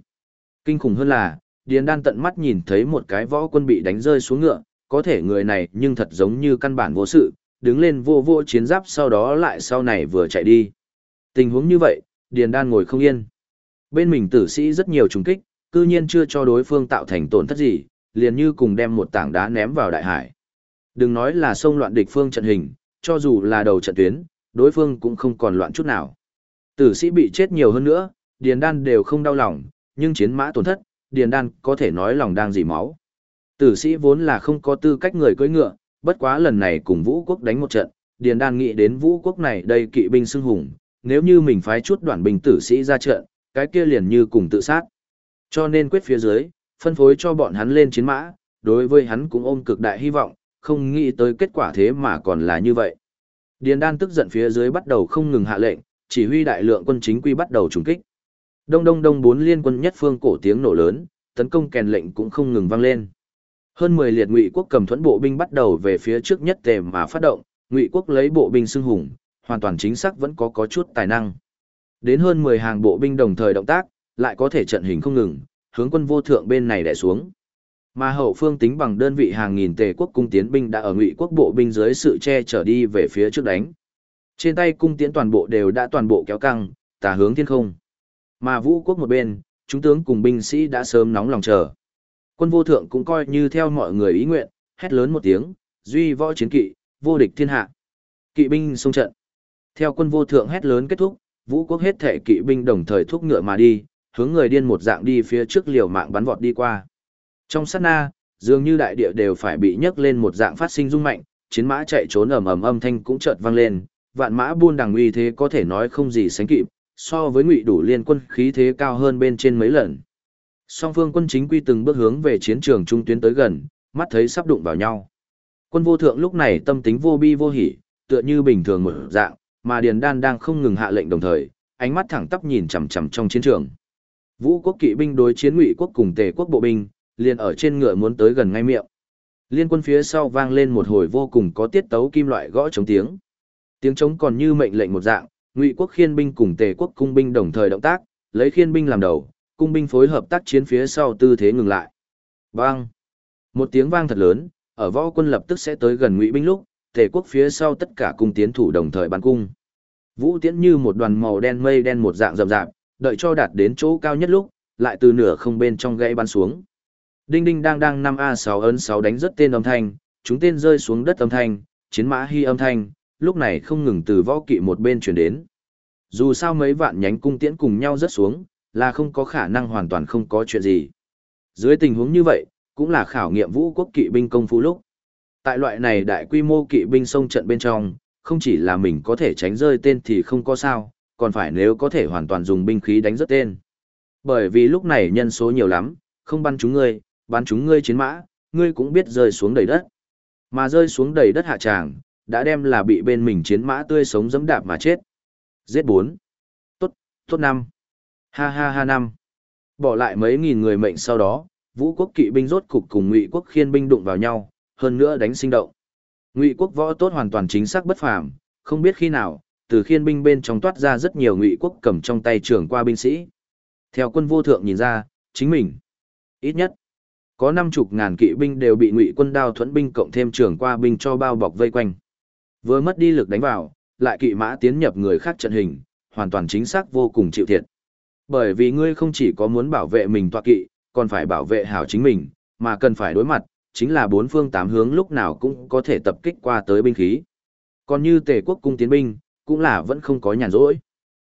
Kinh khủng hơn là, Điền Đan tận mắt nhìn thấy một cái võ quân bị đánh rơi xuống ngựa, có thể người này nhưng thật giống như căn bản vô sự, đứng lên vô vô chiến giáp sau đó lại sau này vừa chạy đi. Tình huống như vậy, Điền Đan ngồi không yên. Bên mình tử sĩ rất nhiều trùng kích, cư nhiên chưa cho đối phương tạo thành tổn thất gì, liền như cùng đem một tảng đá ném vào đại hải. Đừng nói là xông loạn địch phương trận hình, cho dù là đầu trận tuyến, đối phương cũng không còn loạn chút nào. Tử sĩ bị chết nhiều hơn nữa, Điền Đan đều không đau lòng, nhưng chiến mã tổn thất, Điền Đan có thể nói lòng đang dỉ máu. Tử sĩ vốn là không có tư cách người cưỡi ngựa, bất quá lần này cùng Vũ quốc đánh một trận, Điền Đan nghĩ đến Vũ quốc này đây kỵ binh xưng hùng, nếu như mình phái chút đoạn binh tử sĩ ra trận, cái kia liền như cùng tự sát. Cho nên quyết phía dưới, phân phối cho bọn hắn lên chiến mã, đối với hắn cũng ôm cực đại hy vọng, không nghĩ tới kết quả thế mà còn là như vậy. Điền Đan tức giận phía dưới bắt đầu không ngừng hạ lệnh, chỉ huy đại lượng quân chính quy bắt đầu trùng kích. Đông đông đông bốn liên quân nhất phương cổ tiếng nổ lớn, tấn công kèn lệnh cũng không ngừng vang lên. Hơn 10 liệt ngụy quốc cầm thuẫn bộ binh bắt đầu về phía trước nhất tề mà phát động, ngụy quốc lấy bộ binh xưng hùng, hoàn toàn chính xác vẫn có có chút tài năng. Đến hơn 10 hàng bộ binh đồng thời động tác, lại có thể trận hình không ngừng, hướng quân vô thượng bên này đè xuống. Mà hậu phương tính bằng đơn vị hàng nghìn tề quốc cung tiến binh đã ở ngụy quốc bộ binh dưới sự che chở đi về phía trước đánh. Trên tay cung tiến toàn bộ đều đã toàn bộ kéo căng, tà hướng thiên không. Mà vũ quốc một bên, chúng tướng cùng binh sĩ đã sớm nóng lòng chờ. Quân vô thượng cũng coi như theo mọi người ý nguyện, hét lớn một tiếng, duy võ chiến kỵ, vô địch thiên hạ. Kỵ binh xung trận. Theo quân vô thượng hét lớn kết thúc, vũ quốc hết thể kỵ binh đồng thời thúc ngựa mà đi, hướng người điên một dạng đi phía trước liều mạng bắn vọt đi qua. Trong sát na, dường như đại địa đều phải bị nhấc lên một dạng phát sinh rung mạnh, chiến mã chạy trốn ầm ầm âm thanh cũng chợt vang lên, vạn mã buôn đằng uy thế có thể nói không gì sánh kịp, so với ngụy đủ liên quân khí thế cao hơn bên trên mấy lần. Song phương quân chính quy từng bước hướng về chiến trường trung tuyến tới gần, mắt thấy sắp đụng vào nhau. Quân vô thượng lúc này tâm tính vô bi vô hỉ, tựa như bình thường một dạng, mà Điền Đan đang không ngừng hạ lệnh đồng thời, ánh mắt thẳng tắp nhìn chằm chằm trong chiến trường. Vũ quốc kỵ binh đối chiến Ngụy quốc cùng Tề quốc bộ binh, liền ở trên ngựa muốn tới gần ngay miệng. Liên quân phía sau vang lên một hồi vô cùng có tiết tấu kim loại gõ chống tiếng. Tiếng trống còn như mệnh lệnh một dạng, Ngụy quốc khiên binh cùng Tề quốc cung binh đồng thời động tác, lấy khiên binh làm đầu, cung binh phối hợp tác chiến phía sau tư thế ngừng lại. Vang! Một tiếng vang thật lớn, ở võ quân lập tức sẽ tới gần Ngụy binh lúc, Tề quốc phía sau tất cả cung tiến thủ đồng thời bắn cung. Vũ tiễn như một đoàn màu đen mây đen một dạng rậm rạp, đợi cho đạt đến chỗ cao nhất lúc, lại từ nửa không bên trong gãy bắn xuống. Đinh đinh đang đang 5A6 ấn 6 đánh rất tên âm thanh, chúng tên rơi xuống đất âm thanh, chiến mã hy âm thanh, lúc này không ngừng từ võ kỵ một bên chuyển đến. Dù sao mấy vạn nhánh cung tiễn cùng nhau rớt xuống, là không có khả năng hoàn toàn không có chuyện gì. Dưới tình huống như vậy, cũng là khảo nghiệm vũ quốc kỵ binh công phu lúc. Tại loại này đại quy mô kỵ binh sông trận bên trong, không chỉ là mình có thể tránh rơi tên thì không có sao, còn phải nếu có thể hoàn toàn dùng binh khí đánh rất tên. Bởi vì lúc này nhân số nhiều lắm, không bắn chúng ngươi, bắn chúng ngươi chiến mã, ngươi cũng biết rơi xuống đầy đất. Mà rơi xuống đầy đất hạ tràng, đã đem là bị bên mình chiến mã tươi sống dẫm đạp mà chết. Giết 4. Tốt, tốt năm. Ha ha ha năm. Bỏ lại mấy nghìn người mệnh sau đó, vũ quốc kỵ binh rốt cục cùng ngụy quốc khiên binh đụng vào nhau, hơn nữa đánh sinh động. Ngụy quốc võ tốt hoàn toàn chính xác bất phàm, không biết khi nào, từ khiên binh bên trong toát ra rất nhiều ngụy quốc cầm trong tay trường qua binh sĩ. Theo quân vô thượng nhìn ra, chính mình, ít nhất, có năm chục ngàn kỵ binh đều bị ngụy quân đao thuẫn binh cộng thêm trường qua binh cho bao bọc vây quanh. Vừa mất đi lực đánh vào, lại kỵ mã tiến nhập người khác trận hình, hoàn toàn chính xác vô cùng chịu thiệt. Bởi vì ngươi không chỉ có muốn bảo vệ mình tọa kỵ, còn phải bảo vệ hảo chính mình, mà cần phải đối mặt, chính là bốn phương tám hướng lúc nào cũng có thể tập kích qua tới binh khí. Còn như tề quốc cung tiến binh, cũng là vẫn không có nhàn rỗi.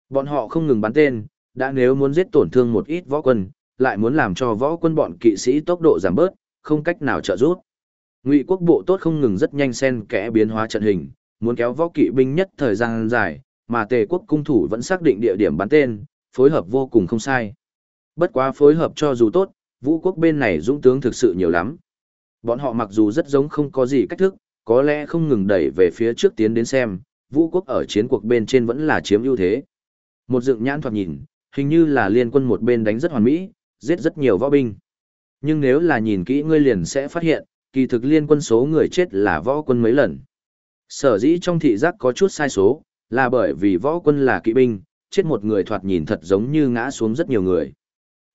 Bọn họ không ngừng bắn tên, đã nếu muốn giết tổn thương một ít võ quân, lại muốn làm cho võ quân bọn kỵ sĩ tốc độ giảm bớt, không cách nào trợ giúp. Ngụy quốc bộ tốt không ngừng rất nhanh xen kẽ biến hóa trận hình, muốn kéo võ kỵ binh nhất thời gian dài, mà Tề quốc cung thủ vẫn xác định địa điểm bắn tên, phối hợp vô cùng không sai. Bất quá phối hợp cho dù tốt, vũ quốc bên này dũng tướng thực sự nhiều lắm. Bọn họ mặc dù rất giống không có gì cách thức, có lẽ không ngừng đẩy về phía trước tiến đến xem, vũ quốc ở chiến cuộc bên trên vẫn là chiếm ưu thế. Một dựng nhãn thoạt nhìn, hình như là liên quân một bên đánh rất hoàn mỹ, giết rất nhiều võ binh. Nhưng nếu là nhìn kỹ ngươi liền sẽ phát hiện, kỳ thực liên quân số người chết là võ quân mấy lần. Sở dĩ trong thị giác có chút sai số, là bởi vì võ quân là kỵ binh, chết một người thoạt nhìn thật giống như ngã xuống rất nhiều người.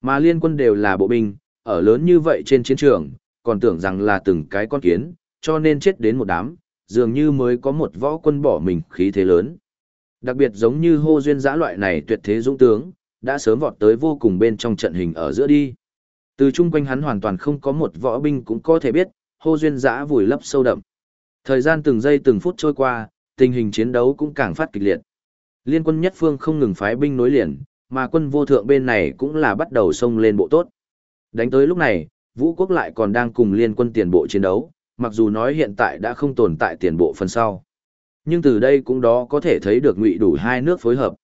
Mà liên quân đều là bộ binh, ở lớn như vậy trên chiến trường, còn tưởng rằng là từng cái con kiến, cho nên chết đến một đám, dường như mới có một võ quân bỏ mình khí thế lớn. Đặc biệt giống như hô duyên giã loại này tuyệt thế dũng tướng, đã sớm vọt tới vô cùng bên trong trận hình ở giữa đi. Từ chung quanh hắn hoàn toàn không có một võ binh cũng có thể biết, hô duyên giã vùi lấp sâu đậm. Thời gian từng giây từng phút trôi qua, tình hình chiến đấu cũng càng phát kịch liệt. Liên quân nhất phương không ngừng phái binh nối liền, mà quân vô thượng bên này cũng là bắt đầu xông lên bộ tốt. Đánh tới lúc này, Vũ quốc lại còn đang cùng liên quân tiền bộ chiến đấu, mặc dù nói hiện tại đã không tồn tại tiền bộ phần sau. Nhưng từ đây cũng đó có thể thấy được ngụy đủ hai nước phối hợp.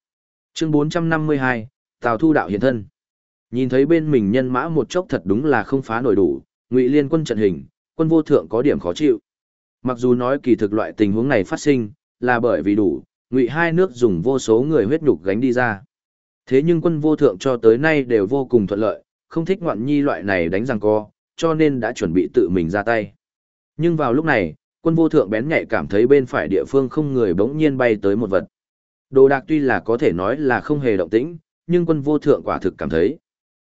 Chương 452, Tào Thu đạo hiện thân. Nhìn thấy bên mình nhân mã một chốc thật đúng là không phá nổi đủ, ngụy liên quân trận hình, quân vô thượng có điểm khó chịu. Mặc dù nói kỳ thực loại tình huống này phát sinh, là bởi vì đủ, ngụy hai nước dùng vô số người huyết nhục gánh đi ra. Thế nhưng quân vô thượng cho tới nay đều vô cùng thuận lợi, không thích ngoạn nhi loại này đánh răng co, cho nên đã chuẩn bị tự mình ra tay. Nhưng vào lúc này, quân vô thượng bén nhạy cảm thấy bên phải địa phương không người bỗng nhiên bay tới một vật. Đồ đạc tuy là có thể nói là không hề động tĩnh, nhưng quân vô thượng quả thực cảm thấy.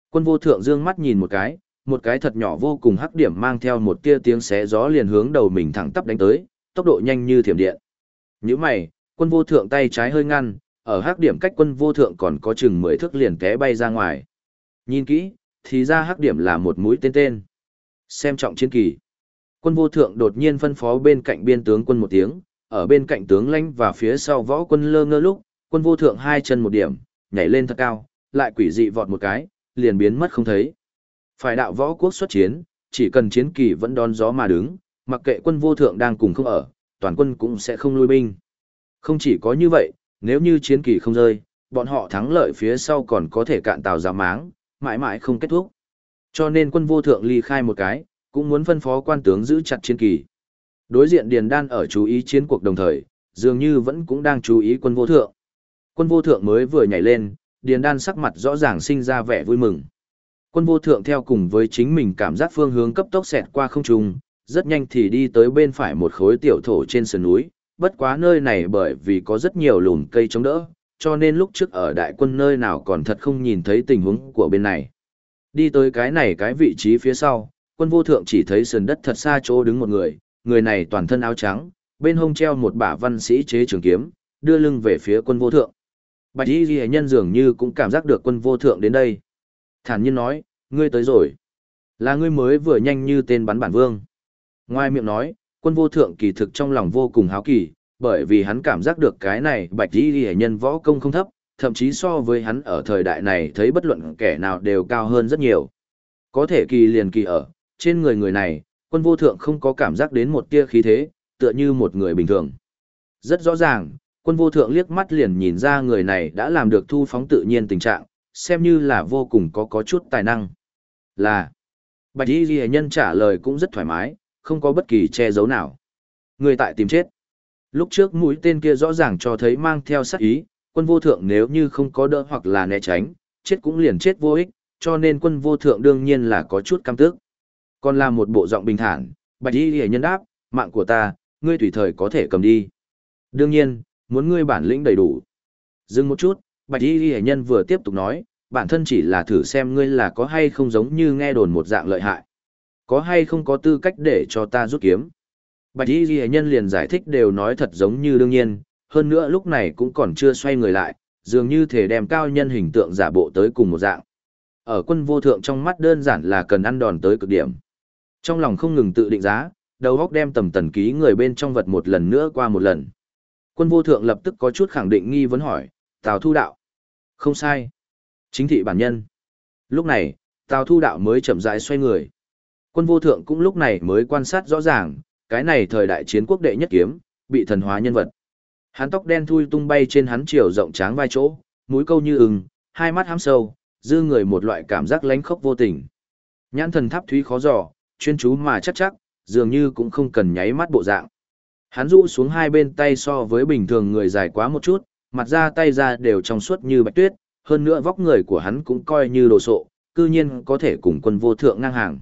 Quân vô thượng dương mắt nhìn một cái, một cái thật nhỏ vô cùng hắc điểm mang theo một tia tiếng xé gió liền hướng đầu mình thẳng tắp đánh tới, tốc độ nhanh như thiểm điện. Như mày, quân vô thượng tay trái hơi ngăn, ở hắc điểm cách quân vô thượng còn có chừng 10 thước liền té bay ra ngoài. Nhìn kỹ, thì ra hắc điểm là một mũi tên tên. Xem trọng chiến kỳ. Quân vô thượng đột nhiên phân phó bên cạnh biên tướng quân một tiếng, ở bên cạnh tướng lãnh và phía sau võ quân lơ ngơ lúc, quân vô thượng hai chân một điểm, nhảy lên thật cao, lại quỷ dị vọt một cái, liền biến mất không thấy. Phải đạo võ quốc xuất chiến, chỉ cần chiến kỳ vẫn đón gió mà đứng, mặc kệ quân vô thượng đang cùng không ở, toàn quân cũng sẽ không lui binh. Không chỉ có như vậy, nếu như chiến kỳ không rơi, bọn họ thắng lợi phía sau còn có thể cạn tàu giảm máng, mãi mãi không kết thúc. Cho nên quân vô thượng ly khai một cái, cũng muốn phân phó quan tướng giữ chặt chiến kỳ. Đối diện Điền Đan ở chú ý chiến cuộc đồng thời, dường như vẫn cũng đang chú ý quân vô thượng. Quân vô thượng mới vừa nhảy lên, Điền Đan sắc mặt rõ ràng sinh ra vẻ vui mừng. Quân vô thượng theo cùng với chính mình cảm giác phương hướng cấp tốc xẹt qua không trung, rất nhanh thì đi tới bên phải một khối tiểu thổ trên sườn núi, bất quá nơi này bởi vì có rất nhiều lùn cây chống đỡ, cho nên lúc trước ở đại quân nơi nào còn thật không nhìn thấy tình huống của bên này. Đi tới cái này cái vị trí phía sau, quân vô thượng chỉ thấy sườn đất thật xa chỗ đứng một người, người này toàn thân áo trắng, bên hông treo một bả văn sĩ chế trường kiếm, đưa lưng về phía quân vô thượng. Bạch y ghi nhân dường như cũng cảm giác được quân vô thượng đến đây. Thản nhiên nói, ngươi tới rồi. Là ngươi mới vừa nhanh như tên bắn bản vương. Ngoài miệng nói, quân vô thượng kỳ thực trong lòng vô cùng háo kỳ, bởi vì hắn cảm giác được cái này bạch y ghi nhân võ công không thấp, thậm chí so với hắn ở thời đại này thấy bất luận kẻ nào đều cao hơn rất nhiều. Có thể kỳ liền kỳ ở, trên người người này, quân vô thượng không có cảm giác đến một tia khí thế, tựa như một người bình thường. Rất rõ ràng, quân vô thượng liếc mắt liền nhìn ra người này đã làm được thu phóng tự nhiên tình trạng, xem như là vô cùng có có chút tài năng. Là, bạch y ghi nhân trả lời cũng rất thoải mái, không có bất kỳ che giấu nào. Người tại tìm chết. Lúc trước mũi tên kia rõ ràng cho thấy mang theo sát ý, quân vô thượng nếu như không có đỡ hoặc là né tránh, chết cũng liền chết vô ích, cho nên quân vô thượng đương nhiên là có chút cam tức. Còn là một bộ giọng bình thản, bạch y hề nhân đáp, mạng của ta, ngươi tùy thời có thể cầm đi. Đương nhiên, muốn ngươi bản lĩnh đầy đủ. Dừng một chút, bạch y hề nhân vừa tiếp tục nói, bản thân chỉ là thử xem ngươi là có hay không giống như nghe đồn một dạng lợi hại. Có hay không có tư cách để cho ta rút kiếm. Bạch y ghi nhân liền giải thích đều nói thật giống như đương nhiên, hơn nữa lúc này cũng còn chưa xoay người lại, dường như thể đem cao nhân hình tượng giả bộ tới cùng một dạng. Ở quân vô thượng trong mắt đơn giản là cần ăn đòn tới cực điểm. Trong lòng không ngừng tự định giá, đầu góc đem tầm tần ký người bên trong vật một lần nữa qua một lần. Quân vô thượng lập tức có chút khẳng định nghi vấn hỏi, Tào Thu Đạo. Không sai. Chính thị bản nhân. Lúc này, Tào Thu Đạo mới chậm rãi xoay người. Quân vô thượng cũng lúc này mới quan sát rõ ràng, cái này thời đại chiến quốc đệ nhất kiếm, bị thần hóa nhân vật. Hắn tóc đen thui tung bay trên hắn chiều rộng tráng vai chỗ, mũi câu như ưng, hai mắt hám sâu, dư người một loại cảm giác lánh khốc vô tình. Nhãn thần tháp thúy khó dò, chuyên chú mà chắc chắc, dường như cũng không cần nháy mắt bộ dạng. Hắn rũ xuống hai bên tay so với bình thường người dài quá một chút, mặt ra tay ra đều trong suốt như bạch tuyết, hơn nữa vóc người của hắn cũng coi như đồ sộ, cư nhiên có thể cùng quân vô thượng ngang hàng.